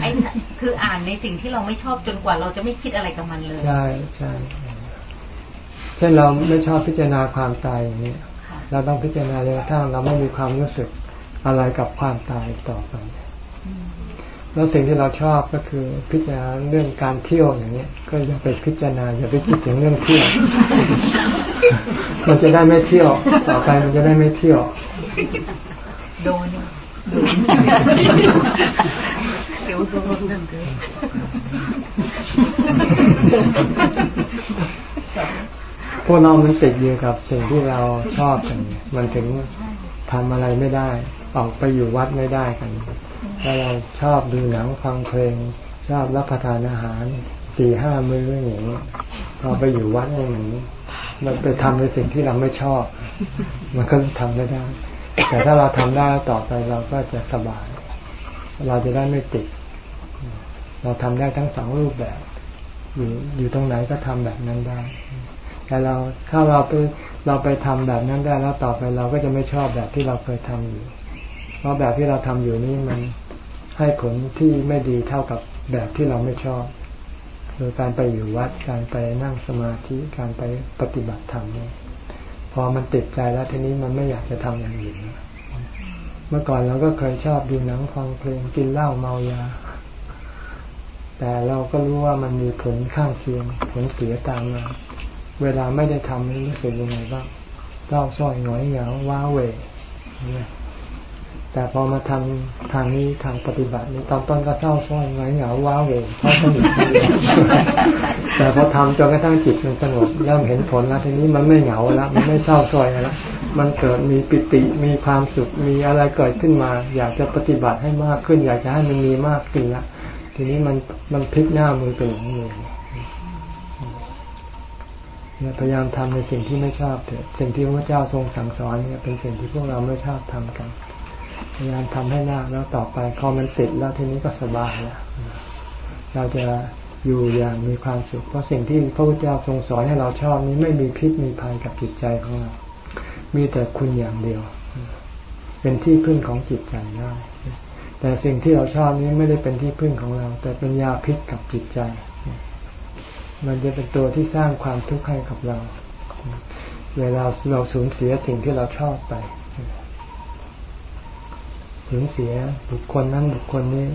ไอ้คืออ่านในสิ่งที่เราไม่ชอบจนกว่าเราจะไม่คิดอะไรกับมันเลย ใช่ใช่เช่นเราไม่ชอบพิจารณาความตายอย่างนี้เราต้องพิจารณาเลยถ้าเราไม่มีความรู้สึกอะไรกับความตายต่อไปแล้วสิ่งที่เราชอบก็คือพิจารณาเรื่องการเที่ยวอย่างเนี้ย ก็อย่าไปพิจารณาอย่าไปคิดถึงเรื่องเที่ยว มันจะได้ไม่เที่ยว ต่อไปมันจะได้ไม่เที่ยว โดน พวกเรามันติดอยู่กับสิ่งที่เราชอบกัน มันถึงทำอะไรไม่ได้ ออกไปอยู่วัดไม่ได้กันถ้าเราชอบดูหนังฟังเพลง ชอบรับประทานอาหารสี่ห้ามื้ออย่างนี้พอไปอยู่วัดนี่มันมันไปทำในสิ่งที่เราไม่ชอบ มันก็ทำไม่ได้ แต่ถ้าเราทำได้ต่อไปเราก็จะสบาย เราจะได้ไม่ติด เราทำได้ทั้งสองรูปแบบ อยู่อยู่ตรงไหนก็ทำแบบนั้นได้ แต่เราถ้าเราไปเราไปทำแบบนั้นได้แล้วต่อไปเราก็จะไม่ชอบแบบที่เราเคยทำอยู่ เพราะแบบที่เราทำอยู่นี่มันให้ผลที่ไม่ดีเท่ากับแบบที่เราไม่ชอบคือการไปอยู่วัดการไปนั่งสมาธิการไปปฏิบัติธรรมเนี่ย พอมันติดใจแล้วทีนี้มันไม่อยากจะทำอย่างอื่นเมื่อก่อนเราก็เคยชอบดูหนังฟังเพลงกินเหล้าเมายา แต่เราก็รู้ว่ามันมีผลข้างเคียงผลเสียตามมาเวลาไม่ได้ทำรู้สึกยังไงบ้างเศร้าซ้อยหงอยเหงาว้าเหว แต่พอมาทำทางนี้ทางปฏิบัตินี่ตอนต้นก็เศร้าส้อยเหงาว้าเหวเพราะสนิทแต่พอทำจนกระทั่งจิตมันสงบเริ่มเห็นผลแล้วทีนี้มันไม่เหงาแล้วมันไม่เศร้าส้อยแล้วมันเกิดมีปิติมีความสุขมีอะไรเกิดขึ้นมา อยากจะปฏิบัติให้มากขึ้น อยากจะให้มันมีมากขึ้นละทีนี้มันมันพลิกหน้ามือเป็นหลังมือเนี่ยพยายามทำในสิ่งที่ไม่ชอบเถอะสิ่งที่พระเจ้าทรงสั่งสอนเนี่ยเป็นสิ่งที่พวกเราไม่ชอบทำกัน พยายามทำให้มากแล้วต่อไปพอมันติดแล้วทีนี้ก็สบายแล้วเราจะอยู่อย่างมีความสุข เพราะสิ่งที่พระพุทธเจ้าทรงสอนให้เราชอบนี้ไม่มีพิษมีภัยกับจิตใจของเรา มีแต่คุณอย่างเดียว เป็นที่พึ่งของจิตใจได้ แต่สิ่งที่เราชอบนี้ไม่ได้เป็นที่พึ่งของเรา แต่เป็นยาพิษกับจิตใจ มันจะเป็นตัวที่สร้างความทุกข์ให้กับเรา เวลาเราสูญเสียสิ่งที่เราชอบไป สูญเสียบุคคลนั้นบุคคลนี้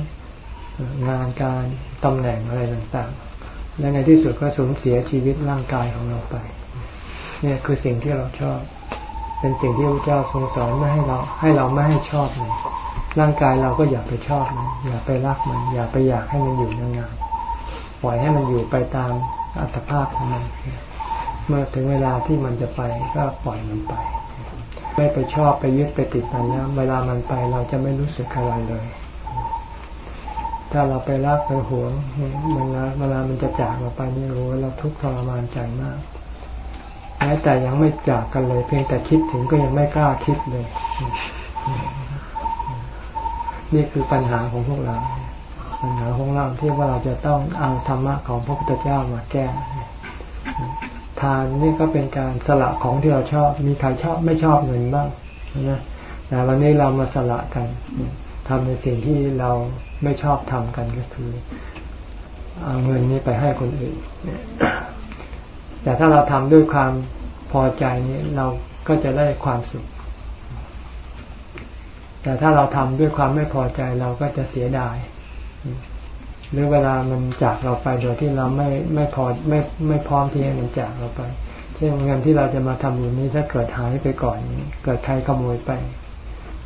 งานการตำแหน่งอะไรต่างๆ และในที่สุดก็สูญเสียชีวิตร่างกายของเราไป เนี่ยคือสิ่งที่เราชอบ เป็นสิ่งที่พระเจ้าทรงสอนไม่ให้เราให้เราไม่ให้ชอบเลยร่างกายเราก็อย่าไปชอบมันอย่าไปรักมัน อย่าไปอยากให้มันอยู่นานๆปล่อยให้มันอยู่ไปตามอัตภาพของมัน เมื่อถึงเวลาที่มันจะไปก็ปล่อยมันไป ไม่ไปชอบไปยึดไปติดมันแล้วเวลามันไปเราจะไม่รู้สึกอะไรเลย ถ้าเราไปรักไปหวงมันเวลามันจะจากเราไปนี่รู้ว่าเราทุกข์ทรมานใจมากแม้แต่ยังไม่จากกันเลย เพียงแต่คิดถึงก็ยังไม่กล้าคิดเลย นี่คือปัญหาของพวกเรา ปัญหาของเราที่ว่าเราจะต้องเอาธรรมะของพระพุทธเจ้ามาแก้ ทานนี่ก็เป็นการสละของที่เราชอบ มีใครชอบไม่ชอบเงินบ้างนะแต่วันนี้เรามาสละกันทำในสิ่งที่เราไม่ชอบทำกันก็คือเอาเงินนี้ไปให้คนอื่นแต่ถ้าเราทำด้วยความพอใจนี้เราก็จะได้ความสุข แต่ถ้าเราทำด้วยความไม่พอใจเราก็จะเสียดาย หรือเวลามันจากเราไปโดยที่เราไม่ไม่พอไม่ไม่พร้อมที่ให้มันจากเราไป เช่นเงินที่เราจะมาทำบุญนี้ถ้าเกิดหายไปก่อนเกิดใครขโมยไป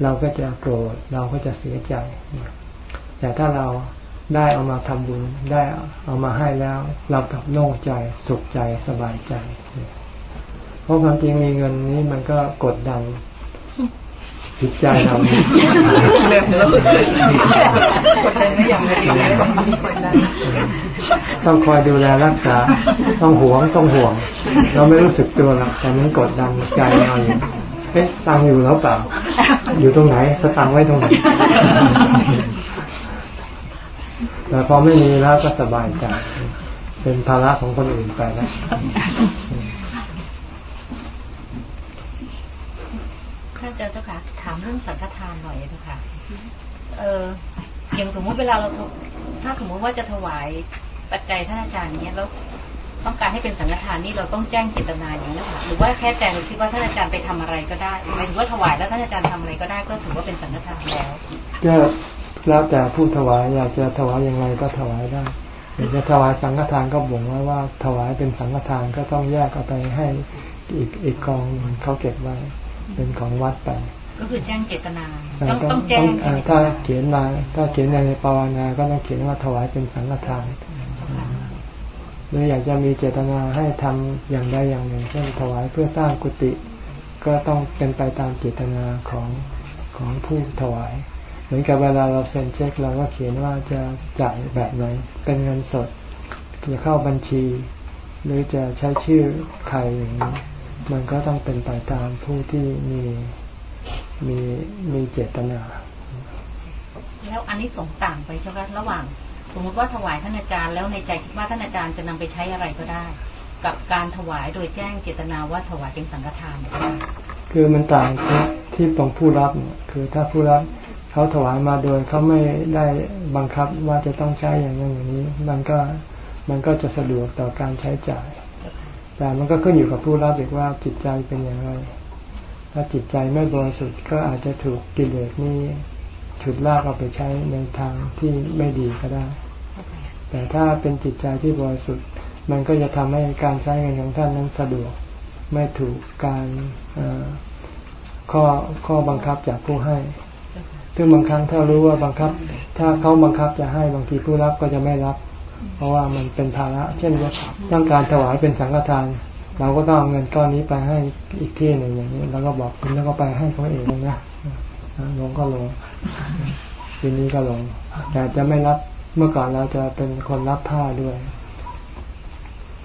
เราก็จะโกรธเราก็จะเสียใจ แต่ถ้าเราได้เอามาทำบุญได้เอามาให้แล้ว เรากลับโล่งใจสุขใจสบายใจ เพราะความจริงมีเงินนี้มันก็กดดัน จิตใจเราต้องคอยดูแลรักษา ต้องห่วงต้องห่วง เราไม่รู้สึกตัวหรอกแต่มันกดดันใจเราอยู่เอ๊ะตังอยู่แล้วเปล่า อยู่ตรงไหนสตังไว้ตรงไหนแต่พอไม่มีแล้วก็สบายใจเป็นภาระของคนอื่นไปแล้วท่านเจ้าเจ้าค่ะถามเรื่องสังฆทานหน่อยเจ้าค่ะ เอออย่างสมมติเวลาเราถ้าสมมติว่าจะถวายปัจจัยท่านอาจารย์เนี้ยแล้วต้องการให้เป็นสังฆทานนี่เราต้องแจ้งเจตนาอย่างนี้ค่ะหรือว่าแค่แจ้งคิดว่าท่านอาจารย์ไปทำอะไรก็ได้หมายถึงว่าถวายแล้วท่านอาจารย์ทำอะไรก็ได้ก็ถือว่าเป็นสังฆทานแล้วก็แล้วแต่ผู้ถวายอยากจะถวายอย่างไรก็ถวายได้อยากจะถวายสังฆทานก็บ่งไว้ว่า ถวายเป็นสังฆทานก็ต้องแยกเอาไปให้อีกอีกกองเขาเก็บไว้ เป็นของวัดไป ก็คือแจ้งเจตนา ต้องต้องแจ้งถ้าเขียนมาถ้าเขียนในปาวนาก็ต้องเขียนว่าถวายเป็นสังฆทานหรืออยากจะมีเจตนาให้ทำอย่างใดอย่างหนึ่งเช่นถวายเพื่อสร้างกุฏิก็ต้องเป็นไปตามเจตนาของของผู้ถวาย เหมือนกับเวลาเราเซ็นเช็คเราก็เขียนว่าจะจ่ายแบบไหนเป็นเงินสดจะเข้าบัญชี หรือจะใช้ชื่อใครอย่างนี้มันก็ต้องเป็นไปตามผู้ที่มี มีมีเจตนา แล้วอันนี้สงต่างไปใช่ไหมระหว่าง สมมติว่าถวายท่านอาจารย์แล้วในใจคิดว่าท่านอาจารย์จะนำไปใช้อะไรก็ได้ กับการถวายโดยแจ้งเจตนาว่าถวายเป็นสังฆทาน คือมันต่างที่ตรงผู้รับเนี่ยคือถ้าผู้รับเขาถวายมาโดยเขาไม่ได้บังคับว่าจะต้องใช้อย่างนั้นอย่างนี้ มันก็มันก็จะสะดวกต่อการใช้จ่าย แต่มันก็ขึ้นอยู่กับผู้รับอีกว่าจิตใจเป็นอย่างไร ถ้าจิตใจไม่บริสุทธิ์ก็อาจจะถูกกิเลสนี้ฉุดลากเอาไปใช้ในทางที่ไม่ดีก็ได้ แต่ถ้าเป็นจิตใจที่บริสุทธิ์ มันก็จะทำให้การใช้เงินของท่านนั้นสะดวก ไม่ถูกการข้อข้อบังคับจากผู้ให้ ซึ่งบางครั้งถ้ารู้ว่าบังคับ ถ้าเขาบังคับจะให้บางทีผู้รับก็จะไม่รับ เพราะว่ามันเป็นภาระ เช่นว่าต้องการถวายเป็นสังฆทาน เราก็ต้องเอาเงินก้อนนี้ไปให้อีกที่หนึ่งอย่างนี้แล้วก็บอกคุณแล้วก็ไปให้เขาเองนะลงก็ลงทีนี้ก็ลง แต่จะไม่รับเมื่อก่อนเราจะเป็นคนรับผ้าด้วย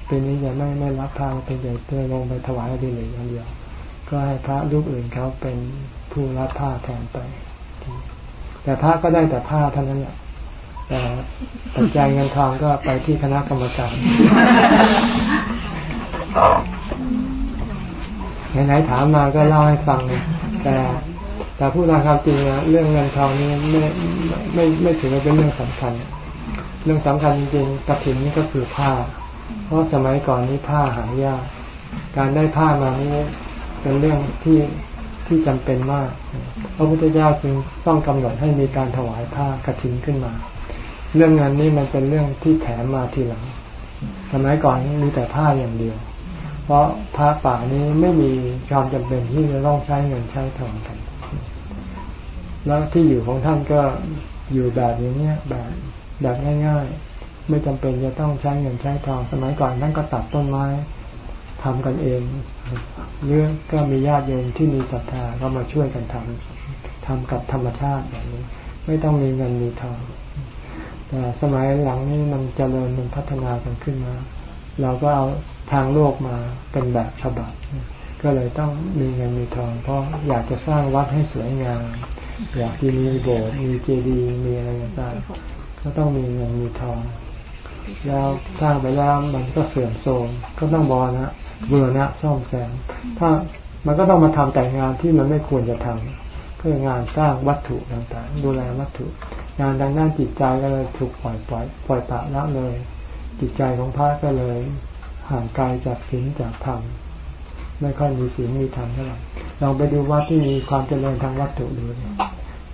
ปีนี้จะไม่ไม่รับผ้าเป็นใหญ่เตยลงไปถวายดีเลยอย่างเดียว ก็ให้พระรูปอื่นเขาเป็นผู้รับผ้าแทนไป แต่พระก็ได้แต่ผ้าเท่านั้นแหละแต่ปัจจัยเงินทองก็ไปที่คณะกรรมการ ไหนๆถามมาก็เล่าให้ฟังแต่แต่พูดตามความจริงนะเรื่องเงินทองนี้ไม่ไม่ไม่ถือว่าเป็นเรื่องสำคัญ เรื่องสำคัญจริงๆกระถิ่นนี่ก็คือผ้า เพราะสมัยก่อนนี้ผ้าหายาก การได้ผ้ามานี้เป็นเรื่องที่ที่จำเป็นมากพระพุทธเจ้าจึงต้องกำหนดให้มีการถวายผ้ากระถิ่นขึ้นมา เรื่องงานนี้มันเป็นเรื่องที่แถมมาทีหลัง สมัยก่อนมีแต่ผ้าอย่างเดียว เพราะผ้าป่านี้ไม่มีความจำเป็นที่จะต้องใช้เงินใช้ทองกัน แล้วที่อยู่ของท่านก็อยู่แบบอย่างเนี้ยแบบแบบง่าย ๆ ไม่จำเป็นจะต้องใช้เงินใช้ทอง สมัยก่อนท่านก็ตัดต้นไม้ทำกันเองเรื่องก็มีญาติโยมที่มีศรัทธาก็มาช่วยกันทำทำกับธรรมชาติแบบนี้ ไม่ต้องมีเงินมีทองแต่สมัยหลังนี้มันเจริญมันพัฒนากันขึ้นมา เราก็เอา ทางโลกมาเป็นแบบฉบับ ก็เลยต้องมีเงินมีทอง เพราะอยากจะสร้างวัดให้สวยงาม อยากที่มีโบสถ์มีเจดีย์มีอะไรต่างๆก็ต้องมีเงินมีทอง แล้วสร้างไปแล้วมันก็เสื่อมโทรมก็ต้องบอนะเบื่อนะซ่อมแซมถ้ามันก็ต้องมาทำแต่งานที่มันไม่ควรจะทำเพื่องานสร้างวัตถุต่างๆ ดูแลวัตถุ งานดังนั้นจิตใจก็เลยถูกปล่อยปล่อยปล่อยปะละเลย จิตใจของพระก็เลย ห่างไกลจากศีลจากธรรมไม่ค่อยมีศีลมีธรรมเท่าไหร่ลองไปดูวัดที่มีความเจริญทางวัตถุดู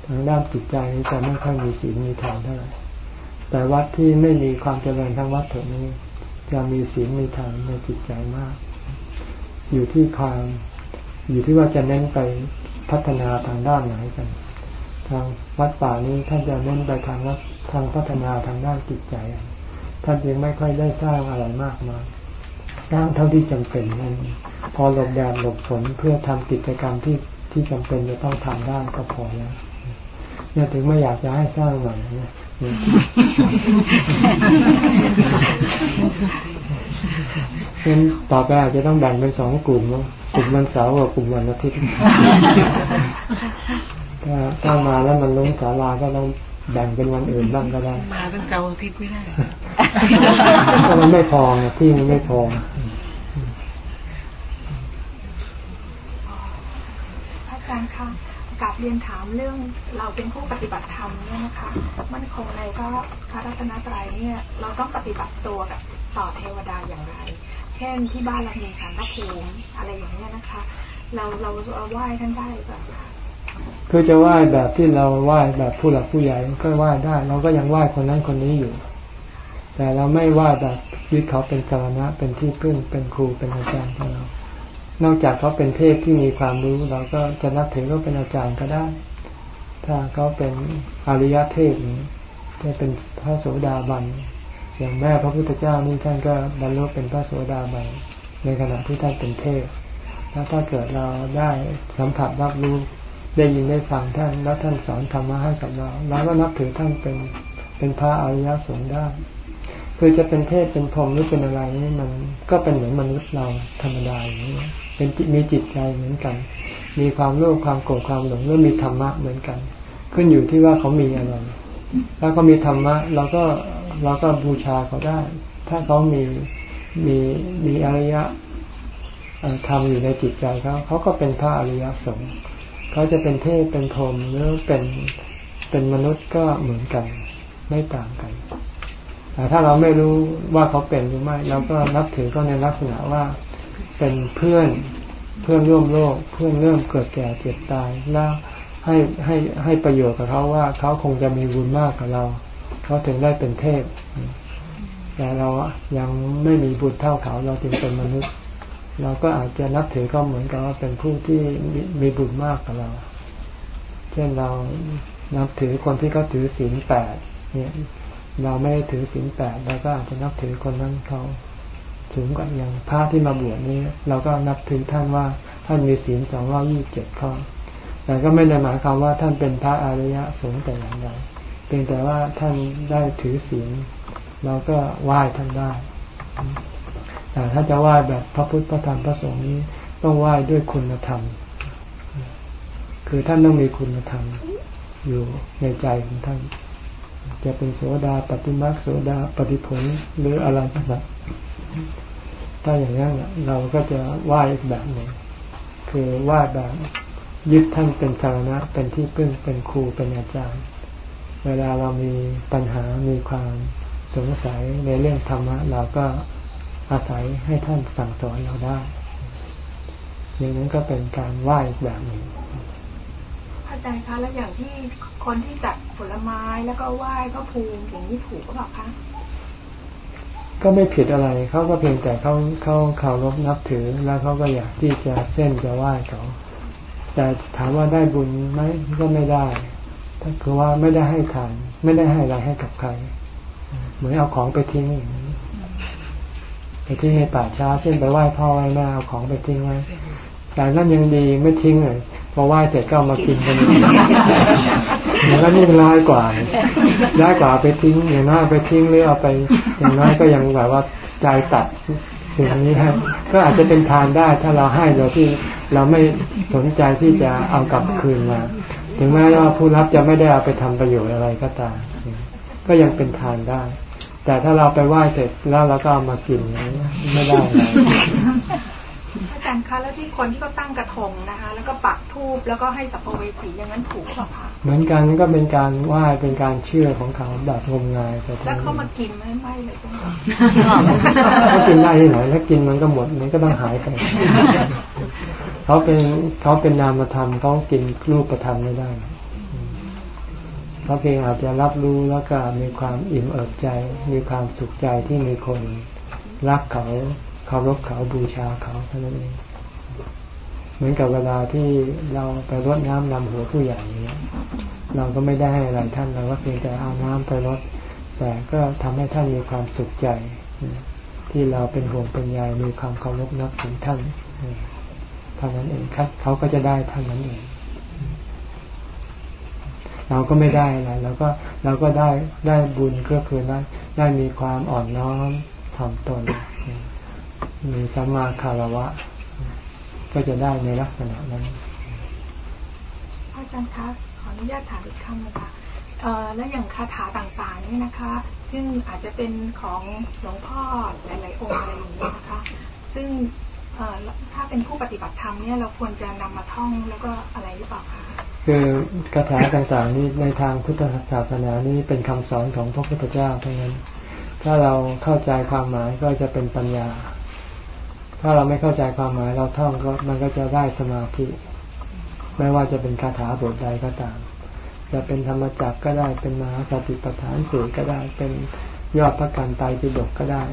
ทางด้านจิตใจนี้จะไม่ค่อยมีศีลมีธรรมเท่าไหร่แต่วัดที่ไม่มีความเจริญทางวัตถุนี้ จะมีศีลมีธรรมในจิตใจมาก อยู่ที่ความอยู่ที่ว่าจะเน้นไปพัฒนาทางด้านไหนกัน ทางวัดป่านี้ท่านจะเน้นไปทางวัดทางพัฒนาทางด้านจิตใจท่านยังไม่ค่อยได้สร้างอะไรมากมาย สร้างเท่าที่จำเป็นนั่นพอหลบแดดหลบฝนเพื่อทำกิจกรรมที่ที่จำเป็นจะต้องทำได้ก็พอแล้วเนี่ยถึงไม่อยากจะให้สร้างใหม่เนี่ยงั้นต่อไปอาจจะต้องแบ่งเป็นสองกลุ่มกลุ่มวันเสาร์กับกลุ่มวันอาทิตย์ถ้าถ้ามาแล้วมันล้นศาลาก็ต้องแบ่งเป็นวันอื่นบ้างก็ได้ มาตั้งเกาอาทิตย์ไม่ได้ก็มันไม่พอที่มันไม่พอารย์คะกับเรียนถามเรื่องเราเป็นผู้ปฏิบัติธรรมเนี่ยนะคะมันคงในก็พระรัตนตรัยเนี่ยเราต้องปฏิบัติตัวกับต่อเทวดาอย่างไร เช่นที่บ้านเรามีสารพระภูมิอะไรอย่างเนี้ยนะคะ เราเราเราไหว้ท่านได้หรือเปล่าคือจะไหว้แบบที่เราไหว้แบบผู้หลักผู้ใหญ่ก็ไหว้ได้ เราก็ยังไหว้คนนั้นคนนี้อยู่ แต่เราไม่ไหว้แบบยึดเขาเป็นสารณะเป็นที่พึ่งเป็นครูเป็นอาจารย์ของเรา นอกจากเขาเป็นเทพที่มีความรู้ เราก็จะนับถือเขาเป็นอาจารย์ก็ได้ ถ้าเขาเป็นอริยเทพจะเป็นพระโสดาบันอย่างแม่พระพุทธเจ้านี่ท่านก็บรรลุเป็นพระโสดาบันในขณะที่ท่านเป็นเทพแล้วถ้าเกิดเราได้สัมผัสรับรู้ได้ยินได้ฟังท่านแล้วท่านสอนธรรมะให้กับเราเราก็นับถือท่านเป็นเป็นพระอริยสงฆ์ได้ คือจะเป็นเทพเป็นพรหมหรือเป็นอะไรนี่มันก็เป็นเหมือนมนุษย์เราธรรมดาอย่างนี้เป็นมีจิตใจเหมือนกัน มีความโลภความโกรธความหลงแล้วมีธรรมะเหมือนกัน ขึ้นอยู่ที่ว่าเขามีอะไรแล้วเขามีธรรมะเราก็เราก็บูชาเขาได้ ถ้าเขามีมีมีอริยะธรรมอยู่ในจิตใจเขาเขาก็เป็นพระอริยสงฆ์เขาจะเป็นเทพเป็นพรหมหรือเป็นเป็นมนุษย์ก็เหมือนกัน ไม่ต่างกัน แต่ถ้าเราไม่รู้ว่าเขาเป็นหรือไม่เราก็นับถือก็ในลักษณะว่าเป็นเพื่อนเพื่อนร่วมโลก เพื่อนเริ่มเกิดแก่เจ็บตายแล้วให้ให้ให้ประโยชน์กับเขาว่าเขาคงจะมีบุญมากกับเรา เขาถึงได้เป็นเทพ แต่เรายังไม่มีบุญเท่าเขา เราจึงเป็นมนุษย์ เราก็อาจจะนับถือเขาเหมือนกับว่าเป็นผู้ที่มีบุญมากกับเรา เช่นเรานับถือคนที่เขาถือศีลแปดเนี่ย เราไม่ถือศีลแปดเราก็อาจจะนับถือคนนั้นเขาถึงกว่าอย่างพระที่มาบวชนี้ เราก็นับถือท่านว่าท่านมีศีลสองร้อยี่เจ็ดข้อแต่ก็ไม่ได้หมายความว่าท่านเป็นพระอริยะสงฆ์แต่อย่างใดเพียงแต่ว่าท่านได้ถือศีลเราก็ไหว้ท่านได้แต่ถ้าจะไหว้แบบพระพุทธพระธรรมพระสงฆ์นี้ต้องไหว้ด้วยคุณธรรม คือท่านต้องมีคุณธรรมอยู่ในใจของท่าน จะเป็นโสดาปฏิมาโสดาปฏิผลหรืออะไรก็ตามถ้าอย่างนั้นเราก็จะไหว้อีกแบบหนึ่งคือไหว้แบบยึดท่านเป็นสารณะเป็นที่พึ่งเป็นครูเป็นอาจารย์ เวลาเรามีปัญหามีความสงสัยในเรื่องธรรมะเราก็อาศัยให้ท่านสั่งสอนเราได้อย่างนั้นก็เป็นการไหว้อีกแบบหนึ่งอาจารย์คะแล้วอย่างที่ คนที่จัดผลไม้แล้วก็ไหว้พระภูมิอย่างนี้ถูกหรือเปล่าคะก็ไม่ผิดอะไรเขาก็เพียงแต่เขาเขาเคารพนับถือแล้วเขาก็อยากที่จะเส้นจะไหว้เขาแต่ถามว่าได้บุญไหมก็ไม่ได้ถ้าคือว่าไม่ได้ให้ทานไม่ได้ให้อะไรให้กับใคร เหมือนเอาของไปทิ้งไปทิ้งในป่าช้าเช่นไปไหว้พ่อไหว้แม่เอาของไปทิ้งไว้แต่นั่นยังดีไม่ทิ้งเลย พอไหว้เสร็จก็มากินกันอย่างนั้นนี่ร้ายกว่าร้ายกว่าไปทิ้งอย่างน้อยไปทิ้งหรือเอาไป อย่างน้อยก็ยังแบบว่าใจตัดสิ่งนี้ให้ก็อาจจะเป็นทานได้ถ้าเราให้โดยที่เราไม่สนใจที่จะเอากลับคืนมา ถึงแม้ว่าผู้รับจะไม่ได้เอาไปทำประโยชน์อะไรก็ตาม ก็ยังเป็นทานได้ แต่ถ้าเราไปไหว้เสร็จแล้วเราก็เอามากินไม่ได้ อาจารย์คะแล้วที่คนที่เขาตั้งกระทงนะคะ แล้วก็ปักทูบแล้วก็ให้สัพเวสีอย่างนั้นถูกหรือเปล่าคะเหมือนกันก็เป็นการไหว้เป็นการเชื่อของเขาแบบงมงายแต่แล้วเขามากินไหมไม่เลยต้องเขากินได้ที่ไหนถ้ากินมันก็หมดมันก็ต้องหายไปเขาเป็นเขาเป็นนามธรรมเขากินรูปธรรมไม่ได้เขาเพียงอาจจะรับรู้แล้วก็มีความอิ่มเอิบใจ มีความสุขใจที่มีคนรักเขา เคารพเขาบูชาเขาเท่านั้นเอง เหมือนกับเวลาที่เราไปรดน้ำนำหัวผู้ใหญ่เนี้เราก็ไม่ได้ให้อะไรท่านเราก็เพียงแต่เอาน้ำไปรดแต่ก็ทำให้ท่านมีความสุขใจ ที่เราเป็นห่วงเป็นใยมีความเคารพนับถึงท่านเท่านั้นเองครับเขาก็จะได้ท่านนั้นเอง เราก็ไม่ได้อะไรเราก็เราก็ได้ได้บุญก็คือได้ได้มีความอ่อนน้อมถ่อมตน มีสัมมาคารวะ ก็จะได้ในลักษณะนั้นอาจารย์คะขออนุญาตถามอีกคำนะคะและอย่างคาถาต่างๆนี่นะคะ ซึ่งอาจจะเป็นของหลวงพ่อหลายๆองค์อะไรอย่างนี้นะคะ ซึ่งถ้าเป็นผู้ปฏิบัติธรรมเนี่ยเราควรจะนำมาท่องแล้วก็อะไรหรือเปล่าคะคือคาถาต่างๆนี่ในทางพุทธศาสนานี่เป็นคำสอนของพระพุทธเจ้าเท่านั้น ถ้าเราเข้าใจความหมายก็จะเป็นปัญญา ถ้าเราไม่เข้าใจความหมายเราท่องก็มันก็จะได้สมาธิ ไม่ว่าจะเป็นคาถาบทใดก็ตาม จะเป็นธรรมจักรก็ได้เป็นมหาสติปัฏฐานสูตรก็ได้เป็นยอดพระกันตายปิฎกก็ได้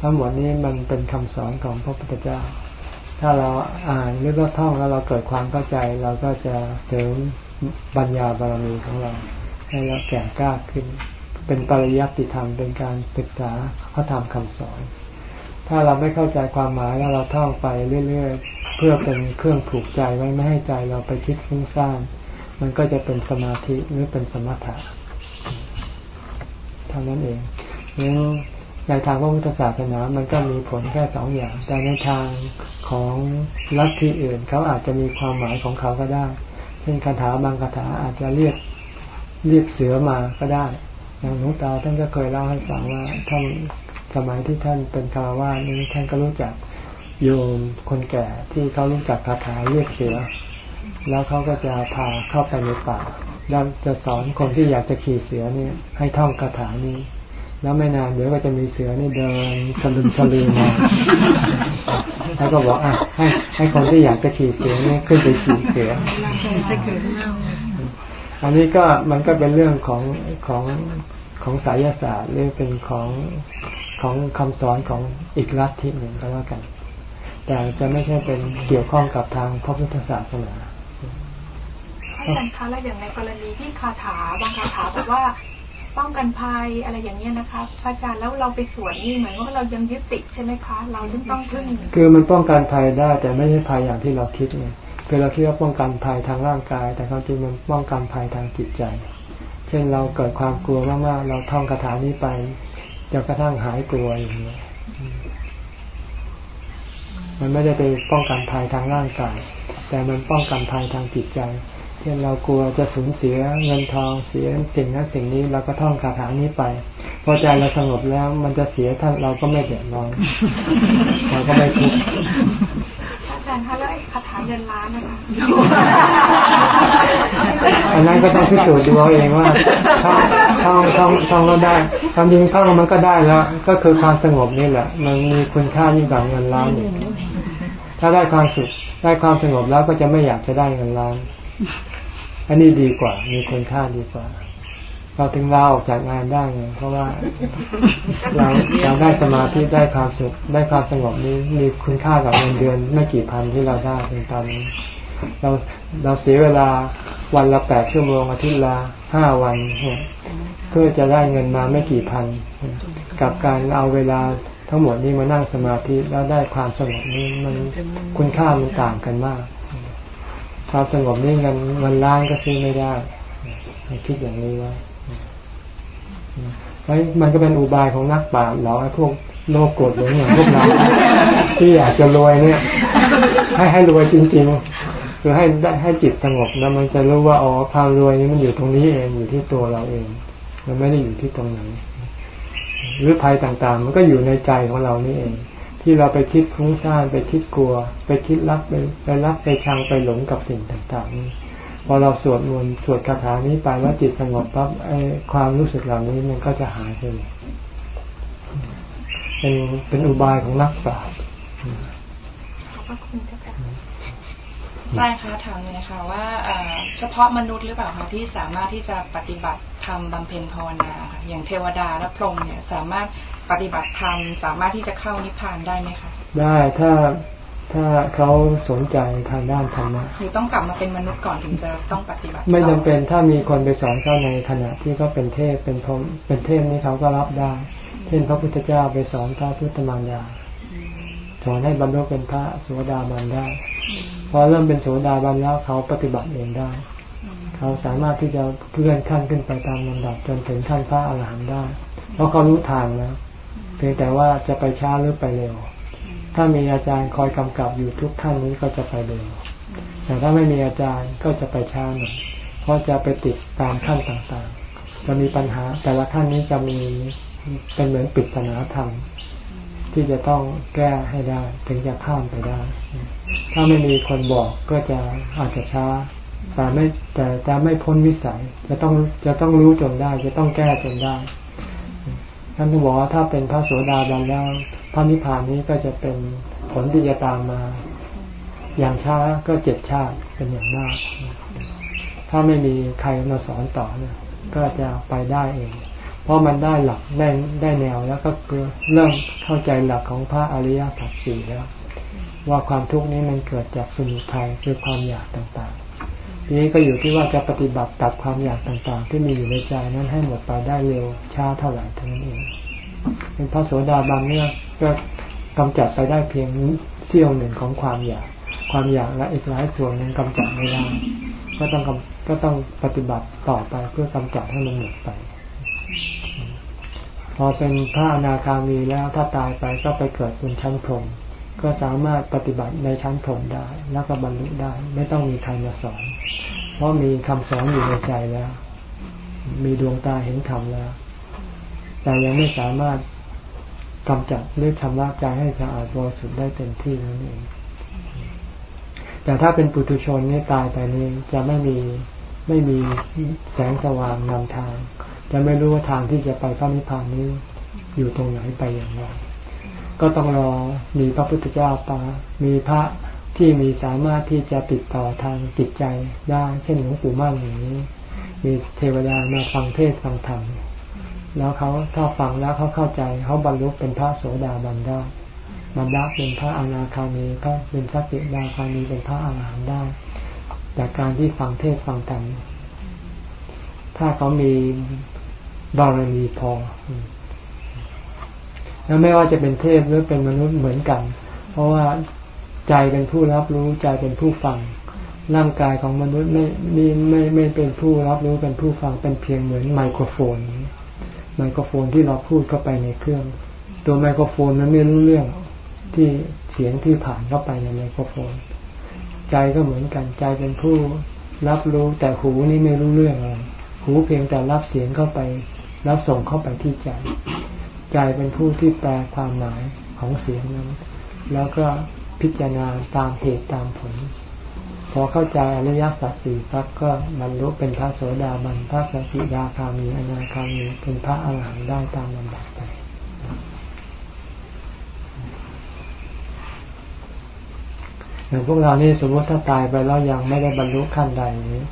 ทั้งหมดนี้มันเป็นคำสอนของพระพุทธเจ้า ถ้าเราอ่านหรือว่าท่องแล้วเราเกิดความเข้าใจเราก็จะเสริมปัญญาบารมีของเรา ให้เราแก่กล้าขึ้น เป็นปริยัติธรรมเป็นการศึกษาพระธรรมคำสอน ถ้าเราไม่เข้าใจความหมายแล้วเราท่องไปเรื่อยๆ เพื่อเป็นเครื่องผูกใจไว้ไม่ให้ใจเราไปคิดฟุ้งซ่านมันก็จะเป็นสมาธิหรือเป็นสมถะเท่านั้นเองนี่ในทางพระพุทธศาสนา มันก็มีผลแค่สองอย่าง แต่ในทางของลัทธิอื่น เขาอาจจะมีความหมายของเขาก็ได้ เช่นคาถาบางคาถาอาจจะเรียกเรียกเสือมาก็ได้ อย่างหลวงตาท่านก็เคยเล่าให้ฟังว่าท่าน สมัยที่ท่านเป็นคารวะนี้ท่านก็รู้จักโยมคนแก่ที่เขารู้จักคาถาเรียกเสือ แล้วเขาก็จะพาเข้าไปในป่าแล้วจะสอนคนที่อยากจะขี่เสือนี่ให้ท่องคาถานี้แล้วไม่นานเดี๋ยวก็จะมีเสือนี่เดินสลุมสลือมาแล้วก็บอกอะให้ให้คนที่อยากจะขี่เสือนี่ขึ้นไปขี่เสือ อันนี้ก็มันก็เป็นเรื่องของของของสายศาสตร์หรือเป็นของ ของคำสอนของอีกลัทธิหนึ่งก็แล้วกัน แต่จะไม่ใช่เป็นเกี่ยวข้องกับทางพระพุทธศาสนาอาอาจารย์คะแล้วอย่างในกรณีที่คาถาบางคาถาบอกว่าป้องกันภัยอะไรอย่างเงี้ยนะคะพระอาจารย์แล้วเราไปสวดนี่เหมือนว่าเรายังยึดติดใช่ไหมคะ เราจึงต้องพึ่งคือมันป้องกันภัยได้ แต่ไม่ใช่ภัยอย่างที่เราคิดไงคือเราคิดว่าป้องกันภัยทางร่างกาย แต่ความจริงมันป้องกันภัยทางจิตใจ เช่นเราเกิดความกลัวมากๆเราท่องคาถานี้ไป จนกระทั่งหายกลัวอย่างนี้มันไม่ได้ไปป้องกันภัยทางร่างกาย แต่มันป้องกันภัยทางจิตใจ เช่นเรากลัวจะสูญเสียเงินทองเสียสิ่งนั้นสิ่งนี้เราก็ท่องคาถานี้ไป พอใจเราสงบแล้วมันจะเสียท่านเราก็ไม่เดือดร้อนเราก็ไม่ทุกข์อาจารย์คะแล้วไอ้คาถาเงินล้านนะคะ อันนั้นก็ต้องพิสูจน์ดูเอาเองว่าท่องท่องท่องท่องก็ได้ความจริงท่องมันก็ได้แล้ว ก็คือความสงบนี่แหละ มันมีคุณค่ายิ่งกว่าเงินล้านอีกถ้าได้ความสุขได้ความสงบแล้วก็จะไม่อยากจะได้เงินล้าน อันนี้ดีกว่า มีคุณค่าดีกว่า เราถึงลาออกจากงานได้ไงเพราะว่าเราเราได้สมาธิได้ความสุขได้ความสงบนี้มีคุณค่ากับเงินเดือน ไม่กี่พันที่เราได้ในตอนนี้เรา เราเสียเวลาวันละแปดชั่วโมงอาทิตย์ละห้าวันเพื่อจะได้เงินมาไม่กี่พัน กับการเอาเวลาทั้งหมดนี้มานั่งสมาธิแล้วได้ความสงบนี้มันคุณค่ามันต่างกันมาก ความสงบนี่เงินเงินล้านก็ซื้อไม่ได้คิดอย่างนี้ไว้ไว้มันก็เป็นอุบายของนักปราชญ์เหรอไอ้พวกโลกโกรธหลงอย่างพวกเราที่อยากจะรวยเนี่ย ให้ให้รวยจริง ๆ คือให้ได้ให้จิตสงบแล้วมันจะรู้ว่าอ๋อความรวยนี้มันอยู่ตรงนี้เองอยู่ที่ตัวเราเอง มันไม่ได้อยู่ที่ตรงไหนหรือภัยต่างๆ มันก็อยู่ในใจของเรานี่เอง ที่เราไปคิดฟุ้งซ่านไปคิดกลัว ไปคิดรักไปไปรักไปชังไปหลงกับสิ่งต่างๆนี้พอเราสวดมนต์สวดคาถานี้ไปแล้วจิตสงบปั๊บไอ้ความรู้สึกเหล่านี้มันก็จะหายไปเลยเป็นเป็นอุบายของนักปราชญ์ ขอบพระคุณเจ้าค่ะใช่คะถามเลยนะคะว่าเอ่อเฉพาะมนุษย์หรือเปล่าคะที่สามารถที่จะปฏิบัติทำบำเพ็ญภาวนาค่ะอย่างเทวดาและพรหมเนี่ยสามารถปฏิบัติธรรมสามารถที่จะเข้านิพพานได้ไหมคะได้ถ้าถ้าเขาสนใจทางด้านธรรมะหรือต้องกลับมาเป็นมนุษย์ก่อนถึงจะต้องปฏิบัติ ไม่จำต่อเป็นถ้ามีคนไปสอนเขาในขณะที่เขาเป็นเทพเป็นพรหมเป็นเทพนี่เขาก็รับได้ เช่น พระพุทธเจ้าไปสอนพระพุทธมารดาสอนให้บรรลุเป็นพระโสดาบันได้ พอเริ่มเป็นโสดาบันแล้วเขาปฏิบัติเองได้ เขาสามารถที่จะเลื่อนขั้นขึ้นไปตามลำดับจนถึงขั้นพระอรหันต์ได้ เพราะเขารู้ทางแล้วเพียงแต่ว่าจะไปช้าหรือไปเร็ว ถ้ามีอาจารย์คอยกำกับอยู่ทุกขั้นนี้ก็จะไปเร็ว แต่ถ้าไม่มีอาจารย์ก็จะไปช้าหน่อยเพราะจะไปติดตามขั้นต่างๆ จะมีปัญหา แต่ละขั้นนี้จะมีเป็นเหมือนปริศนาธรรม ที่จะต้องแก้ให้ได้ ถึงจะข้ามไปได้ ถ้าไม่มีคนบอกก็จะอาจจะช้า แต่ไม่แต่แต่ไม่พ้นวิสัย จะต้องจะต้องรู้จนได้ จะต้องแก้จนได้ ท่านบอกว่าถ้าเป็นพระโสดาบันแล้วพระนิพพานนี้ก็จะเป็นผลที่จะตามมา อย่างช้าก็เจ็ดชาติเป็นอย่างมาก ถ้าไม่มีใครมาสอนต่อเนี่ยก็จะไปได้เอง เพราะมันได้หลักได้ได้แนวแล้วก็เริ่มเข้าใจหลักของพระอริยสัจสี่แล้ว ว่าความทุกข์นี้มันเกิดจากสมุทัยคือความอยากต่างๆ ทีนี้ก็อยู่ที่ว่าจะปฏิบัติตัดความอยากต่างๆ ที่มีอยู่ในใจนั้นให้หมดไปได้เร็วช้าเท่าไหร่เท่านั้นเองเป็นพระโสดาบันเนี่ยก็กำจัดไปได้เพียงเสี้ยวหนึ่งของความอยาก ความอยากและอีกหลายส่วนยังกำจัดไม่ได้ก็ต้องก็ต้องปฏิบัติต่อไปเพื่อกำจัดให้มันหมดไป พอเป็นพระอนาคามีแล้วถ้าตายไปก็ไปเกิดบนชั้นพรหม ก็สามารถปฏิบัติในชั้นพรหมได้ แล้วก็บรรลุได้ ไม่ต้องมีใครมาสอน เพราะมีคำสอนอยู่ในใจแล้ว มีดวงตาเห็นธรรมแล้ว แต่ยังไม่สามารถกำจัดหรือชำระใจให้สะอาดบริสุทธิ์ได้เต็มที่นั่นเอง แต่ถ้าเป็นปุถุชนนี่ตายไปนี่จะไม่มีไม่มีแสงสว่างนำทาง จะไม่รู้ว่าทางที่จะไปพระนิพพานนี้อยู่ตรงไหนไปอย่างไร ก็ต้องรอมีพระพุทธเจ้าปามีพระที่มีสามารถที่จะติดต่อทางจิตใจได้ เช่นหลวงปู่มั่นอย่างนี้ มีเทวดามาฟังเทศฟังธรรมแล้วเขาถ้าฟังแล้วเขาเข้าใจเขาบรรลุเป็นพระโสดาบันได้บรรลุเป็นพระอนาคามีก็เป็นสักกิดาคามีเป็นพระอรหันต์ได้ จากการที่ฟังเทศฟังธรรมถ้าเขามีบารมีพอ แล้วไม่ว่าจะเป็นเทพหรือเป็นมนุษย์เหมือนกัน เพราะว่าใจเป็นผู้รับรู้ใจเป็นผู้ฟัง ร่างกายของมนุษย์ไม่ไม่ไม่ไม่เป็นผู้รับรู้เป็นผู้ฟังเป็นเพียงเหมือนไมโครโฟนไมโครโฟนที่เราพูดเข้าไปในเครื่อง ตัวไมโครโฟนมันไม่รู้เรื่องที่เสียงที่ผ่านเข้าไปในไมโครโฟน ใจก็เหมือนกันใจเป็นผู้รับรู้แต่หูนี่ไม่รู้เรื่องอะไรหูเพียงแต่รับเสียงเข้าไป รับส่งเข้าไปที่ใจ ใจเป็นผู้ที่แปลความหมายของเสียงนั้น แล้วก็พิจารณาตามเหตุตามผล พอเข้าใจอริยสัจสี่ปั๊บก็บรรลุเป็นพระโสดาบันพระสกิดาคามีอนาคามีเป็นพระอรหันต์ได้ตามลำดับไปอย่างพวกเรานี่สมมติถ้าตายไปแล้วยังไม่ได้บรรลุขั้นใดนี้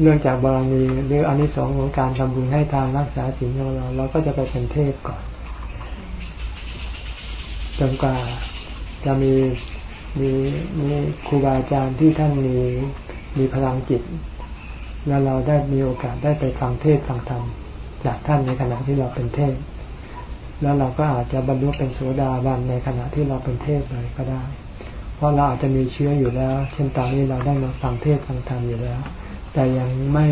เนื่องจากบารมีหรืออนิสงส์ของการทำบุญให้ทานรักษาศีลของเราเราก็จะไปเป็นเทพก่อนจนกว่าจะมีมีมีครูบาอาจารย์ที่ท่านมีมีพลังจิต แล้วเราได้มีโอกาสได้ไปฟังเทศฟังธรรมจากท่านในขณะที่เราเป็นเทพแล้วเราก็อาจจะบรรลุเป็นโสดาบันในขณะที่เราเป็นเทพเลยก็ได้ เพราะเราอาจจะมีเชื้ออยู่แล้ว เช่นตอนนี้เราได้มาฟังเทศฟังธรรมอยู่แล้ว แต่ยังไม่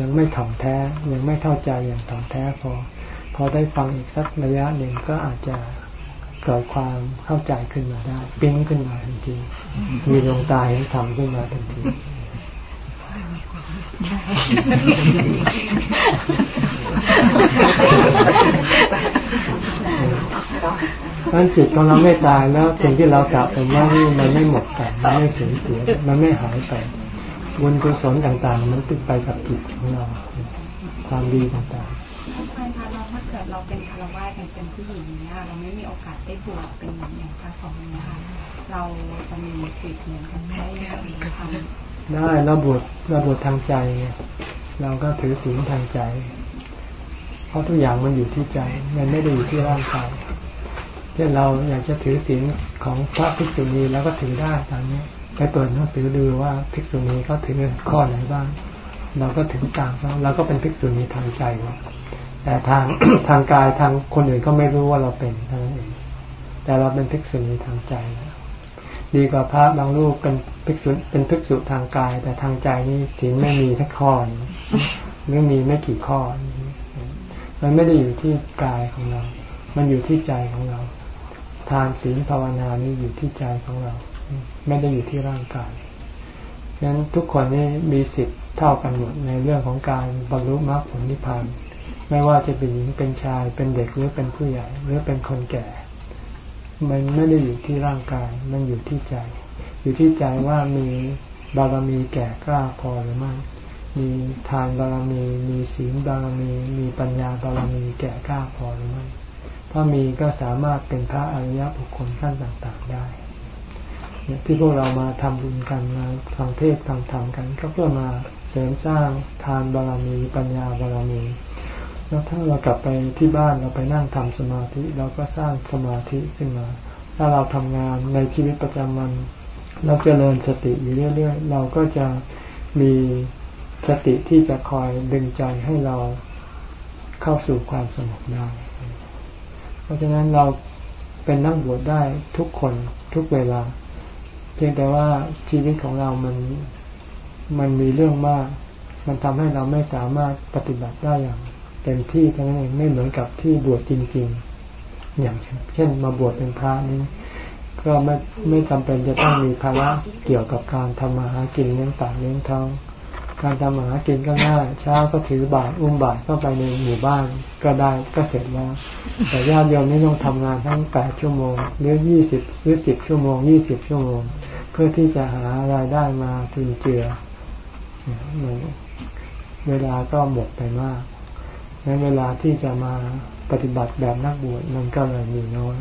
ยังไม่ถ่องแท้ ยังไม่เข้าใจอย่างถ่องแท้พอ พอได้ฟังอีกสักระยะหนึ่งก็อาจจะเกิดความเข้าใจขึ้นมาได้ ปิ้งขึ้นมาทันที มีดวงตาเห็นธรรมขึ้นมาทันทีนั้นจิตของเราไม่ตายแล้วสิ่งที่เราสะสมว่ามันไม่หมดไปมันไม่สูญเสีย มันไม่หายไป บุญกุศลต่างๆ มันติดไปกับจิตของเรา ความดีต่างๆอาจารย์คะเราถ้าเกิดเราเป็นคารวะเป็นเป็นผู้หญิงเนี่ยเราไม่มีโอกาสได้บวชเป็นอย่างพระสงฆ์นะคะเราจะมีสิทธิ์เหมือนกันได้ทำได้เราบวชเราบวชทางใจ เราก็ถือศีลทางใจ เพราะทุกอย่างมันอยู่ที่ใจมันไม่ได้อยู่ที่ร่างกายเช่นเราอยากจะถือศีลของพระภิกษุณีแล้วก็ถือได้ตามนี้ ไปเปิดหนังสือดูว่าภิกษุณีเขาถือข้อไหนบ้าง เราก็ถึงตามเขาเราก็เป็นภิกษุณีทางใจว่าแต่ทางทางกายทางคนอื่นก็ไม่รู้ว่าเราเป็นเท่านั้นเองแต่เราเป็นภิกษุณีทางใจดีกว่าพระบางรูปเป็นภิกษุเป็นภิกษุทางกาย แต่ทางใจนี่ถิงไม่มีทักข้อหรือมีไม่กี่ข้อ มันไม่ได้อยู่ที่กายของเรา มันอยู่ที่ใจของเรา ทานศีลภาวนานี่อยู่ที่ใจของเรา ไม่ได้อยู่ที่ร่างกายฉะนั้นทุกคนนี่มีสิทธิ์เท่ากันหมดในเรื่องของการบรรลุมรรคผลนิพพานไม่ว่าจะเป็นหญิงเป็นชายเป็นเด็กหรือเป็นผู้ใหญ่หรือเป็นคนแก่ มันไม่ได้อยู่ที่ร่างกาย มันอยู่ที่ใจ อยู่ที่ใจว่ามีบารมีแก่กล้าพอหรือไม่มีทานบารมีมีศีลบารมีมีปัญญาบารมีแก่กล้าพอหรือไม่ถ้ามีก็สามารถเป็นพระอริยบุคคลขั้นต่างๆได้ ที่พวกเรามาทำบุญกันมาฟังเทศฟังธรรมกัน ก็เพื่อมาเสริมสร้างทานบารมีปัญญาบารมีแล้วถ้าเรากลับไปที่บ้านเราไปนั่งทำสมาธิเราก็สร้างสมาธิขึ้นมา ถ้าเราทำงานในชีวิตประจำวันเราจเจริญสติอยู่เรื่อยๆ เราก็จะมีสติที่จะคอยดึงใจให้เราเข้าสู่ความสงบได้ เพราะฉะนั้นเราเป็นนักบวชได้ทุกคนทุกเวลา พียงแต่ว่าชีวิตของเรามันมันมีเรื่องมาก มันทำให้เราไม่สามารถปฏิบัติได้อย่างเต็มที่ทั้งนั้นเองไม่เหมือนกับที่บวชจริง ๆ อย่างเช่น มาบวชเป็นพระนี้ ก็ไม่ไม่จำเป็นจะต้องมีภาระเกี่ยวกับการทำมาหากินเลี้ยงปากเลี้ยงท้องการทำมาหากินก็ง่ายเช้าก็ถือบาตรอุ้มบาตรเข้าไปในหมู่บ้านก็ได้ก็เสร็จแล้วแต่ญาติโยมนี่ต้องทำงานทั้งแปดชั่วโมงหรือยี่สิบหรือสิบชั่วโมงยี่สิบชั่วโมง พื่อที่จะหารายได้มาทุนเจือ เวลาก็หมดไปมากในเวลาที่จะมาปฏิบัติแบบนักบวชมันก็เลยมีน้อย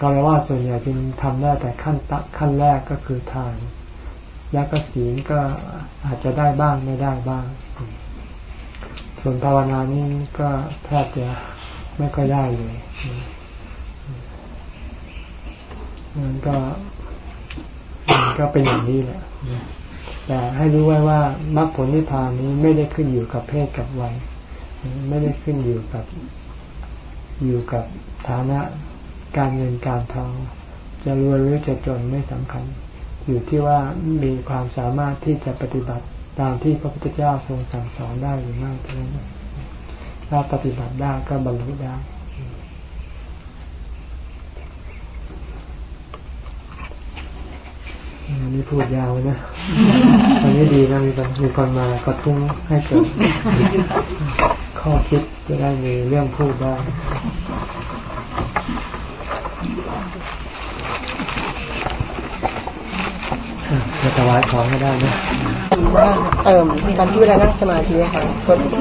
กาลว่าส่วนใหญ่จึงทำได้แต่ขั้นตขั้นแรกก็คือทาน แล้วก็ศีลก็อาจจะได้บ้างไม่ได้บ้าง ส่วนภาวนานี่ก็แทบจะไม่ค่อยได้เลย มันก็มันก็เป็นอย่างนี้แหละแต่ให้รู้ไว้ว่ามรรคผลนิพพานนี้ไม่ได้ขึ้นอยู่กับเพศกับวัย ไม่ได้ขึ้นอยู่กับอยู่กับฐานะการเงินการทองจะรวยหรือจะจนไม่สำคัญ อยู่ที่ว่ามีความสามารถที่จะปฏิบัติตามที่พระพุทธเจ้าทรงสั่งสอนได้หรือไม่เท่านั้นถ้าปฏิบัติได้ก็บรรลุได้ อันนี้พูดยาวนะอันนี้ดีนะมีคนมีคนมากระทุ้งให้เกิดข้อคิดจะได้มีเรื่องพูดได้ จะถวายของก็ได้นะว่าเอ่อตอนที่เวลานั่งสมาธิค่ะ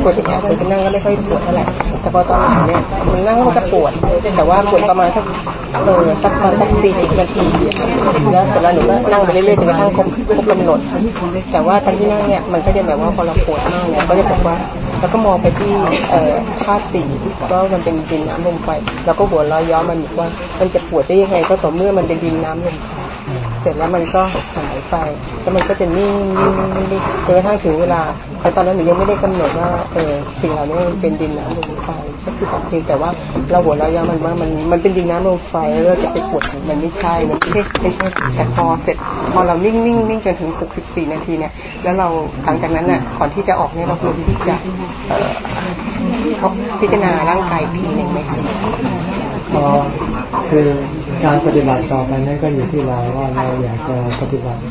ปกติแล้วจะนั่งก็ไม่ค่อยปวดเท่าไหร่แต่พอตอนหลังเนี่ยมันนั่งมันก็ปวด แต่ว่าปวดประมาณสักเออสักประมาณสักสี่สิบนาทีแล้วเสร็จแล้วหนูก็นั่งไปเรื่อยๆจนกระทั่งครบครบกำหนด แต่ว่าตอนที่นั่งเนี่ยมันก็จะแบบว่าพอเราปวดมากเนี่ยก็จะบอกว่าแล้วก็มองไปที่เอ่อธาตุสี่ว่ามันเป็นดินน้ำลมไฟแล้วก็หัวเราย้อนมันว่า มันจะปวดได้ยังไงก็ต่อเมื่อมันเป็นดินน้ำลมไฟเสร็จแล้วมันก็หายไปแล้วมันก็จะนิ่งนิ่งนิ่งจนกระทั่งถึงเวลาแต่ตอนนั้นหนูยังไม่ได้กำหนดว่าเออสิ่งเหล่านี้มันเป็นดินน้ำลมไฟก็คือแต่เพียงแต่ว่าเราหัวเราย้อนมันว่ามันมันเป็นดินน้ำลมไฟแล้วจะไปปวดมันไม่ใช่มันไม่ใช่ไม่ใช่แต่พอเสร็จพอเรานิ่งนิ่งนิ่งจนถึงหกสิบสี่นาทีเนี่ย แล้วเราหลังจากนั้นน่ะก่อนที่จะออกเนี่ยเราควรที่จะเอ่อพิจารณาร่างกายทีหนึ่งไหมคะก็คือการปฏิบัติต่อไปนั่นก็อยู่ที่เราว่าเราอยากจะปฏิบัติ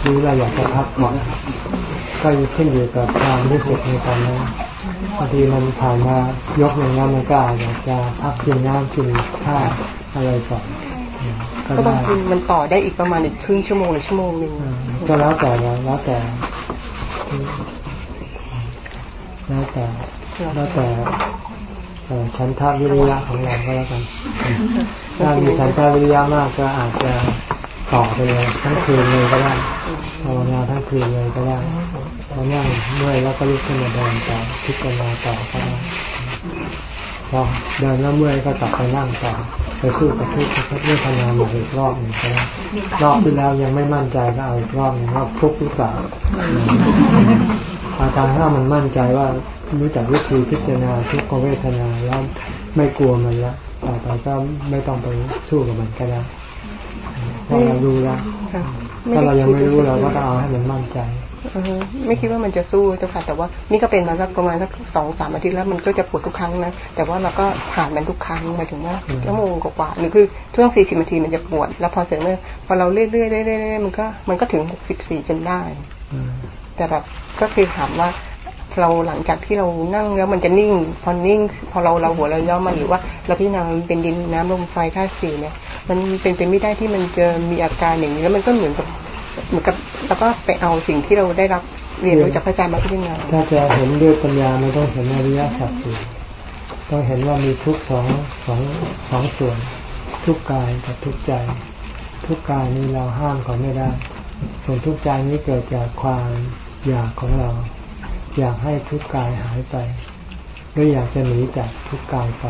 หรือเราอยากจะพักผ่อนก็ขึ้นอยู่กับความรู้สึกในตอนนั้นบางทีมันผ่านมายกอย่างนี้มันก็อาจจะพักกินน้ำกินข้าวอะไรก่อนก็บางทีมันต่อได้อีกประมาณอีกครึ่งชั่วโมงหรือชั่วโมงหนึ่งก็แล้วแต่แล้วแต่แล้วแต่แล้วแต่ฉันทาวิริยะของเราก็แล้วกันถ้ามีฉันทาวิริยะมากก็อาจจะ ต่อไปเลยทั้งคืนเลยก็ได้ภาวนาทั้งคืนเลยก็ได้พอนั่งเมื่อยแล้วก็ลุกขึ้นมาเดินต่อพิจารณาต่อก็ได้พอเดินแล้วเมื่อยก็กลับไปนั่งต่อไปสู้กับทุกข์เรื่องพนานอีกรอบหนึ่งก็ได้รอบที่แล้วยังไม่มั่นใจก็เอาอีกรอบหนึ่งว่าทุกข์หรือเปล่าอาการถ้ามันมั่นใจว่ารู้จักวิธีพิจารณาทุกขเวทนาแล้วไม่กลัวมันละต่อไปก็ไม่ต้องไปสู้กับมันก็ได้ พอเรารู้แล้วถ้าเรายังไม่รู้เราก็ต้องเอาให้มันมั่นใจไม่คิดว่ามันจะสู้เจ้าค่ะแต่ว่านี่ก็เป็นมาสักประมาณสักสองสามอาทิตย์แล้วมันก็จะปวดทุกครั้งนะแต่ว่าเราก็ผ่านมันทุกครั้งหมายถึงว่าชั่วโมงกว่าหรือคือช่วงสี่สิบนาทีมันจะปวด แล้วพอเสร็จเมื่อพอเราเรื่อยๆเรื่อยๆมันก็มันก็ถึงหกสิบสี่จนได้แต่แบบก็คือถามว่าเราหลังจากที่เรานั่งแล้วมันจะนิ่ง พอนิ่ง พอเราเราหัวเราย่อมันหรือว่าเราพิจารณามันเป็นดินน้ำลมไฟธาตุสี่เนี่ย มันเป็นไปไม่ได้ที่มันจะมีอาการอย่างนี้ แล้วมันก็เหมือนกับเหมือนกับแล้วก็ไปเอาสิ่งที่เราได้รับเรียนรู้จากพระอาจารย์มาพิจารณาถ้าจะเห็นด้วยปัญญามันต้องเห็นอริยสัจสี่ต้องเห็นว่ามีทุกสองสองสองส่วน ทุกกายกับทุกใจ ทุกกายนี้เราห้ามเขาไม่ได้ ส่วนทุกใจนี้เกิดจากความอยากของเรา อยากให้ทุกกายหายไปหรืออยากจะหนีจากทุกกายไป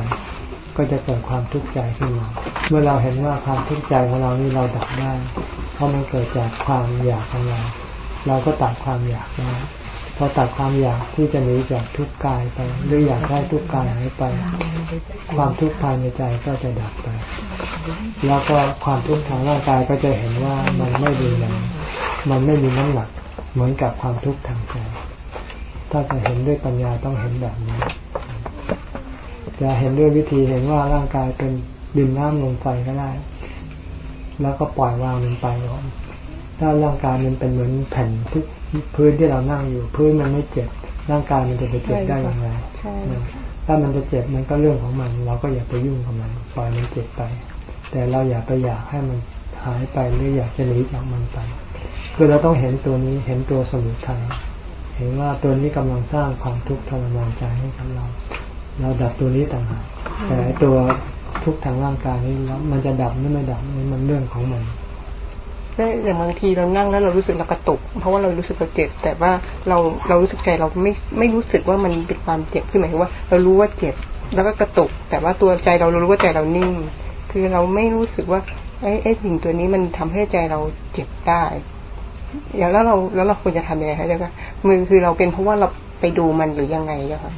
ก็จะเกิดความทุกข์ใจขึ้นมาเมื่อเราเห็นว่าความทุกข์ใจของเรานี่เราดับได้ เพราะมันเกิดจากความอยากของเรา เราก็ตัดความอยากได้พอตัดความอยากที่จะหนีจากทุกกายไป หรืออยากให้ทุกกายหายไป ความทุกข์ภายในใจก็จะดับไป แล้วก็ความทุกข์ทางร่างกายก็จะเห็นว่ามันไม่ดีแรงมันไม่มีน้ำหนักเหมือนกับความทุกข์ทางใจถ้าจะเห็นด้วยปัญญาต้องเห็นแบบนี้ จะเห็นด้วยวิธีเห็นว่าร่างกายเป็นดินน้ำลมไฟก็ได้ แล้วก็ปล่อยวางมันไปก่อนถ้าร่างกายมันเป็นเหมือนแผ่นที่พื้นที่เรานั่งอยู่ พื้นมันไม่เจ็บ ร่างกายมันจะไปเจ็บได้อย่างไรถ้ามันจะเจ็บมันก็เรื่องของมัน เราก็อย่าไปยุ่งกับมันปล่อยมันเจ็บไป แต่เราอย่าไปอยากให้มันหายไปหรืออยากจะหนีจากมันไป คือเราต้องเห็นตัวนี้เห็นตัวสมุทัยเห็นว่าตัวนี้กำลังสร้างความทุกข์ทรมานใจให้กับเรา เราดับตัวนี้ต่างหากแต่ตัวทุกข์ทางร่างกายนี้แล้วมันจะดับหรือไม่ดับนี่มันเรื่องของมันแต่อย่างบางทีเรานั่งแล้วเรารู้สึกเรากระตุก เพราะว่าเรารู้สึกเราเจ็บ แต่ว่าเราเรารู้สึกใจเราไม่ไม่รู้สึกว่ามันเป็นความเจ็บคือหมายถึงว่า เรารู้ว่าเจ็บ แล้วก็กระตุก แต่ว่าตัวใจเรารู้ว่าใจเรานิ่ง คือเราไม่รู้สึกว่าไอ้ไอ้สิ่งตัวนี้มันทำให้ใจเราเจ็บได้อย่างแล้วเราแล้วเราควรจะทำยังไงคะเจ้าค่ะมือคือเราเป็นเพราะว่าเราไปดูมันหรือยังไงเจ้าค่ะ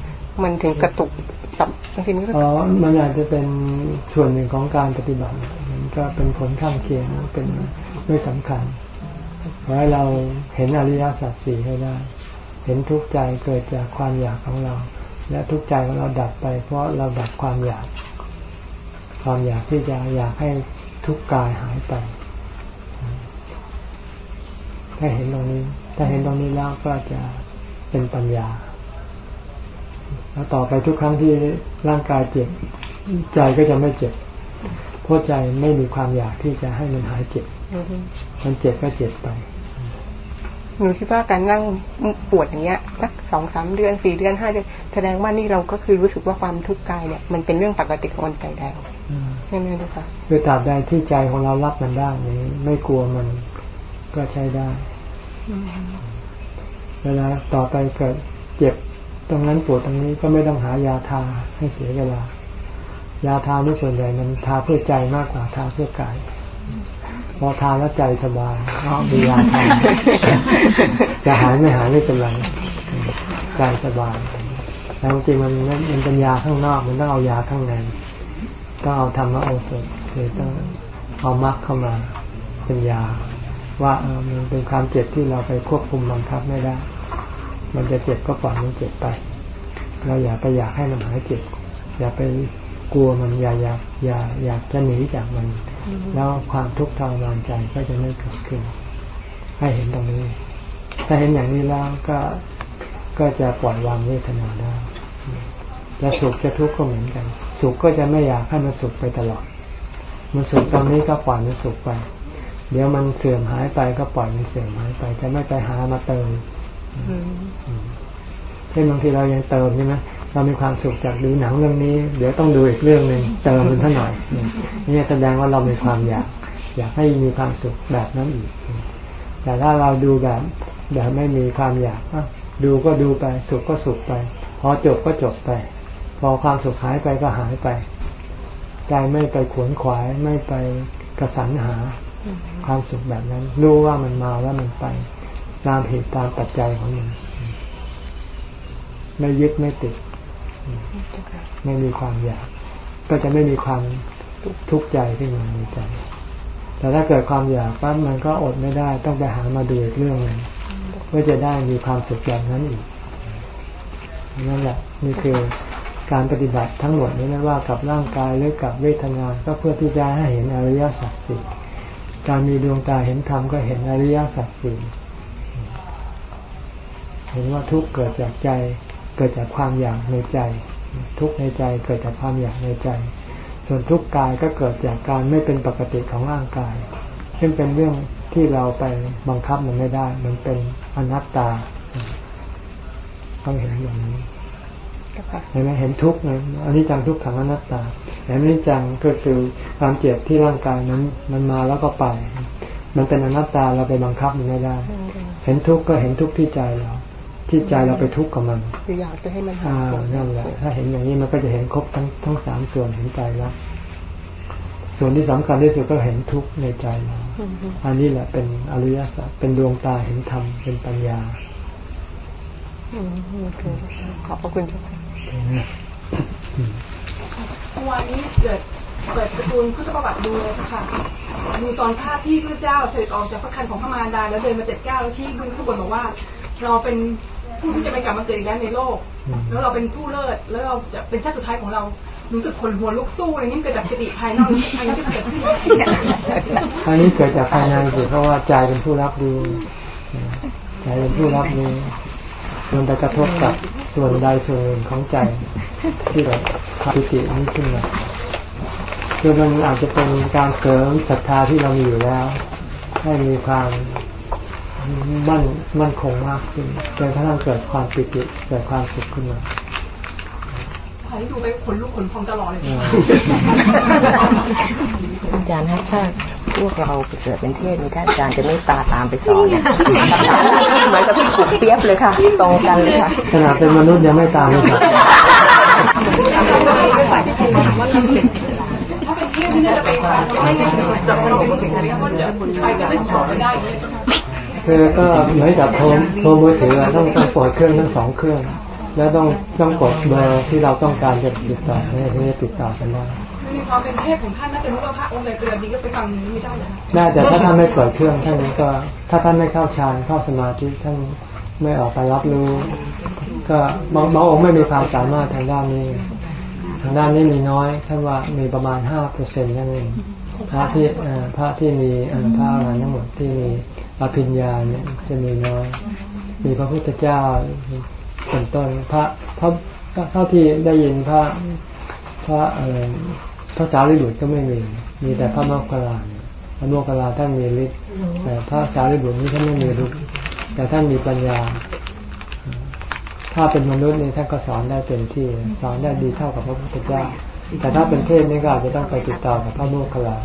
มันถึงกระตุกกับบางทีมันก็อ๋อมันอาจจะเป็นส่วนหนึ่งของการปฏิบัติมันก็เป็นผลข้างเคียงเป็นไม่สำคัญขอให้เราเห็นอริยสัจสี่ให้ได้ เห็นทุกข์ใจเกิดจากความอยากของเรา และทุกข์ใจของเราดับไป เพราะเราดับความอยาก ความอยากที่จะอยากให้ทุกข์กายหายไป ถ้าเห็นตรงนี้ ถ้าเห็นตรงนี้แล้วก็จะเป็นปัญญา แล้วต่อไปทุกครั้งที่ร่างกายเจ็บ ใจก็จะไม่เจ็บเพราะใจไม่มีความอยากที่จะให้มันหายเจ็บมันเจ็บก็เจ็บไปหนูคิดว่าการนั่งปวดอย่างเงี้ยสักสองสามเดือนสี่เดือนห้าเดือนแสดงว่านี่เราก็คือรู้สึกว่าความทุกข์กายเนี่ยมันเป็นเรื่องปกติของคนใจแดงใช่ไหมลูกคะคือตราบใดที่ใจของเรารับมันได้นี้ไม่กลัวมันก็ใช้ได้เวลาต่อไปเกิดเจ็บ ตรงนั้นปวดตรงนี้ก็ไม่ต้องหายาทาให้เสียเวลา ยาทาไม่ส่วนใหญ่มันทาเพื่อใจมากกว่าทาเพื่อกายพอทาแล้วใจสบายเพราะมียาทาจะหายไม่หายไม่เป็นไรใจสบายแต่จริงมันมันเป็นยาข้างนอก มันต้องเอายาข้างในต้องเอาธรรมโอสถคือต้องเอามรรคเข้ามาเป็นยา ว่าเออมันเป็นความเจ็บที่เราไปควบคุมบังคับไม่ได้ มันจะเจ็บก็ปล่อยมันเจ็บไป เราอย่าไปอยากให้มันหายเจ็บ อย่าไปกลัวมันอย่าอยากอย่าอยากจะหนีจากมัน แล้วความทุกข์ทรมานใจก็จะไม่เกิดขึ้น ให้เห็นตรงนี้ ถ้าเห็นอย่างนี้แล้วก็ก็จะปล่อยวางเวทนาได้จะสุขจะทุกข์ก็เหมือนกัน สุขก็จะไม่อยากให้มันสุขไปตลอด มันสุขตรงนี้ก็ปล่อยมันสุขไป เดี๋ยวมันเสื่อมหายไปก็ปล่อยมันเสื่อมหายไป จะไม่ไปหามาเติม เช่นบางทีเรายังเติมใช่ไหมเรามีความสุขจากดูหนังเรื่องนี้ เดี๋ยวต้องดูอีกเรื่องหนึ่งเติมมันเท่าหน่อยนี่แสดงว่าเรามีความอยาก อยากให้มีความสุขแบบนั้นอีก แต่ถ้าเราดูแบบแบบไม่มีความอยากดูก็ดูไป สุขก็สุขไป พอจบก็จบไป พอความสุขหายไปก็หายไปใจไม่ไปขวนขวายไม่ไปกระสันหา ความสุขแบบนั้น รู้ว่ามันมาแล้วมันไป ตามเหตุตามปัจจัยของมันไม่ยึดไม่ติด ไม่มีความอยาก ก็จะไม่มีความทุกข์ใจขึ้นมาในใจ แต่ถ้าเกิดความอยากปั๊บมันก็อดไม่ได้ ต้องไปหามาดูอีกเรื่องหนึ่งเพื่อจะได้มีความสุขแบบนั้นอีกนั่นแหละนี่คือการปฏิบัติทั้งหมดนี้ไม่ว่ากับร่างกายหรือกับเวทนา ก็เพื่อที่จะให้เห็นอริยสัจสี่การมีดวงตาเห็นธรรมก็เห็นอริยสัจสี่ เห็นว่าทุกข์เกิดจากใจ เกิดจากความอยากในใจ ทุกข์ในใจเกิดจากความอยากในใจ ส่วนทุกข์กายก็เกิดจากการไม่เป็นปกติของร่างกายซึ่งเป็นเรื่องที่เราไปบังคับมันไม่ได้ มันเป็นอนัตตา ต้องเห็นอย่างนี้เห็นไหมเห็นทุกข์นะอันนี้จังทุกขังอนัตตาแต่อันนี้จังก็คือความเจ็บที่ร่างกายนั้นมันมาแล้วก็ไป มันเป็นอนัตตาเราไปบังคับมันไม่ได้ เห็นทุกข์ก็เห็นทุกข์ที่ใจเรา ที่ใจเราไปทุกข์กับมันคืออยากจะให้มันหาอ่ายนั่นแหละถ้าเห็นอย่างนี้มันก็จะเห็นครบทั้งทั้งสามส่วนเห็นใจแล้วส่วนที่สำคัญที่สุดก็เห็นทุกข์ในใจเราอันนี้แหละเป็นอริยสัจเป็นดวงตาเห็นธรรมเป็นปัญญาขอบพระคุณเจ้าค่ะเมื่อวานนี้เกิดเปิดการ์ตูนพุทธประวัติดูเลยค่ะ ดูตอนภาพที่พระเจ้าเสด็จออกจากพระคันของพระมารดาแล้วเดินมาเจ็ดเก้าแล้วชี้บนข้างบนบอกว่า เราเป็น ผู้ที่จะไปกลับมาเกิดอีกแล้วในโลก แล้วเราเป็นผู้เลิศ แล้วเราจะเป็นชาติสุดท้ายของเรา รู้สึกขนหัวลุกสู้อะไรนี่เกิดจากสติภายนอกนี้อะไรที่เกิดขึ้นอันนี้เกิดจากภายในสิเพราะว่าใจเป็นผู้รับรู้ใจเป็นผู้รับรู้มันไปกระทบกับส่วนใดส่วนหนึ่งของใจ ที่แบบปิตินี้ขึ้นมาคือมันอาจจะเป็นการเสริมศรัทธาที่เรามีอยู่แล้ว ให้มีความ มั่นมั่นคงมากขึ้นจนกระทั่งเกิดความปิติเกิดความสุขขึ้นมาพอที่ดูไปขนลุกขนพองตลอดเลยอาจารย์ฮะถ้าพวกเราไปเกิดเป็นเทพนี่ถ้าอาจารย์จะไม่ตาตามไปสอนเนี่ยเหมือนกับพี่ขุนเปียบเลยค่ะตรงกันเลยค่ะขนาดเป็นมนุษย์ยังไม่ตามเลยครับถ้าเป็นเทพที่น่าจะไปฟังไม่ได้จะเราเป็นถึงอะไรก็จะไปก็เลยขอไม่ได้ คือก็เหมือนกับโทรโทรมือถือต้องต้องเปิดเครื่องทั้งสองเครื่อง แล้วต้องต้องกดเบอร์ที่เราต้องการจะติดต่อให้ที่จะติดต่อกันได้ในความเป็นเทพของท่านน่าจะรู้ว่าพระองค์ใดเปลือดีก็ไปฟังนี้ไม่ได้เลยได้แต่ถ้าท่านไม่เปิดเครื่องท่านก็ ถ้าท่านไม่เข้าฌานเข้าสมาธิท่านไม่ออกไปรับรู้ ก็บางบางองค์ไม่มีความสามารถทางด้านนี้ ทางด้านนี้มีน้อยท่านว่ามีประมาณห้าเปอร์เซ็นต์นั่นเองพระที่เอ่อพระที่มีเอ่อพระอรหันต์ทั้งหมดที่มี อภิญญาเนี่ยจะมีน้อย มีพระพุทธเจ้าเป็นต้นพระพระเท่าที่ได้ยินพระพระเอ่อพระสาวรีบุตรก็ไม่มี มีแต่พระมคคัลานพระมคคัลาท่านมีฤทธิ์แต่พระสาวรีบุตรนี้ท่านไม่มีฤทธิ์แต่ท่านมีปัญญา ถ้าเป็นมนุษย์นี่ท่านก็สอนได้เต็มที่ สอนได้ดีเท่ากับพระพุทธเจ้า แต่ถ้าเป็นเทพนี่ก็อาจจะต้องไปติดต่อกับพระโมคคัลลา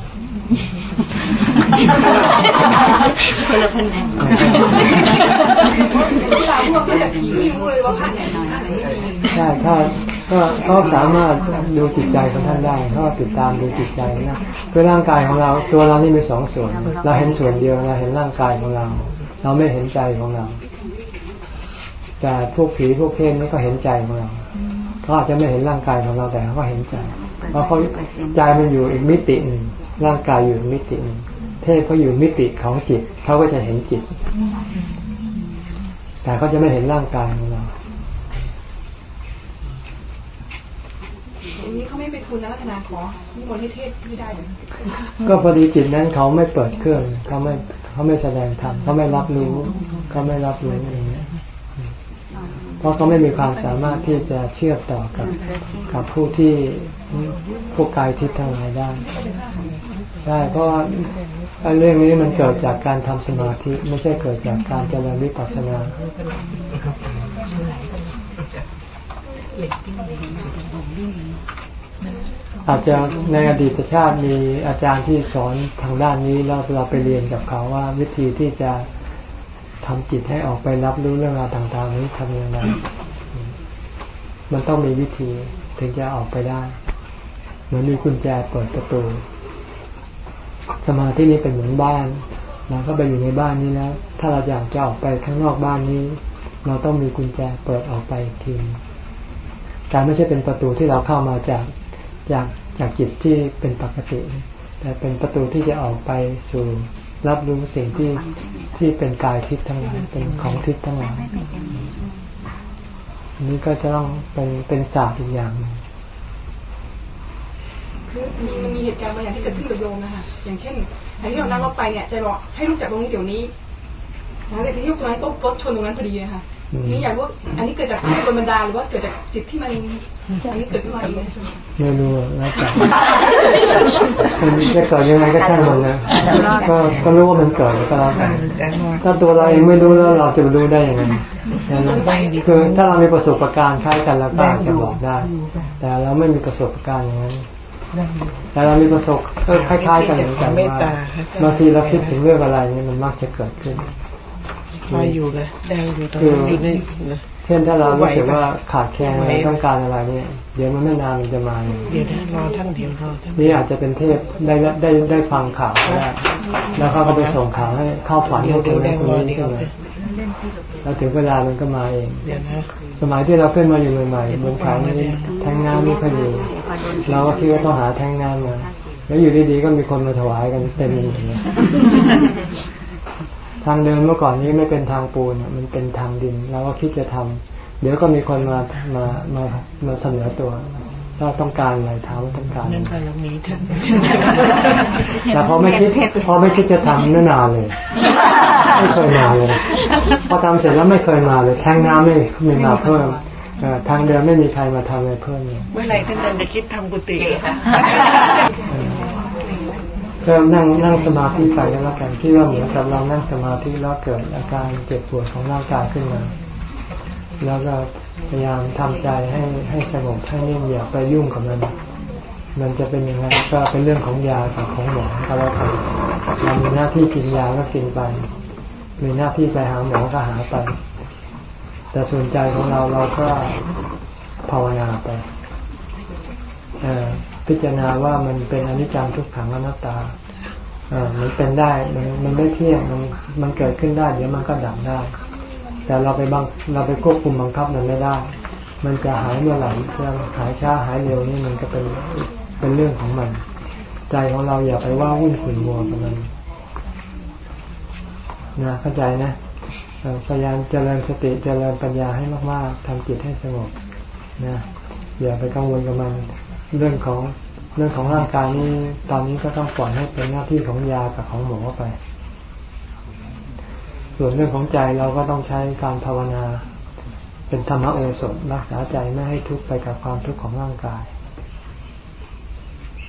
คนละคนแนนเวลาพวกก็จะผีไม่รู้เลยว่าพระไหนไหนใช่ถ้าก็ก็สามารถดูจิตใจของท่านได้เขาติดตามดูจิตใจนะคือร่างกายของเราตัวเรานี่มีสองส่วน เราเห็นส่วนเดียวเราเห็นร่างกายของเรา เราไม่เห็นใจของเรา แต่พวกผีพวกเทพนี่ก็เห็นใจของเราเขาอาจจะไม่เห็นร่างกายของเราแต่เขาเห็นใจเพราะเขาใจมันอยู่อีกมิติหนึ่ง ร่างกายอยู่อีกมิติหนึ่งเทพเขาอยู่มิติของจิตเขาก็จะเห็นจิต แต่เขาจะไม่เห็นร่างกายของเราอย่างนี้เขาไม่ไปทุนนะรัตนาขอนิมนต์ให้เทศไม่ได้เลยก็พอดีจิตนั้นเขาไม่เปิดเครื่องเขาไม่เขาไม่แสดงธรรมเขาไม่รับรู้เขาไม่รับรู้อย่างเงี้ยเพราะเขาไม่มีความสามารถที่จะเชื่อมต่อกับ กับผู้ที่ผู้กายทิพย์ทั้งหลายได้ ใช่เพราะเรื่องนี้มันเกิดจากการทำสมาธิไม่ใช่เกิดจากการเจริญวิปัสสนาอาจจะในอดีตชาติมีอาจารย์ที่สอนทางด้านนี้แล้วเราไปเรียนกับเขาว่าวิธีที่จะทำจิตให้ออกไปรับรู้เรื่องราวต่างๆนี้ทำยังไงมันต้องมีวิธีถึงจะออกไปได้เหมือนมีกุญแจเปิดประตู สมาธินี้เป็นเหมือนบ้านเราก็ไปอยู่ในบ้านนี้แล้ว ถ้าเราอยากจะออกไปข้างนอกบ้านนี้ เราต้องมีกุญแจเปิดออกไปทีการไม่ใช่เป็นประตูที่เราเข้ามาจากจากจากจิตที่เป็นปกติ แต่เป็นประตูที่จะออกไปสู่รับรู้สิ่งที่ที่เป็นกายทิพย์ทั้งหลายเป็นของทิพย์ทั้งหลายอันนี้ก็จะต้องเป็นเป็นศาสตร์อีกอย่างหนึ่ง มีมันมีเหตุการณ์บางอย่างที่เกิดขึ้นกับโยมนะคะอย่างเช่นแทนที่เรานั่งรถไปเนี่ยใจบอกให้ลุกจากตรงนี้เดี๋ยวนี้นะแต่ที่ลุกตรงนั้นก็รถชนตรงนั้นพอดีเลยค่ะนี่อยากว่าอันนี้เกิดจากที่โดนบันดาลหรือว่าเกิดจากจิตที่มันอันนี้เกิดขึ้นมาเองไม่รู้อะแล้วแต่มันจะเกิดยังไงก็ช่างมันนะก็ก็รู้ว่ามันเกิดก็แล้วแต่ถ้าตัวเราเองไม่รู้แล้วเราจะรู้ได้ยังไงคือถ้าเรามีประสบการณ์คล้ายกันแล้วก็อาจจะบอกได้ แต่เราไม่มีประสบการณ์อย่างนั้น แต่เรามีประสบก็คล้ายๆกันเหมือนกันว่าบางทีเราคิดถึงเรื่องอะไรนี่มันมักจะเกิดขึ้นคอยอยู่เลยแดงอยู่ตรงนั้นอยู่ในนะเช่นถ้าเรารู้สึกว่าขาดแคลนอะไรต้องการอะไรเนี่ย เดี๋ยวมันไม่นานมันจะมาเองเดี๋ยวนะรอท่านเดี๋ยวรอท่านนี่อาจจะเป็นเทพได้ได้ได้ฟังข่าวก็ได้แล้วเขาก็ไปส่งข่าวให้เข้าฝันเดี๋ยให้วคเดี๋ยวนแดนั้นงคนรอนี้เดี๋ยขึ้วนมา แล้วถึงเวลามันก็มาเองเดี๋ยวนะสมัยที่เราขึ้นมาอยู่ใหม่ๆบนเขานี้แทงน้ำไม่ค่อยดีเราก็คิดว่าต้องหาแทงน้ำมาแล้วอยู่ดีๆก็มีคนมาถวายกันเต็มไปหมดเลยทางเดินเมื่อก่อนนี้ไม่เป็นทางปูนอะมันเป็นทางดินเราก็คิดจะทำเดี๋ยวก็มีคนมามามามาเสนอตัว ถ้าต้องการอะไรถามว่าต้องการนั่นอะไรบารมีท่านแต่พอไม่คิดพอไม่คิดจะทำนั่นนานเลย ไม่เคยมาเลย พอทำเสร็จแล้วไม่เคยมาเลยแทงน้ำไม่ไม่มาเพิ่มเอ่อทางเดินไม่มีใครมาทำอะไรเพิ่มเลยเมื่อไหร่ท่านจะคิดทำกุฏิคะก็นั่งนั่งสมาธิไปก็แล้วกันที่ว่าเหมือนกับเรานั่งสมาธิแล้วเกิดอาการเจ็บปวดของร่างกายขึ้นมา แล้วก็ พยายามทำใจให้ให้สงบให้นิ่งอย่าไปยุ่งกับมัน มันจะเป็นยังไงก็เป็นเรื่องของยากับของหมอก็แล้วกันเรามีหน้าที่กินยาก็กินไป มีหน้าที่ไปหาหมอก็หาไป แต่ส่วนใจของเราเราก็ภาวนาไปพิจารณาว่ามันเป็นอนิจจังทุกขังอนัตตาเออมันเป็นได้มันมันไม่เที่ยง มันมันเกิดขึ้นได้ เดี๋ยวมันก็ดับได้ แต่เราไปบังเราไปควบคุมบังคับมันไม่ได้ มันจะหายเมื่อไหร่จะหายช้าหายเร็วนี่มันก็เป็นเป็นเรื่องของมัน ใจของเราอย่าไปว่าวุ่นขุ่นมัวกับมันนะเข้าใจนะพยายามเจริญสติเจริญปัญญาให้มากๆทำจิตให้สงบนะอย่าไปกังวลกับมันเรื่องของเรื่องของร่างกายนี้ตอนนี้ก็ต้องปล่อยให้เป็นหน้าที่ของยากับของหมอไป ส่วนเรื่องของใจเราก็ต้องใช้การภาวนา เป็นธรรมโอสถรักษาใจไม่ให้ทุกข์ไปกับความทุกข์ของร่างกาย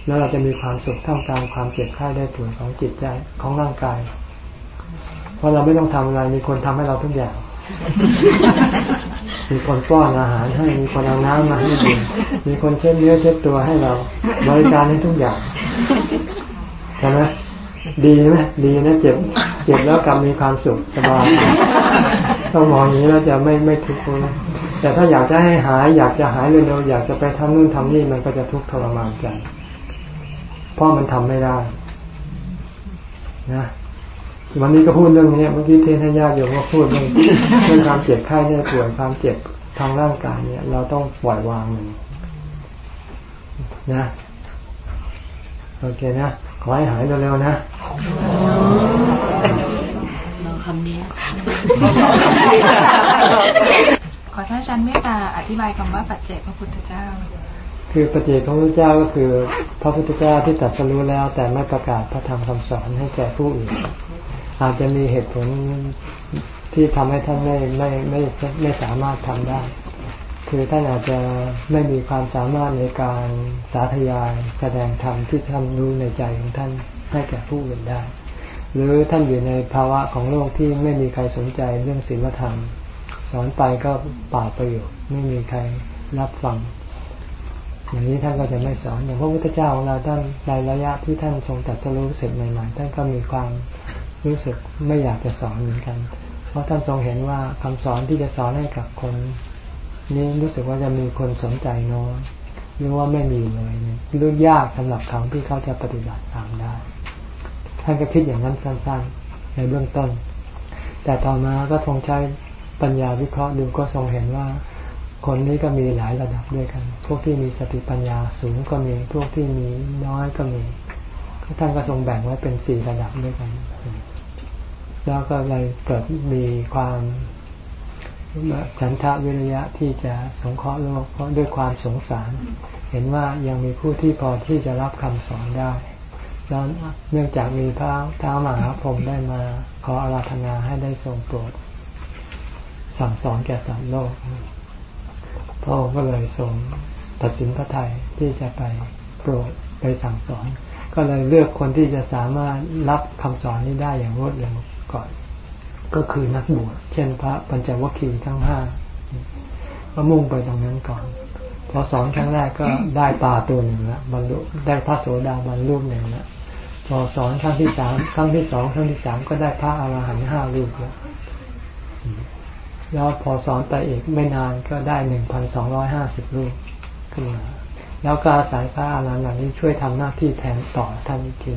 แล้วเราจะมีความสุขท่ามกลางความเจ็บไข้ได้ป่วยของจิตใจของร่างกาย เพราะเราไม่ต้องทำอะไรมีคนทำให้เราทุกอย่าง มีคนป้อนอาหารให้มีคนเอาน้ำมาให้ดื่มมีคนเช็ดเนื้อเช็ดตัวให้เรา บริการให้ทุกอย่างใช่ไหม ดีไหมดีนะเจ็บเจ็บแล้วกลับมีความสุขสบายต้องมองอย่างนี้แล้วจะไม่ไม่ทุกข์นะแต่ถ้าอยากจะให้หาย อยากจะหายเร็วๆอยากจะไปทำนู่นทำนี่มันก็จะทุกข์ทรมานใจเพราะมันทำไม่ได้ นะวันนี้ก็พูดเรื่องนี้เมื่อกี้เทนให้ญาติโยมก็พูดเรื่องเรื่องความเจ็บไข้เนี่ยป่วยความเจ็บทางร่างกายเนี่ย เราต้องปล่อยวางมันนะโอเคนะข อให้หายเร็วๆนะลองคำนี้ ขอท่านอาจารย์เมตตาอธิบายคำว่าปัจเจกพระพุทธเจ้า คือปัจเจกของพระเจ้าก็คือพระพุทธเจ้าที่ตรัสรู้แล้ว แต่ไม่ประกาศพระธรรมคำสอนให้แก่ผู้อื่น อาจจะมีเหตุผลที่ทำให้ท่านไม่ไม่ไม่ไม่สามารถทำได้ คือท่านอาจจะไม่มีความสามารถในการสาธยายแสดงธรรมที่ท่านรู้ในใจของท่านให้แก่ผู้อื่นได้ หรือท่านอยู่ในภาวะของโลกที่ไม่มีใครสนใจเรื่องศีลธรรม สอนไปก็ป่าประโยชน์ ไม่มีใครรับฟัง อย่างนี้ท่านก็จะไม่สอนอย่างพระพุทธเจ้าของเราท่านในระยะที่ท่านทรงตัดสรู้เสร็จใหม่ๆท่านก็มีความรู้สึกไม่อยากจะสอนเหมือนกัน เพราะท่านทรงเห็นว่าคำสอนที่จะสอนให้กับคน นี้รู้สึกว่าจะมีคนสนใจน้อยหรือว่าไม่มีเลยเนี่ยรู้ยากสำหรับเขาที่เขาจะปฏิบัติตามได้ ท่านก็คิดอย่างนั้นสั้นๆ ในเบื้องต้น แต่ต่อมาก็ทรงใช้ปัญญาวิเคราะห์ดูก็ทรงเห็นว่า คนนี้ก็มีหลายระดับด้วยกัน พวกที่มีสติปัญญาสูงก็มี พวกที่มีน้อยก็มี ท่านก็ทรงแบ่งไว้เป็นสี่ระดับด้วยกัน แล้วก็เลยเกิดมีความ ฉันทะวิริยะที่จะสงเคราะห์โลกเพราะด้วยความสงสาร เห็นว่ายังมีผู้ที่พอที่จะรับคำสอนได้แล้วเนื่องจากมีพระท้ามหาพรหมได้มาขออาราธนาให้ได้ทรงโปรด สั่งสอนแก่สัตว์โลกพระองค์ก็เลยทรงตัดสินพระทัยที่จะไปโปรดไปสั่งสอน ก็เลยเลือกคนที่จะสามารถรับคำสอนนี้ได้อย่างรวดเร็วก่อน ก็คือนักบวชเช่นพระปัญจวัคคีย์ทั้งห้าก็มุ่งไปตรงนั้นก่อนพอสอนครั้งแรกก็ได้ปลาตัวหนึ่งแล้วบรรลุได้พระโสดาบันรูปหนึ่งแล้วพอสอนครั้งที่สามครั้งที่สองครั้งที่สามก็ได้พระอรหันต์ห้ารูปแล้วแล้วพอสอนไปอีกไม่นานก็ได้หนึ่งพันสองร้อยห้าสิบรูปขึ้นมาแล้วก็อาศัยพระอรหันต์เหล่านี้ช่วยทำหน้าที่แทนต่อท่านอีกที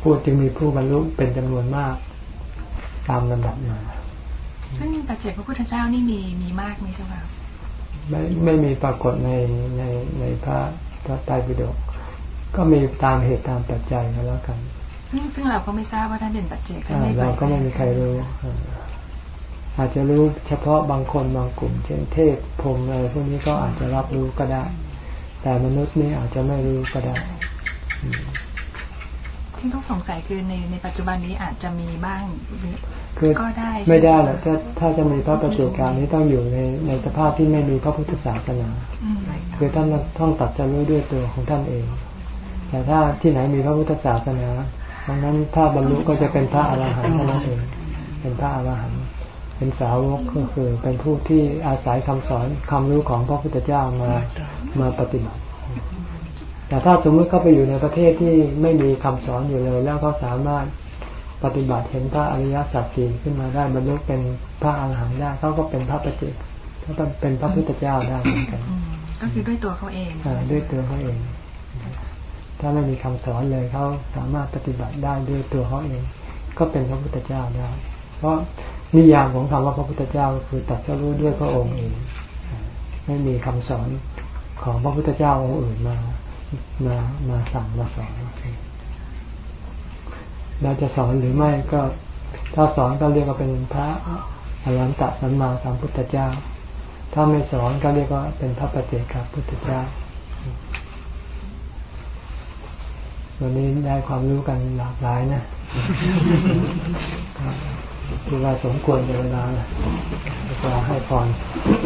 ผู้จึงมีผู้บรรลุเป็นจำนวนมาก ตามลำดับมา ซึ่งปัจเจกพระพุทธเจ้านี่มีมีมากไหมเจ้าค่ะไม่ไม่มีปรากฏในในในพระพระไตรปิฎกก็มีตามเหตุตามปัจจัยก็แล้วกัน ซึ่งซึ่งเราก็ไม่ทราบว่าท่านเป็นปัจเจกเราก็ไม่มีใครรู้อาจจะรู้เฉพาะบางคนบางกลุ่ม เช่นเทพพรมอะไรพวกนี้ก็อาจจะรับรู้ก็ได้ แต่มนุษย์นี่อาจจะไม่รู้ก็ได้ ที่ต้องสงสัยคือในในปัจจุบันนี้อาจจะมีบ้างก็ได้ไม่ได้หรอกถ้าถ้าจะมีพระประเจการนี้ต้องอยู่ในในสภาพที่ไม่มีพระพุทธศาสนาคือท่านต้องตัดจะรู้ด้วยตัวของท่านเอง แต่ถ้าที่ไหนมีพระพุทธศาสนาดังนั้นถ้าบรรลุก็จะเป็นพระอรหันต์เท่านั้นเองเป็นพระอรหันต์เป็นสาวกก็คือเป็นผู้ที่อาศัยคำสอนคำรู้ของพระพุทธเจ้ามามาปฏิบัติ แต่ถ้าสมมติเขาไปอยู่ในประเทศที่ไม่มีคำสอนอยู่เลย แล้วเขาสามารถปฏิบัติเห็นพระอริยสัจจริงขึ้นมาได้บรรลุเป็นพระอรหันต์ได้เขาก็เป็นพระประเจกเขาเป็นพระพุทธเจ้าได้เหมือนกันก็คือด้วยตัวเขาเองด้วยตัวเขาเอง ถ้าไม่มีคำสอนเลยเขาสามารถปฏิบัติได้ด้วยตัวเขาเอง ก็เป็นพระพุทธเจ้าได้ เพราะนิยามของคำว่าพระพุทธเจ้าคือตัดสรู้ด้วยพระองค์เอง ไม่มีคำสอนของพระพุทธเจ้าองค์อื่นมา มามาสั่งมาสอนเราจะสอนหรือไม่ก็ ถ้าสอนก็เรียกว่าเป็นพระอรหันตสัมมาสัมพุทธเจ้า ถ้าไม่สอนก็เรียกว่าเป็นพระปฏิเจกพุทธเจ้า วันนี้ได้ความรู้กันหลากหลายนะคือว่าสมควรในเวลาเวลาให้พร